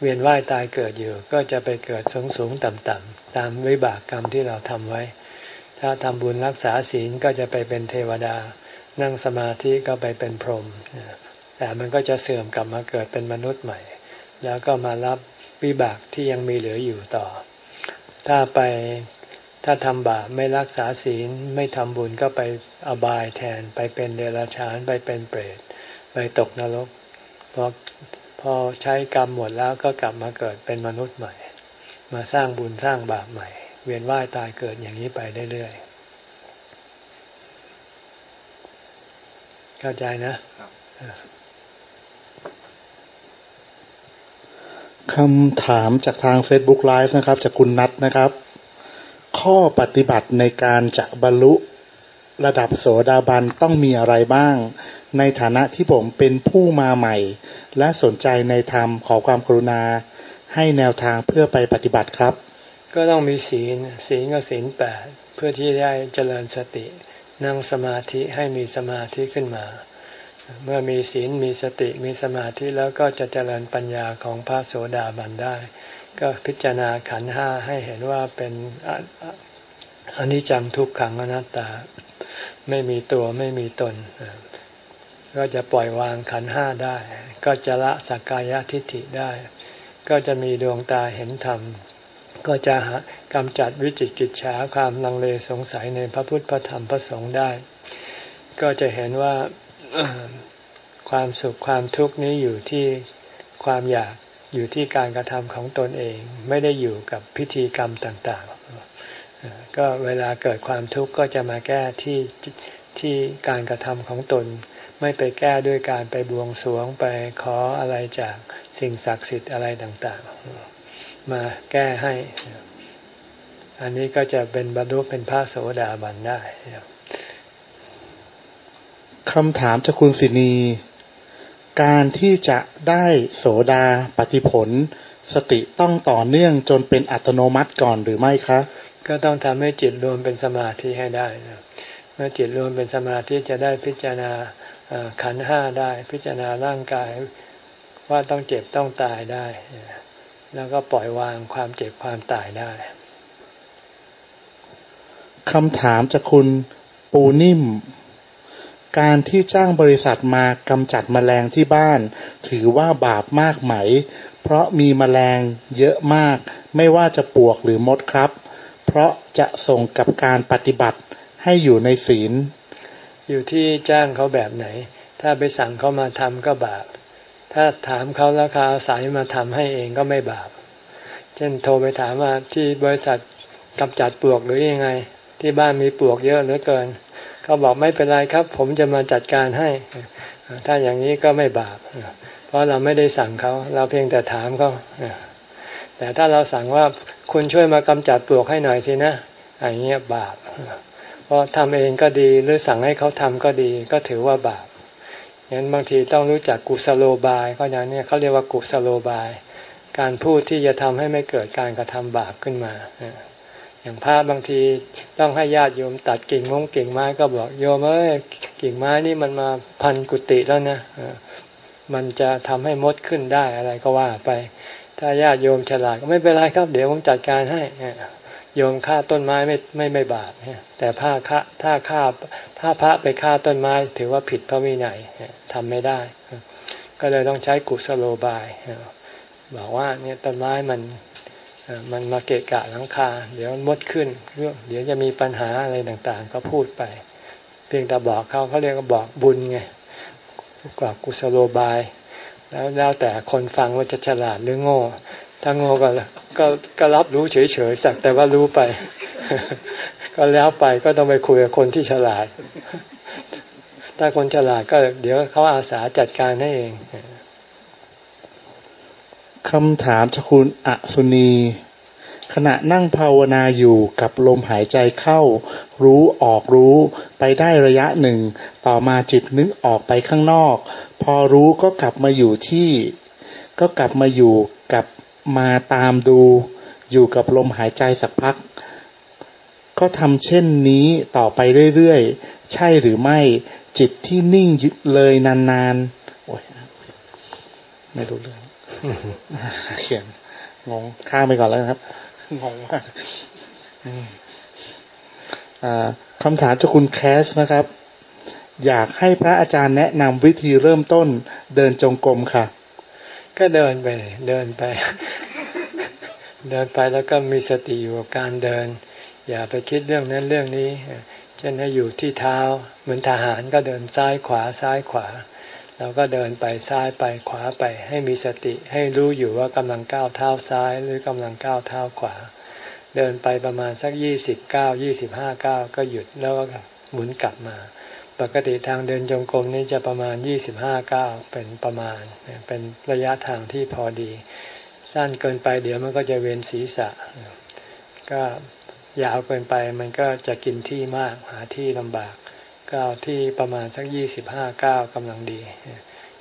เวียนว่ายตายเกิดอยู่ ก็จะไปเกิดสูงสูงต่ำต่ำตามวิบากกรรมที่เราทำไว้ ถ้าทำบุญรักษาศีลก็จะไปเป็นเทวดา นั่งสมาธิก็ไปเป็นพรหมแต่มันก็จะเสื่อมกลับมาเกิดเป็นมนุษย์ใหม่ แล้วก็มารับวิบากที่ยังมีเหลืออยู่ต่อ ถ้าไปถ้าทำบาปไม่รักษาศีลไม่ทำบุญก็ไปอบายแทนไปเป็นเดรัจฉานไปเป็นเปรตไปตกนรกพอ พอใช้กรรมหมดแล้วก็กลับมาเกิดเป็นมนุษย์ใหม่ มาสร้างบุญสร้างบาปใหม่ เวียนว่ายตายเกิดอย่างนี้ไปเรื่อยๆเข้าใจนะคำถามจากทาง Facebook Live นะครับ จากคุณนัทนะครับ ข้อปฏิบัติในการจะบรรลุระดับโสดาบันต้องมีอะไรบ้าง ในฐานะที่ผมเป็นผู้มาใหม่ และสนใจในธรรมขอความกรุณาให้แนวทางเพื่อไปปฏิบัติครับ ก็ต้องมีศีลศีลก็ศีลแปดเพื่อที่ได้เจริญสติ นั่งสมาธิให้มีสมาธิขึ้นมา เมื่อมีศีลมีสติมีสมาธิแล้วก็จะเจริญปัญญาของพระโสดาบันได้ ก็พิจารณาขันห้าให้เห็นว่าเป็นอนิจจังทุกขังอนัตตา ไม่มีตัวไม่มีตน ก็จะปล่อยวางขันห้าได้ ก็จะละสักกายทิฏฐิได้ ก็จะมีดวงตาเห็นธรรม ก็จะกำจัดวิจิตกิจฉาความลังเลสงสัยในพระพุทธพระธรรมพระสงฆ์ได้ ก็จะเห็นว่าความสุขความทุกข์นี้อยู่ที่ความอยากอยู่ที่การกระทำของตนเองไม่ได้อยู่กับพิธีกรรมต่างๆ ก็เวลาเกิดความทุกข์ก็จะมาแก้ที่ที่การกระทำของตน ไม่ไปแก้ด้วยการไปบวงสรวงไปขออะไรจากสิ่งศักดิ์สิทธิ์อะไรต่างๆ มาแก้ให้ อันนี้ก็จะเป็นบรรลุเป็นพระโสดาบันได้คำถามจากคุณสินีการที่จะได้โสดาปฏิผล สติต้องต่อเนื่องจนเป็นอัตโนมัติก่อนหรือไม่คะ ก็ต้องทำให้จิตรวมเป็นสมาธิให้ได้นะเมื่อจิตรวมเป็นสมาธิจะได้พิจารณา ขันห้าได้ พิจารณาร่างกายว่าต้องเจ็บต้องตายได้ แล้วก็ปล่อยวางความเจ็บความตายได้คำถามจากคุณปูนิ่ม การที่จ้างบริษัทมากำจัดมแมลงที่บ้าน ถือว่าบาปมากไหม เพราะมีมแมลงเยอะมาก ไม่ว่าจะปวกหรือมดครับ เพราะจะส่งกับการปฏิบัติให้อยู่ในศีล อยู่ที่จ้างเขาแบบไหน ถ้าไปสั่งเขามาทำก็บาป ถ้าถามเขาแล้วเขาอาศัยมาทำให้เองก็ไม่บาป เช่นโทรไปถามว่าที่บริษัทกำจัดปลวกหรือยังไง ที่บ้านมีปลวกเยอะเหลือเกิน เขาบอกไม่เป็นไรครับ ผมจะมาจัดการให้ ถ้าอย่างนี้ก็ไม่บาป เพราะเราไม่ได้สั่งเขา เราเพียงแต่ถามเขาแต่ถ้าเราสั่งว่าคุณช่วยมากำจัดปลวกให้หน่อยสินะอย่างเงี้ยบาป เพราะทำเองก็ดีหรือสั่งให้เขาทำก็ดีก็ถือว่าบาปงั้นบางทีต้องรู้จักกุศโลบายก็อย่างนี้เขาเรียกว่ากุศโลบาย การพูดที่จะทำให้ไม่เกิดการกระทำบาปขึ้นมา อย่างพระบางทีต้องให้ญาติโยมตัดกิ่งมงกิ่งไม้ก็บอกโยมเอ้ยกิ่งไม้นี่มันมาพันกุฏิแล้วนะมันจะทำให้มดขึ้นได้อะไรก็ว่าไป ถ้าญาติโยมฉลาดก็ไม่เป็นไรครับ เดี๋ยวผมจัดการให้ โยมฆ่าต้นไม้ไม่ไม่ไม่บาปแต่ผ้าฆ่าถ้าฆ่าถ้าพระไปฆ่าต้นไม้ ถือว่าผิดพระวินัยทำไม่ได้ ก็เลยต้องใช้กุศโลบายบอกว่าเนี่ยต้นไม้มันมันมาเกะกะหลังคา เดี๋ยวมดขึ้นเดี๋ยวจะมีปัญหาอะไรต่างๆ ก็พูดไป เพียงแต่บอกเขาเขาเรียกว่าบอกบุญไงกว่ากุศโลบาย แล้วแล้วแต่คนฟังว่าจะฉลาดหรือโง่ ถ้าโง่ก็ ก็ก็รับรู้เฉยๆสักแต่ว่ารู้ไป ก็แล้วไปก็ต้องไปคุยกับคนที่ฉลาด ถ้าคนฉลาดก็เดี๋ยวเขาอาสาจัดการให้เองคำถามชคุณอสุนีขณะนั่งภาวนาอยู่กับลมหายใจเข้า รู้ออกรู้ไปได้ระยะหนึ่ง ต่อมาจิตนึกออกไปข้างนอก พอรู้ก็กลับมาอยู่ที่ ก็กลับมาอยู่กับ มาตามดูอยู่กับลมหายใจสักพัก ก็ทำเช่นนี้ต่อไปเรื่อยๆ ใช่หรือไม่จิตที่นิ่งเลยนานๆ โอ้ยไม่รู้เรื่องเขียนงงข้ามไปก่อนแล้วครับ งงมากคำถามจากคุณแคสนะครับ อยากให้พระอาจารย์แนะนำวิธีเริ่มต้นเดินจงกรมค่ะ ก็เดินไป เดินไป เดินไปแล้วก็มีสติอยู่กับการเดิน อย่าไปคิดเรื่องนั้นเรื่องนี้เช่นให้อยู่ที่เท้า เหมือนทหารก็เดินซ้ายขวาซ้ายขวาเราก็เดินไปซ้ายไปขวาไป ให้มีสติ ให้รู้อยู่ว่ากำลังก้าวเท้าซ้ายหรือกำลังก้าวเท้าขวา เดินไปประมาณสักยี่สิบเก้ายี่สิบห้าเก้าก็หยุดแล้วก็หมุนกลับมา ปกติทางเดินจงกรมนี้จะประมาณยี่สิบห้าเก้าเป็นประมาณ เป็นระยะทางที่พอดี สั้นเกินไปเดี๋ยวมันก็จะเวียนศีรษะ ก็ยาวเกินไปมันก็จะกินที่มากหาที่ลำบากก้าวที่ประมาณสักยี่สิบห้าก้าวกำลังดี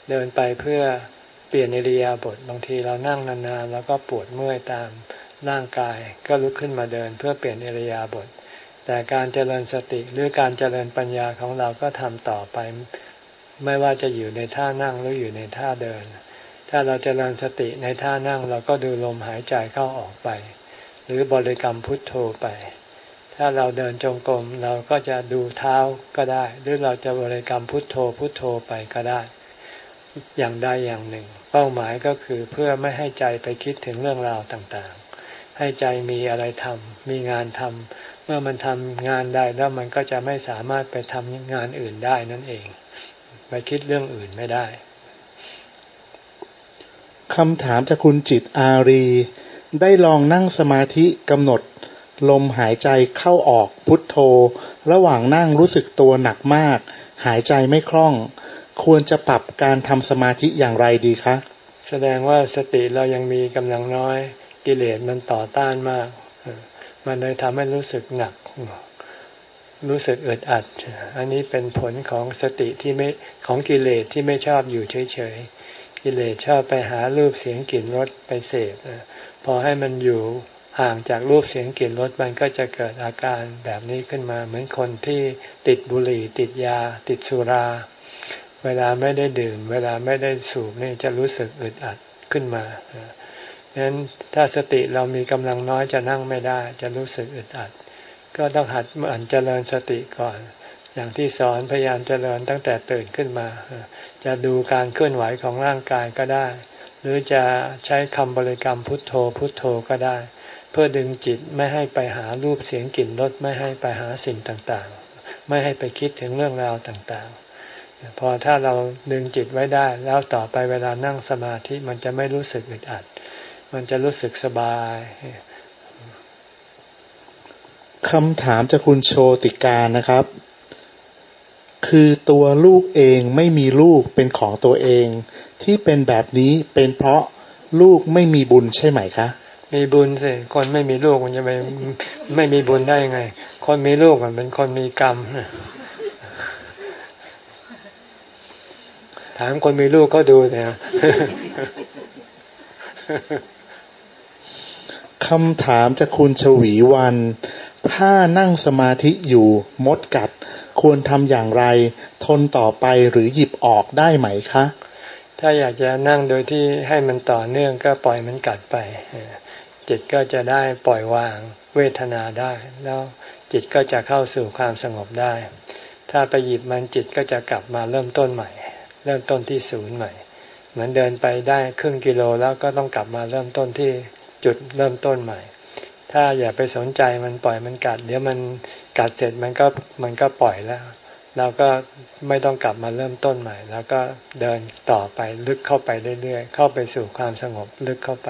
เดินไปเพื่อเปลี่ยนอิริยาบถบางทีเรานั่งนานๆแล้วก็ปวดเมื่อยตามร่างกาย ก็ลุกขึ้นมาเดินเพื่อเปลี่ยนอิริยาบถ แต่การเจริญสติหรือการเจริญปัญญาของเราก็ทำต่อไป ไม่ว่าจะอยู่ในท่านั่งหรืออยู่ในท่าเดิน ถ้าเราเจริญสติในท่านั่งเราก็ดูลมหายใจเข้าออกไป หรือบริกรรมพุทโธไป ถ้าเราเดินจงกรมเราก็จะดูเท้าก็ได้ หรือเราจะบริกรรมพุทโธพุทโธไปก็ได้ อย่างใดอย่างหนึ่ง เป้าหมายก็คือเพื่อไม่ให้ใจไปคิดถึงเรื่องราวต่างๆ ให้ใจมีอะไรทำมีงานทำ เมื่อมันทำงานได้แล้วมันก็จะไม่สามารถไปทำงานอื่นได้นั่นเอง ไปคิดเรื่องอื่นไม่ได้คำถามจากคุณจิตอารี ได้ลองนั่งสมาธิกำหนด ลมหายใจเข้าออกพุทโธ ระหว่างนั่งรู้สึกตัวหนักมาก หายใจไม่คล่อง ควรจะปรับการทำสมาธิอย่างไรดีคะ แสดงว่าสติเรายังมีกำลังน้อย กิเลสมันต่อต้านมาก มันเลยทำให้รู้สึกหนัก รู้สึกอึดอัด อันนี้เป็นผลของสติที่ไม่ของกิเลสที่ไม่ชอบอยู่เฉยๆ กิเลสชอบไปหารูปเสียงกลิ่นรสไปเสพพอให้มันอยู่ห่างจากรูปเสียงกลิ่นรสมันก็จะเกิดอาการแบบนี้ขึ้นมา เหมือนคนที่ติดบุหรี่ ติดยา ติดสุรา เวลาไม่ได้ดื่ม เวลาไม่ได้สูบนี่จะรู้สึกอึดอัดขึ้นมา ดังนั้นถ้าสติเรามีกำลังน้อยจะนั่งไม่ได้ จะรู้สึกอึดอัด ก็ต้องหัดมันเจริญสติก่อน อย่างที่สอนพยายามเจริญตั้งแต่ตื่นขึ้นมา จะดูการเคลื่อนไหวของร่างกายก็ได้ หรือจะใช้คำบริกรรมพุทโธพุทโธก็ได้ เพื่อดึงจิตไม่ให้ไปหารูปเสียงกลิ่นรสไม่ให้ไปหาสิ่งต่างๆ ไม่ให้ไปคิดถึงเรื่องราวต่างๆพอถ้าเราดึงจิตไว้ได้ แล้วต่อไปเวลานั่งสมาธิมันจะไม่รู้สึกอึดอัด มันจะรู้สึกสบายคำถามจากคุณโชติการนะครับ คือตัวลูกเองไม่มีลูกเป็นของตัวเอง ที่เป็นแบบนี้เป็นเพราะลูกไม่มีบุญใช่ไหมคะ มีบุญสิคนไม่มีลูกมันจะไปไม่มีบุญได้ยังไง คนมีลูกมันเป็นคนมีกรรมถามคนมีลูกก็ดูเนี่ย คำถามจากคุณชวีวัน ถ้านั่งสมาธิอยู่มดกัด ควรทำอย่างไร ทนต่อไปหรือหยิบออกได้ไหมคะ ถ้าอยากจะนั่งโดยที่ให้มันต่อเนื่องก็ปล่อยมันกัดไป จิตก็จะได้ปล่อยวางเวทนาได้ แล้วจิตก็จะเข้าสู่ความสงบได้ ถ้าไปหยิบมันจิตก็จะกลับมาเริ่มต้นใหม่ เริ่มต้นที่ศูนย์ใหม่ เหมือนเดินไปได้ครึ่งกิโลแล้วก็ต้องกลับมาเริ่มต้นที่ จุดเริ่มต้นใหม่ ถ้าอย่าไปสนใจมันปล่อยมันกัด เดี๋ยวมันกัดเสร็จมันก็มันก็ปล่อยแล้วเราก็ไม่ต้องกลับมาเริ่มต้นใหม่ แล้วก็เดินต่อไปลึกเข้าไปเรื่อยๆเข้าไปสู่ความสงบลึกเข้าไป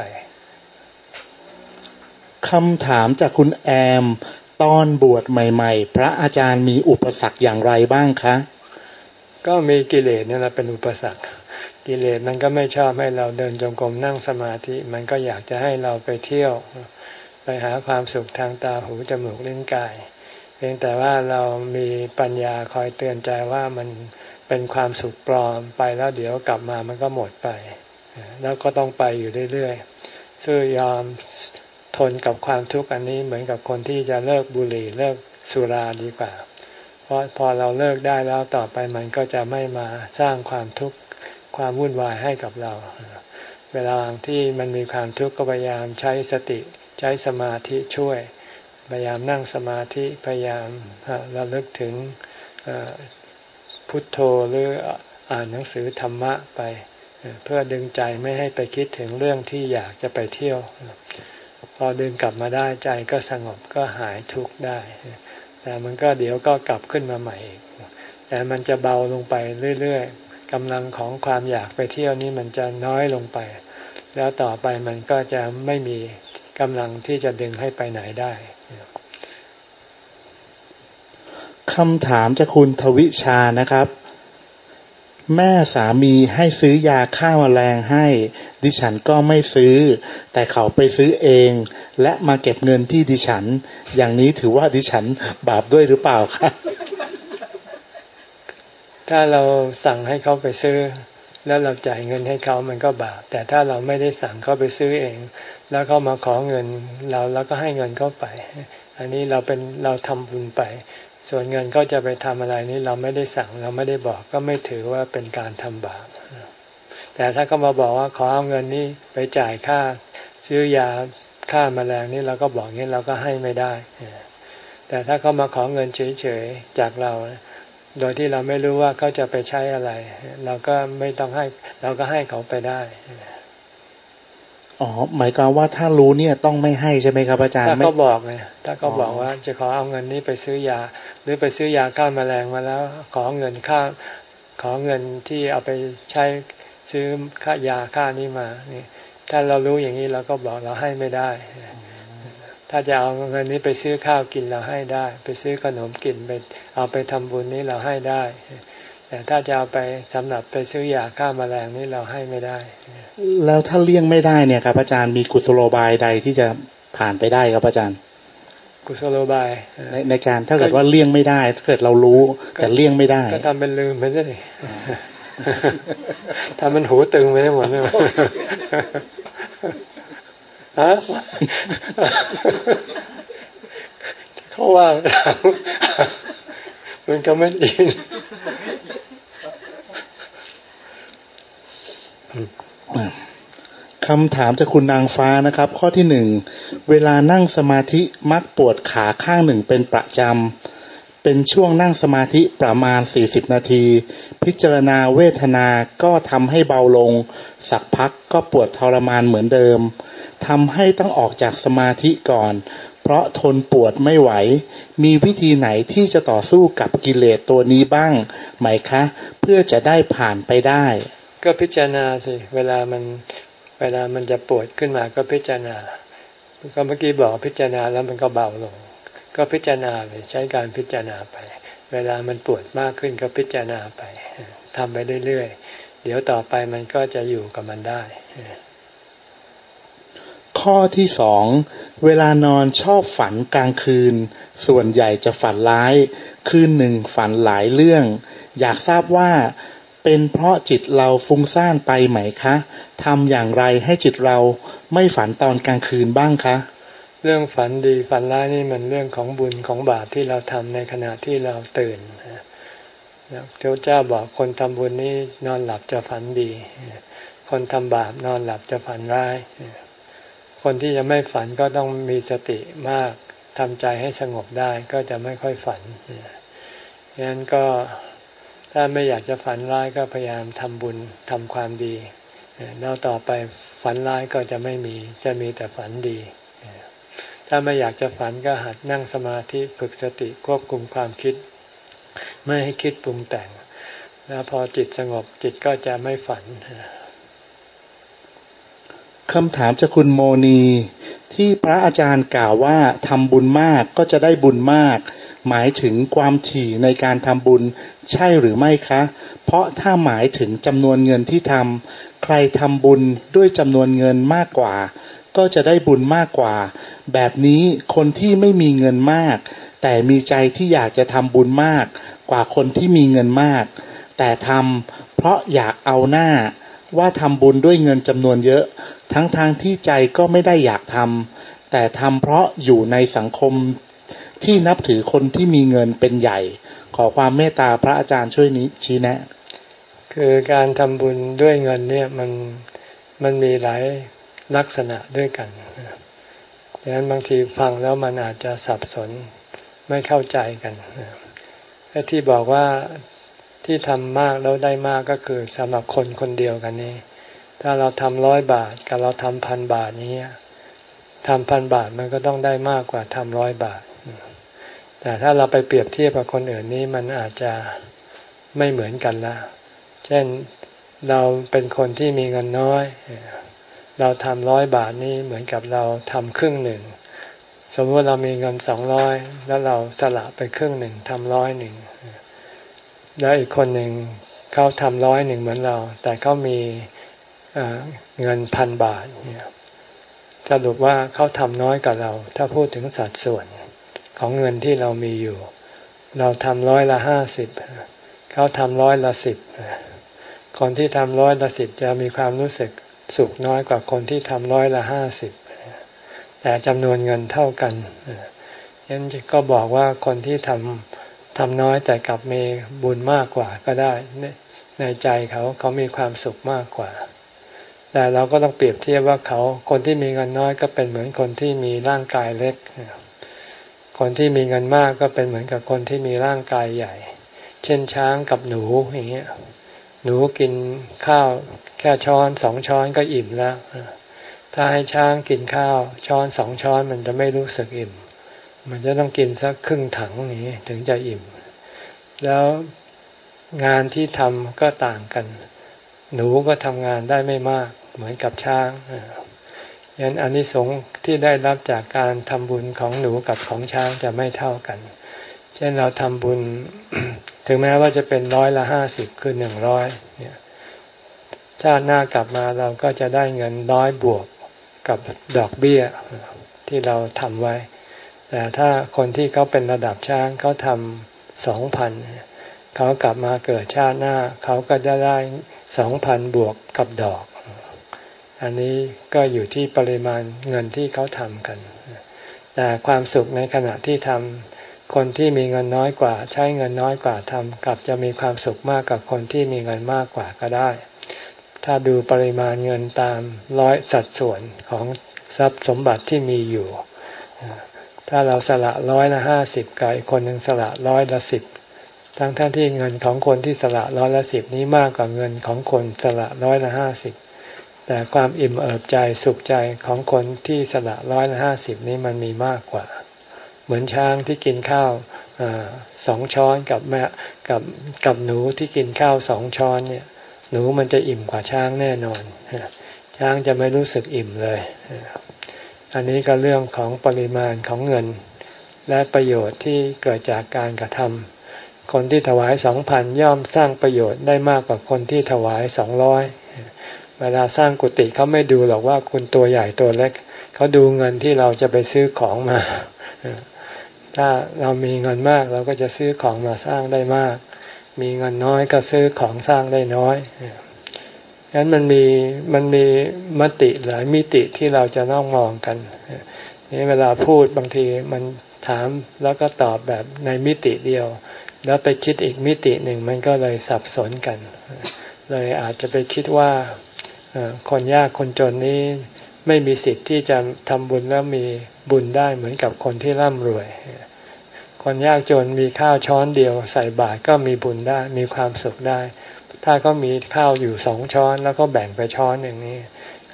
คำถามจากคุณแอม ตอนบวชใหม่ ๆ พระอาจารย์มีอุปสรรคอย่างไรบ้างคะ ก็มีกิเลสนี่แหละเป็นอุปสรรค กิเลสมันก็ไม่ชอบให้เราเดินจงกรมนั่งสมาธิ มันก็อยากจะให้เราไปเที่ยว ไปหาความสุขทางตาหูจมูกลิ้นกาย เพียงแต่ว่าเรามีปัญญาคอยเตือนใจว่ามันเป็นความสุขปลอมไปแล้วเดี๋ยวกลับมามันก็หมดไป แล้วก็ต้องไปอยู่เรื่อยๆซื่อยอมทนกับความทุกข์อันนี้เหมือนกับคนที่จะเลิกบุหรี่เลิกสุราดีกว่า เพราะพอเราเลิกได้แล้วต่อไปมันก็จะไม่มาสร้างความทุกข์ ความวุ่นวายให้กับเรา เวลาที่มันมีความทุกข์ก็พยายามใช้สติใช้สมาธิช่วย พยายามนั่งสมาธิพยายามระลึกถึงพุทโธหรืออ่านหนังสือธรรมะไป เพื่อดึงใจไม่ให้ไปคิดถึงเรื่องที่อยากจะไปเที่ยว พอดึงกลับมาได้ใจก็สงบก็หายทุกข์ได้ แต่มันก็เดี๋ยวก็กลับขึ้นมาใหม่อีกแต่มันจะเบาลงไปเรื่อยๆ กำลังของความอยากไปเที่ยวนี้มันจะน้อยลงไป แล้วต่อไปมันก็จะไม่มีกำลังที่จะดึงให้ไปไหนได้คำถามจากคุณทวิชานะครับ แม่สามีให้ซื้อยาฆ่ามาแมลงให้ ดิฉันก็ไม่ซื้อ แต่เขาไปซื้อเอง และมาเก็บเงินที่ดิฉัน อย่างนี้ถือว่าดิฉันบาปด้วยหรือเปล่าคะ ถ้าเราสั่งให้เขาไปซื้อ แล้วเราจ่ายเงินให้เขามันก็บาปแต่ถ้าเราไม่ได้สั่งเขาไปซื้อเอง แล้วเขามาขอเงินเราแล้วก็ให้เงินเขาไป อันนี้เราเป็นเราทำบุญไป ส่วนเงินก็จะไปทำอะไรนี้เราไม่ได้สั่งเราไม่ได้บอกก็ไม่ถือว่าเป็นการทำบาปแต่ถ้าเขามาบอกว่าขอเอาเงินนี้ไปจ่ายค่าซื้อยาค่ามาแมลงนี่เราก็บอกงี้เราก็ให้ไม่ได้ แต่ถ้าเขามาขอเงินเฉยๆจากเรา โดยที่เราไม่รู้ว่าเขาจะไปใช้อะไร เราก็ไม่ต้องให้ เราก็ให้เขาไปได้อ๋อหมายความว่าถ้ารู้เนี่ยต้องไม่ให้ใช่ไหมครับอาจารย์ถ้าเขาบอกไงถ้าเขาบอกว่าจะขอเอาเงินนี้ไปซื้อยา หรือไปซื้อยาฆ่าแมลงมาแล้ว ขอเงินค่าขอเงินที่เอาไปใช้ซื้อค่ายาค่านี้มานี่ถ้าเรารู้อย่างนี้เราก็บอกเราให้ไม่ได้ ถ้าจะเอาเงินนี้ไปซื้อข้าวกินเราให้ได้ ไปซื้อขนมกินไปเอาไปทำบุญนี้เราให้ได้ แต่ถ้าจะเอาไปสำหรับไปซื้อยาฆ่ามาแมลงนี่เราให้ไม่ได้ แล้วถ้าเลี่ยงไม่ได้เนี่ยครับอาจารย์มีกุศโลบายใดที่จะผ่านไปได้ครับอาจารย์กุศโลบายในในการถ้าเกิดว่าเลี่ยงไม่ได้ ถ้าเกิดเรารู้แต่เลี่ยงไม่ได้ ก็ทำเป็นลืมไปเลยทำมันหูตึงไปได้หมดเลย ฮะเขาว่ามันก็ไม่ดีคำถามจากคุณนางฟ้านะครับ ข้อที่หนึ่ง เวลานั่งสมาธิมักปวดขาข้างหนึ่งเป็นประจำ เป็นช่วงนั่งสมาธิประมาณสี่สิบนาที พิจารณาเวทนาก็ทำให้เบาลง สักพักก็ปวดทรมานเหมือนเดิม ทำให้ต้องออกจากสมาธิก่อน เพราะทนปวดไม่ไหว มีวิธีไหนที่จะต่อสู้กับกิเลสตัวนี้บ้างไหมคะ เพื่อจะได้ผ่านไปได้ ก็พิจารณาสิ เวลามันเวลามันจะปวดขึ้นมาก็พิจารณา ก็เมื่อกี้บอกพิจารณาแล้วมันก็เบาลง ก็พิจารณาไปใช้การพิจารณาไป เวลามันปวดมากขึ้นก็พิจารณาไปทำไปเรื่อยๆเดี๋ยวต่อไปมันก็จะอยู่กับมันได้ ข้อที่สองเวลานอนชอบฝันกลางคืน ส่วนใหญ่จะฝันร้าย คืนหนึ่งฝันหลายเรื่อง อยากทราบว่าเป็นเพราะจิตเราฟุ้งซ่านไปไหมคะทำอย่างไรให้จิตเราไม่ฝันตอนกลางคืนบ้างคะ เรื่องฝันดีฝันร้ายนี่มันเรื่องของบุญของบาปที่เราทำในขณะที่เราตื่นเจ้าเจ้าบอกคนทำบุญนี่นอนหลับจะฝันดี คนทำบาปนอนหลับจะฝันร้าย คนที่จะไม่ฝันก็ต้องมีสติมากทำใจให้สงบได้ก็จะไม่ค่อยฝันดังนั้นก็ถ้าไม่อยากจะฝันร้ายก็พยายามทำบุญทำความดีแล้วต่อไปฝันร้ายก็จะไม่มีจะมีแต่ฝันดี ถ้าไม่อยากจะฝันก็หัดนั่งสมาธิฝึกสติควบคุมความคิด ไม่ให้คิดปรุงแต่ง แล้วพอจิตสงบจิตก็จะไม่ฝัน คำถามจากคุณโมนี ที่พระอาจารย์กล่าวว่าทำบุญมากก็จะได้บุญมาก หมายถึงความถี่ในการทำบุญใช่หรือไม่คะ เพราะถ้าหมายถึงจำนวนเงินที่ทำใครทำบุญด้วยจำนวนเงินมากกว่า ก็จะได้บุญมากกว่า แบบนี้คนที่ไม่มีเงินมาก แต่มีใจที่อยากจะทำบุญมาก กว่าคนที่มีเงินมาก แต่ทำเพราะอยากเอาหน้าว่าทำบุญด้วยเงินจำนวนเยอะ ทั้งทางที่ใจก็ไม่ได้อยากทำแต่ทำเพราะอยู่ในสังคมที่นับถือคนที่มีเงินเป็นใหญ่ ขอความเมตตาพระอาจารย์ช่วยนี้ชี้แนะ คือการทำบุญด้วยเงินเนี่ยมันมันมีหลายลักษณะด้วยกันดังนั้นบางทีฟังแล้วมันอาจจะสับสนไม่เข้าใจกันไอ้ที่บอกว่าที่ทำมากแล้วได้มากก็คือสำหรับคนคนเดียวกันนี้ ถ้าเราทำร้อยบาทกับเราทำพันบาทนี้ทำพันบาทมันก็ต้องได้มากกว่าทำร้อยบาท แต่ถ้าเราไปเปรียบเทียบกับคนอื่นนี้มันอาจจะไม่เหมือนกันละ เช่นเราเป็นคนที่มีเงินน้อย เราทำร้อยบาทนี้เหมือนกับเราทำครึ่งหนึ่ง สมมติเรามีเงินสองร้อยแล้วเราสละไปครึ่งหนึ่งทำร้อยหนึ่ง แล้วอีกคนหนึ่งเขาทำร้อยหนึ่งเหมือนเรา แต่เขามี เงินพันบาทเนี่ยสรุปว่าเขาทำน้อยกว่าเรา ถ้าพูดถึงสัดส่วนของเงินที่เรามีอยู่ เราทำร้อยละห้าสิบเขาทำร้อยละสิบคนที่ทำร้อยละสิบจะมีความรู้สึกสุขน้อยกว่าคนที่ทำร้อยละห้าสิบแต่จำนวนเงินเท่ากันยันก็บอกว่าคนที่ทำทำน้อยแต่กลับมีบุญมากกว่าก็ได้ ในใจเขาเขามีความสุขมากกว่า แต่เราก็ต้องเปรียบเทียบว่าเขาคนที่มีเงินน้อยก็เป็นเหมือนคนที่มีร่างกายเล็ก คนที่มีเงินมากก็เป็นเหมือนกับคนที่มีร่างกายใหญ่ เช่นช้างกับหนูอย่างเงี้ยหนูกินข้าวแค่ช้อนสองช้อนก็อิ่มแล้ว ถ้าให้ช้างกินข้าวช้อนสองช้อนมันจะไม่รู้สึกอิ่ม มันจะต้องกินสักครึ่งถังนี้ถึงจะอิ่ม แล้วงานที่ทำก็ต่างกัน หนูก็ทำงานได้ไม่มาก เหมือนกับช้างยันอนนิสงส์ที่ได้รับจากการทำบุญของหนูกับของช้างจะไม่เท่ากัน เช่นเราทำบุญ ถึงแม้ว่าจะเป็นร้อยละห้าสิบคือหนึ่งร้อยเนี่ยชาติหน้ากลับมาเราก็จะได้เงินร้อยบวกกับดอกเบี้ยที่เราทำไว้ แต่ถ้าคนที่เขาเป็นระดับช้างเขาทำสองพันเขากลับมาเกิดชาติหน้า เขาก็จะได้สองพันบวกกับดอก อันนี้ก็อยู่ที่ปริมาณเงินที่เขาทำกัน แต่ความสุขในขณะที่ทำคนที่มีเงินน้อยกว่า ใช้เงินน้อยกว่าทำกับจะมีความสุขมากกับคนที่มีเงินมากกว่าก็ได้ ถ้าดูปริมาณเงินตามร้อยสัดส่วนของทรัพย์สมบัติที่มีอยู่ ถ้าเราสละร้อยละห้าสิบกับอีกคนหนึ่งสละร้อยละสิบทั้งท่านที่เงินของคนที่สละร้อยละสิบนี้มากกว่าเงินของคนสละร้อยละห้าสิบ แต่ความอิ่มเอิบใจสุขใจของคนที่สละร้อยละห้าสิบนี้มันมีมากกว่า เหมือนช้างที่กินข้าวอสองช้อนกับแม่กับกับหนูที่กินข้าวสองช้อนเนี่ย หนูมันจะอิ่มกว่าช้างแน่นอนช้างจะไม่รู้สึกอิ่มเลย อันนี้ก็เรื่องของปริมาณของเงิน และประโยชน์ที่เกิดจากการกระทำคนที่ถวายสองพันย่อมสร้างประโยชน์ได้มากกว่าคนที่ถวายสองร้อย เวลาสร้างกุฏิเขาไม่ดูหรอกว่าคุณตัวใหญ่ตัวเล็กเขาดูเงินที่เราจะไปซื้อของมา ถ้าเรามีเงินมากเราก็จะซื้อของมาสร้างได้มาก มีเงินน้อยก็ซื้อของสร้างได้น้อยฉะนั้นมันมีมันมีมติหลายมิติที่เราจะต้องมองกันนี่เวลาพูดบางทีมันถามแล้วก็ตอบแบบในมิติเดียว แล้วไปคิดอีกมิติหนึ่งมันก็เลยสับสนกัน เลยอาจจะไปคิดว่า คนยากคนจนนี้ไม่มีสิทธิ์ที่จะทำบุญแล้วมีบุญได้เหมือนกับคนที่ร่ำรวย คนยากจนมีข้าวช้อนเดียว ใส่บาตรก็มีบุญได้มีความสุขได้ ถ้าเขามีข้าวอยู่สองช้อนแล้วก็แบ่งไปช้อนอย่างนี้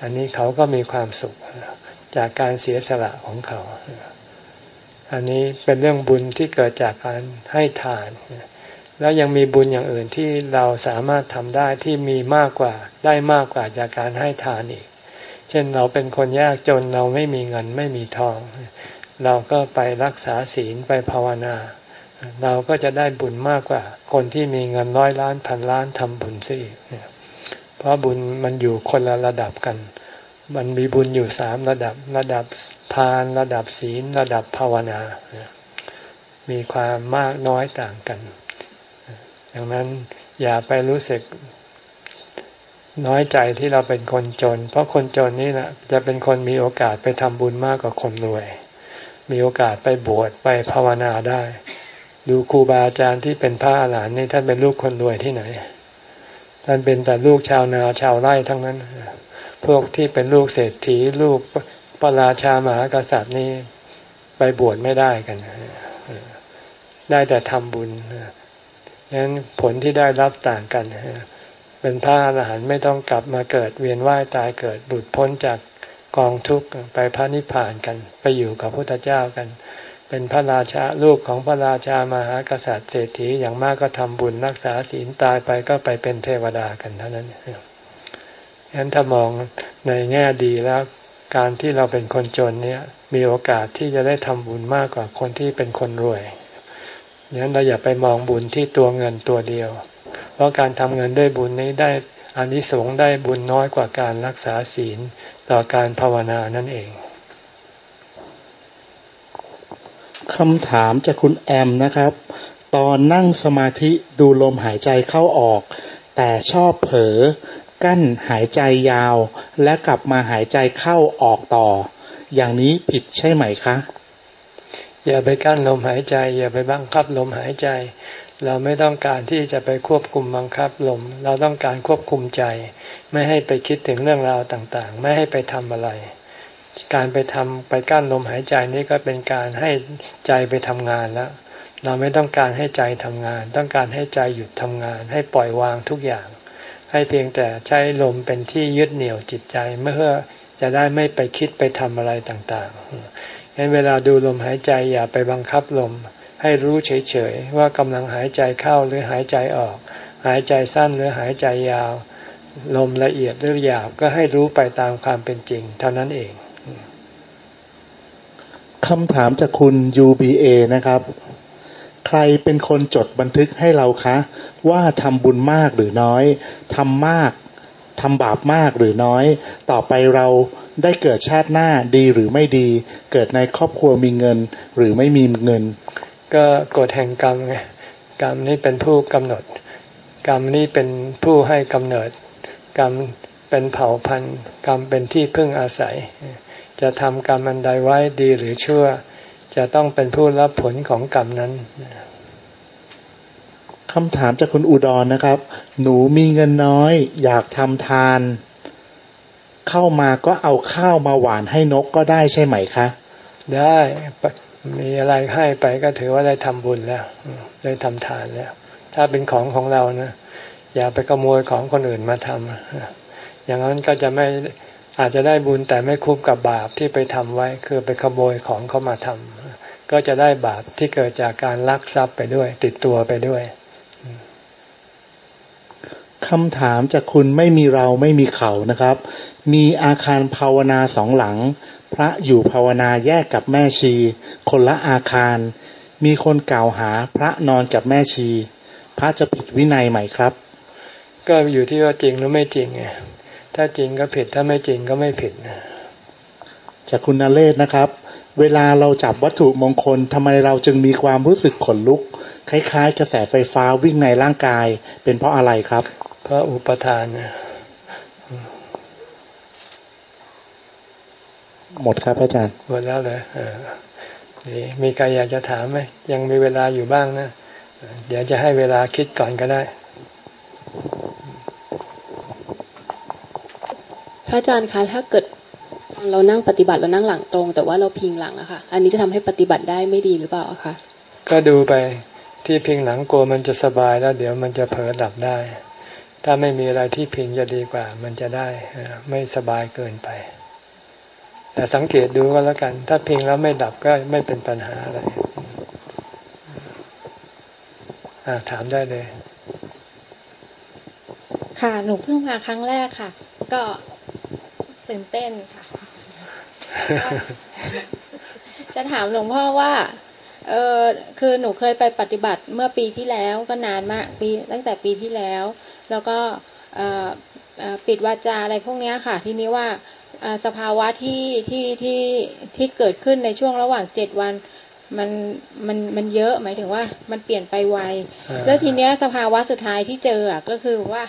อันนี้เขาก็มีความสุขจากการเสียสละของเขา อันนี้เป็นเรื่องบุญที่เกิดจากการให้ทาน แล้วยังมีบุญอย่างอื่นที่เราสามารถทำได้ที่มีมากกว่าได้มากกว่าจากการให้ทานอีก เช่นเราเป็นคนยากจนเราไม่มีเงินไม่มีทอง เราก็ไปรักษาศีลไปภาวนา เราก็จะได้บุญมากกว่า คนที่มีเงินร้อยล้านพันล้านทำบุญซิเพราะบุญมันอยู่คนละระดับกัน มันมีบุญอยู่สามระดับระดับทานระดับศีลระดับภาวนา มีความมากน้อยต่างกัน ดังนั้นอย่าไปรู้สึกน้อยใจที่เราเป็นคนจน เพราะคนจนนี่แหละจะเป็นคนมีโอกาสไปทำบุญมากกว่าคนรวย มีโอกาสไปบวชไปภาวนาได้ ดูครูบาอาจารย์ที่เป็นพระอาหารหันต์นี่ท่านเป็นลูกคนรวยที่ไหน ท่านเป็นแต่ลูกชาวนาชาวไร่ทั้งนั้น พวกที่เป็นลูกเศรษฐีลูกพระราชามหากษัตริย์นี่ไปบวชไม่ได้กัน ได้แต่ทำบุญ ดังนั้นผลที่ได้รับต่างกันเป็นพระอรหันต์ไม่ต้องกลับมาเกิดเวียนว่ายตายเกิดหลุดพ้นจากกองทุกข์ไปพระนิพพานกัน ไปอยู่กับพระพุทธเจ้ากัน เป็นพระราชาลูกของพระราชามหากษัตริย์เศรษฐีอย่างมากก็ทำบุญรักษาศีลตายไปก็ไปเป็นเทวดากันเท่านั้นฉะนั้นถ้ามองในแง่ดีแล้วการที่เราเป็นคนจนเนี่ยมีโอกาสที่จะได้ทำบุญมากกว่าคนที่เป็นคนรวย ฉะนั้นเราอย่าไปมองบุญที่ตัวเงินตัวเดียว เพราะการทำเงินด้วยบุญนี้ได้อานิสงส์ได้บุญน้อยกว่าการรักษาศีลต่อการภาวนานั่นเองคำถามจากคุณแอมนะครับ ตอนนั่งสมาธิดูลมหายใจเข้าออก แต่ชอบเผลอกั้นหายใจยาว และกลับมาหายใจเข้าออกต่อ อย่างนี้ผิดใช่ไหมคะ อย่าไปกั้นลมหายใจ อย่าไปบังคับลมหายใจ เราไม่ต้องการที่จะไปควบคุมบังคับลม เราต้องการควบคุมใจ ไม่ให้ไปคิดถึงเรื่องราวต่างๆ ไม่ให้ไปทำอะไร การไปทำไปกั้นลมหายใจนี่ก็เป็นการให้ใจไปทำงานแล้ว เราไม่ต้องการให้ใจทำงาน ต้องการให้ใจหยุดทำงาน ให้ปล่อยวางทุกอย่าง ให้เพียงแต่ใช้ลมเป็นที่ยึดเหนี่ยวจิตใจเมื่อจะได้ไม่ไปคิดไปทำอะไรต่างๆ งั้นเวลาดูลมหายใจอย่าไปบังคับลม ให้รู้เฉยๆว่ากำลังหายใจเข้าหรือหายใจออก หายใจสั้นหรือหายใจยาว ลมละเอียดหรือหยาบก็ให้รู้ไปตามความเป็นจริง เท่านั้นเองคำถามจากคุณ UBA นะครับ ใครเป็นคนจดบันทึกให้เราคะ ว่าทำบุญมากหรือน้อยทำมากทำบาปมากหรือน้อย ต่อไปเรา ได้เกิดชาติหน้าดีหรือไม่ดี เกิดในครอบครัวมีเงิน หรือไม่มีเงิน ก็กฎแห่งกรรมไงกรรมนี้เป็นผู้กำหนด กรรมนี้เป็นผู้ให้กำเนิด กรรมเป็นเผ่าพันธุ์ กรรมเป็นที่พึ่งอาศัย จะทำกรรมอันใดไว้ดีหรือชั่ว จะต้องเป็นผู้รับผลของกรรมนั้นคำถามจากคุณอุดรนะครับ หนูมีเงินน้อย อยากทำทาน เข้ามาก็เอาข้าวมาหวานให้นกก็ได้ใช่ไหมคะ ได้มีอะไรให้ไปก็ถือว่าได้ทำบุญแล้วได้ทำทานแล้ว ถ้าเป็นของของเรานะอย่าไปขโมยของคนอื่นมาทำอย่างนั้นก็จะไม่อาจจะได้บุญแต่ไม่คุ้มกับบาปที่ไปทำไว้ คือไปขโมยของเขามาทำก็จะได้บาปที่เกิดจากการลักทรัพย์ไปด้วย ติดตัวไปด้วยคำถามจากคุณไม่มีเราไม่มีเขานะครับ มีอาคารภาวนาสองหลัง พระอยู่ภาวนาแยกกับแม่ชี คนละอาคาร มีคนกล่าวหาพระนอนกับแม่ชี พระจะผิดวินัยไหมครับ ก็อยู่ที่ว่าจริงหรือไม่จริงไงถ้าจริงก็ผิดถ้าไม่จริงก็ไม่ผิดนะจากคุณนเรศนะครับ เวลาเราจับวัตถุมงคลทำไมเราจึงมีความรู้สึกขนลุก คล้ายๆ กระแสไฟฟ้าวิ่งในร่างกาย เป็นเพราะอะไรครับ เพราะอุปทานนะ หมดครับอาจารย์หมดแล้วเลยเออดีมีใครอยากจะถามไหมยังมีเวลาอยู่บ้างนะเดี๋ยวจะให้เวลาคิดก่อนก็ได้ พระอาจารย์คะถ้าเกิดเรานั่งปฏิบัติเรานั่งหลังตรง แต่ว่าเราพิงหลังอะค่ะ อันนี้จะทำให้ปฏิบัติได้ไม่ดีหรือเปล่าอะคะก็ดูไปที่พิงหลังกลัวมันจะสบายแล้ว เดี๋ยวมันจะเผลอหลับได้ ถ้าไม่มีอะไรที่พิงจะดีกว่า มันจะได้เออไม่สบายเกินไป แต่สังเกตดูก็แล้วกัน ถ้าพิงแล้วไม่ดับก็ไม่เป็นปัญหาอะไรอ่าถามได้เลย ค่ะหนูเพิ่งมาครั้งแรกค่ะ ก็ตื่นเต้นค่ะ จะถามหลวงพ่อว่า เออคือหนูเคยไปปฏิบัติเมื่อปีที่แล้วก็นานมากปีตั้งแต่ปีที่แล้ว แล้วก็เอ่อเอ่อปิดวาจาอะไรพวกเนี้ยค่ะ ทีนี้ว่าเอ่อ สภาวะที่ที่ที่ที่เกิดขึ้นในช่วงระหว่างเจ็ดวันมันมันมันเยอะหมายถึงว่า มันเปลี่ยนไปไวอ่าแล้วทีเนี้ยสภาวะสุดท้ายที่เจออะก็คือว่า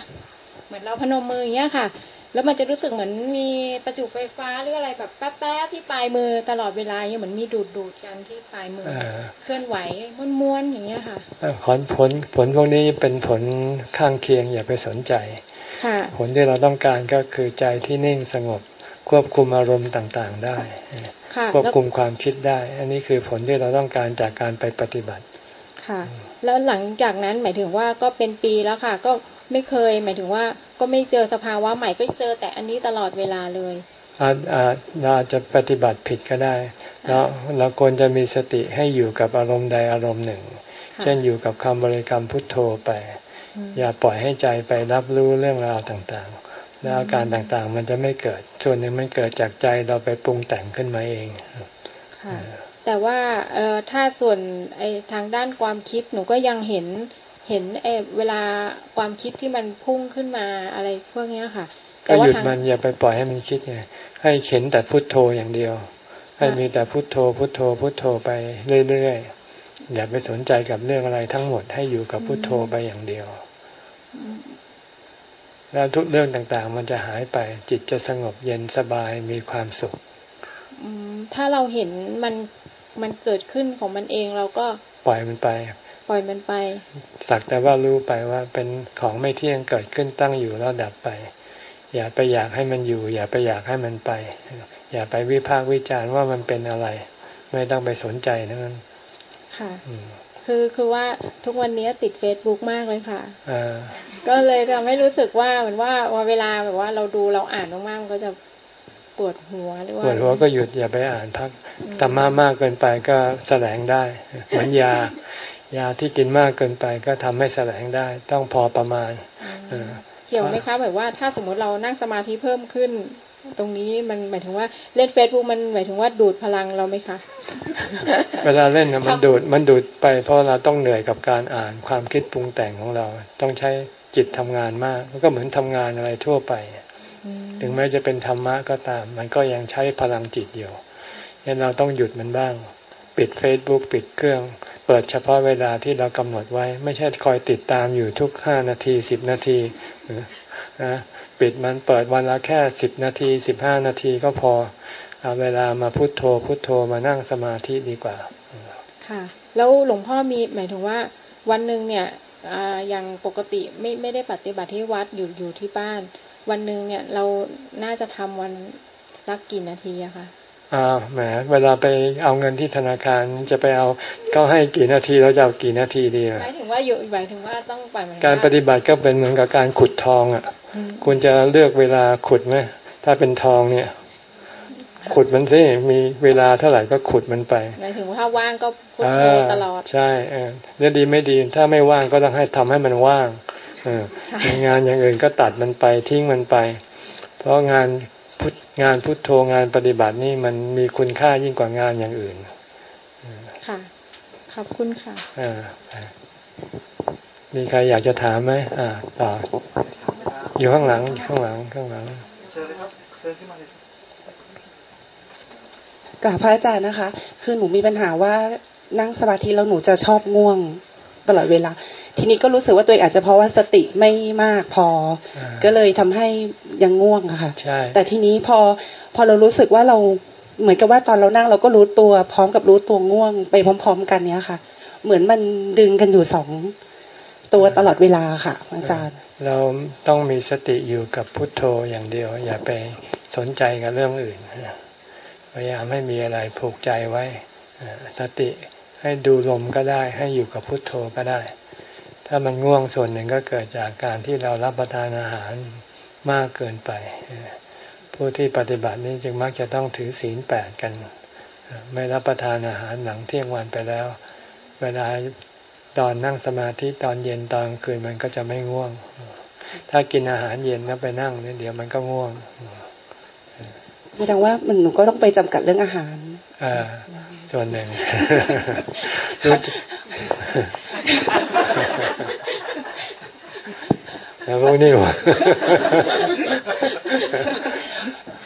เหมือนเราพนมมืออย่างเงี้ยค่ะ แล้วมันจะรู้สึกเหมือนมีประจุไฟฟ้าหรืออะไรแบบแป๊บๆที่ปลายมือตลอดเวลาเนี่ยเหมือนมีดูดดูดๆกันที่ปลายมืออ่าเคลื่อนไหวม้วนๆอย่างเงี้ยค่ะผลผลผลพวกนี้เป็นผลข้างเคียงอย่าไปสนใจค่ะผลที่เราต้องการก็คือใจที่นิ่งสงบ ควบคุมอารมณ์ต่างๆได้ค่ะควบแล้วคุมความคิดได้ อันนี้คือผลที่เราต้องการจากการไปปฏิบัติ ค่ะ แล้วหลังจากนั้นหมายถึงว่าก็เป็นปีแล้วค่ะ ก็ไม่เคย หมายถึงว่าก็ไม่เจอสภาวะใหม่ก็เจอแต่อันนี้ตลอดเวลาเลยอาจอาจเราอาจจะปฏิบัติผิดก็ได้แล้วเราควรจะมีสติให้อยู่กับอารมณ์ใดอารมณ์หนึ่งค่ะเช่นอยู่กับคำบริกรรมพุทโธไปอืมอย่าปล่อยให้ใจไปรับรู้เรื่องราวต่างๆ แล้วอาการต่างๆ มันจะไม่เกิด ส่วนหนึ่งมันเกิดจากใจเราไปปรุงแต่งขึ้นมาเองค่ะแต่ว่าเอ่อถ้าส่วนไอ้ทางด้านความคิดหนูก็ยังเห็นเห็นเออเวลาความคิดที่มันพุ่งขึ้นมาอะไรพวกเนี้ยค่ะก็แต่หว่ายุดทางมันอย่าไปปล่อยให้มันคิดไงให้เข็นแต่พุทโธอย่างเดียว ให้มีแต่พุทโธ พุทโธ พุทโธไปเรื่อยๆอย่าไปสนใจกับเรื่องอะไรทั้งหมดให้อยู่กับพุทโธไปอย่างเดียว แล้วทุกเรื่องต่างๆ มันจะหายไป จิตจะสงบเย็นสบายมีความสุขอืมถ้าเราเห็นมันมันเกิดขึ้นของมันเองเราก็ปล่อยมันไป ปล่อยมันไป สักแต่ว่ารู้ไปว่าเป็นของไม่เที่ยงเกิดขึ้นตั้งอยู่แล้วดับไป อย่าไปอยากให้มันอยู่ อย่าไปอยากให้มันไป อย่าไปวิพากษ์วิจารณ์ว่ามันเป็นอะไร ไม่ต้องไปสนใจทั้งนั้นค่ะอืม คือคือว่าทุกวันนี้ติดเฟซบุ๊กมากเลยค่ะอ่าก็เลยทำให้รู้สึกว่าเหมือนว่าเวลาแบบว่าเราดูเราอ่านมากๆมันก็จะปวดหัวหรือว่าปวดหัวก็หยุดอย่าไปอ่านพักธรรมะมากเกินไปก็แสลงได้ เหมือนยายาที่กินมากเกินไปก็ทำให้แสลงได้ ต้องพอประมาณอืมเออเกี่ยวไหมคะแบบว่าถ้าสมมติเรานั่งสมาธิเพิ่มขึ้น ตรงนี้มันหมายถึงว่าเล่นเฟซบุ๊กมันหมายถึงว่าดูดพลังเราไหมคะ เวลาเล่นน่ะมันดูดมันดูดไปเพราะเราต้องเหนื่อยกับการอ่านความคิดปรุงแต่งของเรา ต้องใช้จิตทำงานมากมันก็เหมือนทำงานอะไรทั่วไป ถึงแม้จะเป็นธรรมะก็ตาม มันก็ยังใช้พลังจิตอยู่ยันเราต้องหยุดมันบ้าง ปิด Facebook ปิดเครื่อง เปิดเฉพาะเวลาที่เรากำหนดไว้ ไม่ใช่คอยติดตามอยู่ทุกห้านาทีสิบนาทีนะ ปิดมันเปิดวันละแค่สิบนาทีสิบห้านาทีก็พอเอาเวลามาพุโทโธ พุโทโธมานั่งสมาธิดีกว่า ค่ะ แล้วหลวงพ่อมีหมายถึงว่า วันหนึ่งเนี่ยอย่างปกติไม่ไม่ได้ปฏิบัติที่วัดอยู่อยู่ที่บ้าน วันหนึ่งเนี่ยเราน่าจะทำวันสักกี่นาทีอะคะ อ้าวแหมเวลาไปเอาเงินที่ธนาคารจะไปเอาเขาให้กี่นาทีเราจะเอากี่นาทีดีล่ะหมายถึงว่าอยู่หมายถึงว่าต้องไปหมายถึงการว่าปฏิบัติก็เป็นเหมือนกับการขุดทองอะอืมคุณจะเลือกเวลาขุดไหมถ้าเป็นทองเนี่ย ขุดมันสิมีเวลาเท่าไหร่ก็ขุดมันไปหมายถึงว่าถ้าว่างก็พุทเอโธอตลอดใช่เออเรื่องดีไม่ดี ถ้าไม่ว่างก็ต้องให้ทำให้มันว่างเออค่ะงานอย่างอื่นก็ตัดมันไปทิ้งมันไป เพราะงานพุท งานพุทโธงานปฏิบัตินี่มันมีคุณค่ายิ่งกว่างานอย่างอื่น ค่ะ ขอบคุณค่ะอ่ามีใครอยากจะถามไหมอ่า ต่อ อยู่ข้างหลังอยู่ข้างหลังข้างหลังเชิญเลยครับเชิญขึ้นมาเลยกราบพระอาจารย์นะคะ คือหนูมีปัญหาว่านั่งสมาธิแล้วหนูจะชอบง่วง ตลอดเวลา ทีนี้ก็รู้สึกว่าตัวเองอาจจะเพราะว่าสติไม่มากพอ ก็เลยทำให้ยังง่วงอะค่ะแต่ทีนี้พอพอเรารู้สึกว่าเราเหมือนกับว่าตอนเรานั่งเราก็รู้ตัวพร้อมกับรู้ตัวง่วงไปพร้อม ๆ กันเนี้ยค่ะ เหมือนมันดึงกันอยู่สองตัวตลอดเวลาค่ะ อาจารย์ เราต้องมีสติอยู่กับพุทโธอย่างเดียว อย่าไปสนใจกับเรื่องอื่นพยายามให้มีอะไรผูกใจไว้สติ ให้ดูลมก็ได้ ให้อยู่กับพุทโธก็ได้ ถ้ามันง่วงส่วนหนึ่งก็เกิดจากการที่เรารับประทานอาหารมากเกินไป ผู้ที่ปฏิบัตินี้จึงมักจะต้องถือศีลแปดกัน ไม่รับประทานอาหารหลังเที่ยงวันไปแล้ว เวลาตอนนั่งสมาธิตอนเย็นตอนคืนมันก็จะไม่ง่วง ถ้ากินอาหารเย็นแล้วไปนั่งเนี่ยเดี๋ยวมันก็ง่วง แสดงว่ามันหนูก็ต้องไปจำกัดเรื่องอาหารอ่าส่วนหนึ่งแล้วพวกนี้วะ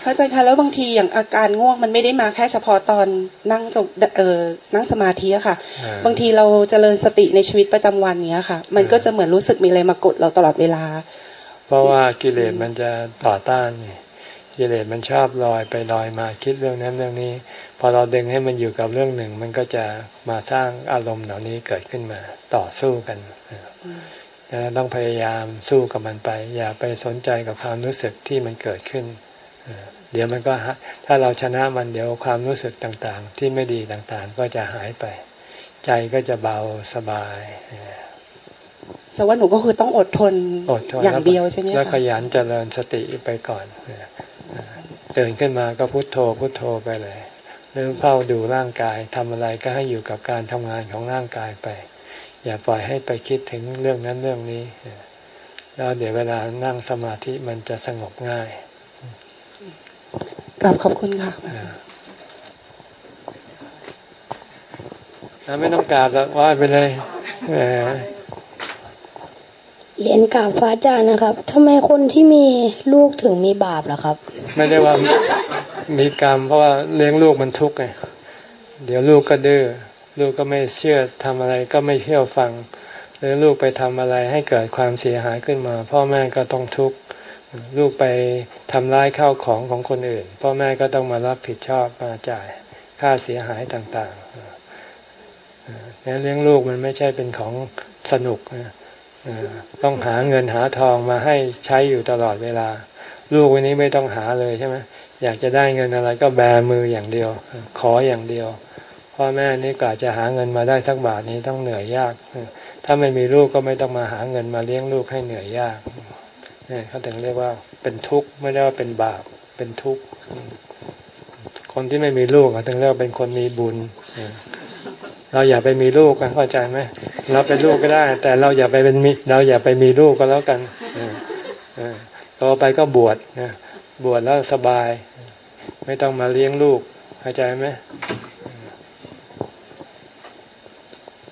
พระอาจารย์คะแล้วบางทีอย่างอาการง่วงมันไม่ได้มาแค่เฉพาะตอนนั่งจเออนั่งสมาธิอะค่ะ บางทีเราจเจริญสติในชีวิตประจำวันเนี้ยค่ะ มันก็จะเหมือนรู้สึกมีอะไรมากดเราตลอดเวลา เพราะว่ากิเลสมันจะต่อต้าน กิเลสมันชอบลอยไปลอยมาคิดเรื่องนั้นเรื่องนี้ พอเราดึงให้มันอยู่กับเรื่องหนึ่ง มันก็จะมาสร้างอารมณ์เหล่านี้เกิดขึ้นมา ต่อสู้กันดังนั้นต้องพยายามสู้กับมันไป อย่าไปสนใจกับความรู้สึกที่มันเกิดขึ้นเดี๋ยวมันก็ถ้าเราชนะมันเดี๋ยวความรู้สึกต่างๆ ที่ไม่ดีต่างๆ ก็จะหายไป ใจก็จะเบาสบายสว่าหนูก็คือต้องอดทนอดทนอย่างเดียวใช่ไหมคะแล้วขยันเจริญสติไปก่อน ตื่นขึ้นมาก็พุโทโธพุโทโธไปเลยเริ่มเฝ้าดูร่างกายทำอะไรก็ให้อยู่กับการทำงานของร่างกายไป อย่าปล่อยให้ไปคิดถึงเรื่องนั้นเรื่องนี้ แล้วเดี๋ยวเวลานั่งสมาธิมันจะสงบง่ายกลับขอบคุณค่ะไม่ต้องกราบแล้วว่าไปเลย เรียนกราบพระอาจารย์นะครับทำไมคนที่มีลูกถึงมีบาปล่ะครับ ไม่ได้ว่ามีกรรม เพราะว่าเลี้ยงลูกมันทุกข์ไงเดี๋ยวลูกก็ดื้อลูกก็ไม่เชื่อทำอะไรก็ไม่เชื่อฟังหรือลูกไปทำอะไรให้เกิดความเสียหายขึ้นมา พ่อแม่ก็ต้องทุกข์ลูกไปทำร้ายข้าวของของคนอื่น พ่อแม่ก็ต้องมารับผิดชอบมาจ่ายค่าเสียหายต่างๆเลี้ยงลูกมันไม่ใช่เป็นของสนุกนะ ต้องหาเงินหาทองมาให้ใช้อยู่ตลอดเวลา ลูกวันนี้ไม่ต้องหาเลยใช่ไหมอยากจะได้เงินอะไรก็แบมืออย่างเดียว ขออย่างเดียวพ่อแม่นี่กว่าจะหาเงินมาได้สักบาทนี้ต้องเหนื่อยยาก ถ้าไม่มีลูกก็ไม่ต้องมาหาเงินมาเลี้ยงลูกให้เหนื่อยยากนี่เขาถึงเรียกว่าเป็นทุกข์ไม่ได้ว่าเป็นบาปเป็นทุกข์คนที่ไม่มีลูกเขาถึงเรียกว่าเป็นคนมีบุญ เราอย่าไปมีลูกกันเข้าใจไหมเราเป็นลูกก็ได้ แต่เราอย่าไปเป็นมีเราอย่าไปมีลูกก็แล้วกันต่อไปก็บวชนะบวชแล้วสบาย ไม่ต้องมาเลี้ยงลูกเข้าใจไหม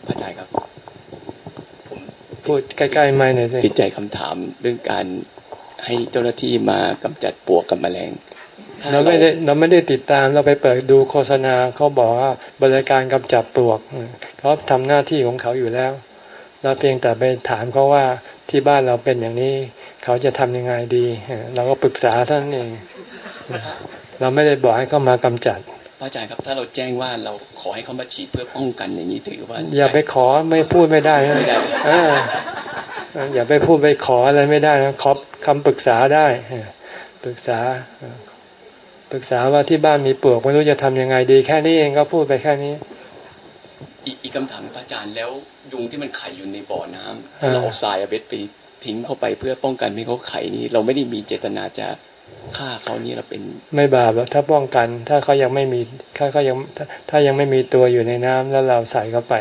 พระอาจารย์ครับผมพูดใกล้ๆไม่หน่อยสิติดใจคำถามเรื่องการให้เจ้าหน้าที่มากำจัดปวกกับแมลง เราไม่ได้เราไม่ได้ติดตามเราไปเปิดดูโฆษณาเขาบอกว่าบริการกำจัดปลวกเขาทำหน้าที่ของเขาอยู่แล้ว เราเพียงแต่ไปถามเขาว่าที่บ้านเราเป็นอย่างนี้ เขาจะทำยังไงดีเราก็ปรึกษาท่านเองเราไม่ได้บอกให้เขามากำจัดพระอาจารย์ครับถ้าเราแจ้งว่าเราขอให้เขามาฉีดเพื่อป้องกันอย่างนี้ถือว่า อย่าไปขอไม่พูดไม่ได้นะอย่าไปพูดไปขออะไรไม่ได้นะขอคำปรึกษาได้ปรึกษาป รึกษาว่าที่บ้านมีปลวกไม่รู้จะทำยังไงดี แค่นี้เองก็พูดไปแค่นี้ อีกคำถามพระอาจารย์แล้วยุงที่มันไข่อยู่ในบ่อน้ำเราเอาทรายอเบสไปทิ้งเข้าไปเพื่อป้องกันไม่เขาไข่นี้ เราไม่ได้มีเจตนาจะฆ่าเขานี่เราเป็นไม่บาปถ้าป้องกัน ถ้าเขายังไม่มีถ้าเขายังถ้ายังไม่มีตัวอยู่ในน้ำแล้วเราใส่เข้าไป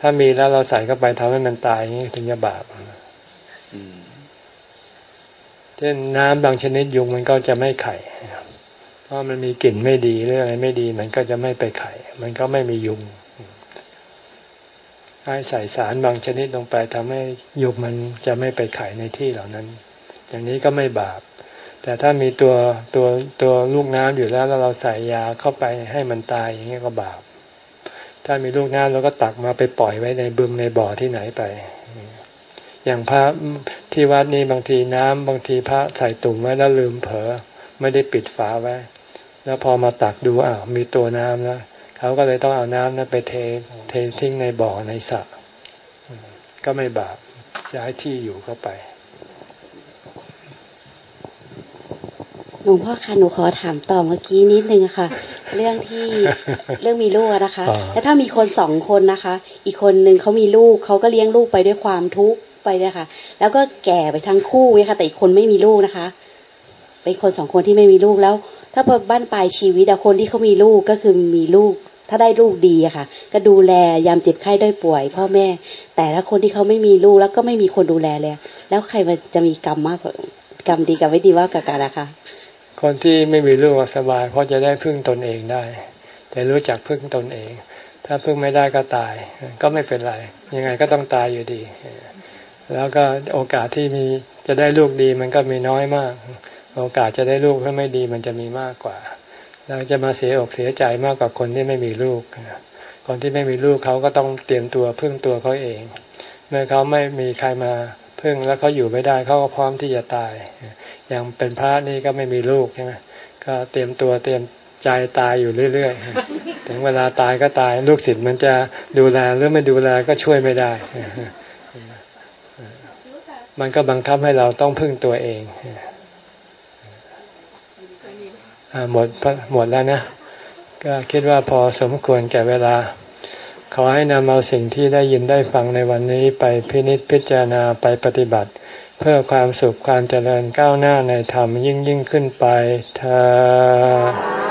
ถ้ามีแล้วเราใส่เข้าไปทำให้มันตายนี่ถึงจะบาปเช่นน้ำบางชนิดยุงมันก็จะไม่ไข่ เพราะมันมีกลิ่นไม่ดีหรืออะไรไม่ดี มันก็จะไม่ไปไข่ มันก็ไม่มียุงให้ใส่สารบางชนิดลงไปทำให้ยุงมันจะไม่ไปไข่ในที่เหล่านั้น อย่างนี้ก็ไม่บาป แต่ถ้ามีตัวตัวตัวลูกน้ำอยู่แล้วแล้วเราใส่ยาเข้าไปให้มันตายอย่างนี้ก็บาป ถ้ามีลูกน้ำเราก็ตักมาไปปล่อยไว้ในบึงในบ่อที่ไหนไปอย่างพระที่วัดนี้บางทีน้ำบางทีพระใส่ตุ่มไว้แล้วลืมเผลอไม่ได้ปิดฝาไว้ แล้วพอมาตักดูอ้าวมีตัวน้ำแล้วเขาก็เลยต้องเอาน้ำนั้นไปเทเททิ้งในบ่อในสระก็ไม่บาปย้ายที่อยู่เข้าไปหลวงพ่อคะหนูขอถามต่อเมื่อกี้นิดนึงค่ะ เรื่องที่เรื่องมีลูกนะคะ แล้วถ้ามีคนสองคนนะคะ อีกคนหนึ่งเขามีลูกเขาก็เลี้ยงลูกไปด้วยความทุกข์ไปนะคะแล้วก็แก่ไปทั้งคู่เลยค่ะ แต่อีกคนไม่มีลูกนะคะ เป็นคนสองคนที่ไม่มีลูกแล้ว ถ้าพอบ้านปลายชีวิตคนที่เขามีลูกก็คือมีลูก ถ้าได้ลูกดีอะค่ะ ก็ดูแลยามเจ็บไข้ด้วยป่วย พ่อแม่ แต่ถ้าคนที่เขาไม่มีลูกแล้วก็ไม่มีคนดูแลเลยแล้วใครมันจะมีกรรมมากกว่ากรรมดีกับไม่ดีว่ากับกันนะคะคนที่ไม่มีลูกสบาย เพราะจะได้พึ่งตนเองได้ แต่รู้จักพึ่งตนเอง ถ้าพึ่งไม่ได้ก็ตาย ก็ไม่เป็นไร ยังไงก็ต้องตายอยู่ดี แล้วก็โอกาสที่มีจะได้ลูกดีมันก็มีน้อยมาก โอกาสจะได้ลูกถ้าไม่ดีมันจะมีมากกว่า เราจะมาเสียอกเสียใจมากกว่าคนที่ไม่มีลูก คนที่ไม่มีลูกเขาก็ต้องเตรียมตัวพึ่งตัวเขาเอง เมื่อเขาไม่มีใครมาพึ่งแล้วเขาอยู่ไม่ได้เขาก็พร้อมที่จะตาย อย่างเป็นพระนี่ก็ไม่มีลูกใช่ไหมก็เตรียมตัวเตรียมใจตายอยู่เรื่อยๆ ถึงเวลาตายก็ตาย ลูกศิษย์มันจะดูแลหรือไม่ดูแลก็ช่วยไม่ได้ มันก็บังคับให้เราต้องพึ่งตัวเอง หมดหมดแล้วนะ ก็คิดว่าพอสมควรแก่เวลา ขอให้นำเอาสิ่งที่ได้ยินได้ฟังในวันนี้ไปพินิจพิจารณาไปปฏิบัติ เพื่อความสุขความเจริญก้าวหน้าในธรรมยิ่งยิ่งขึ้นไปเธอ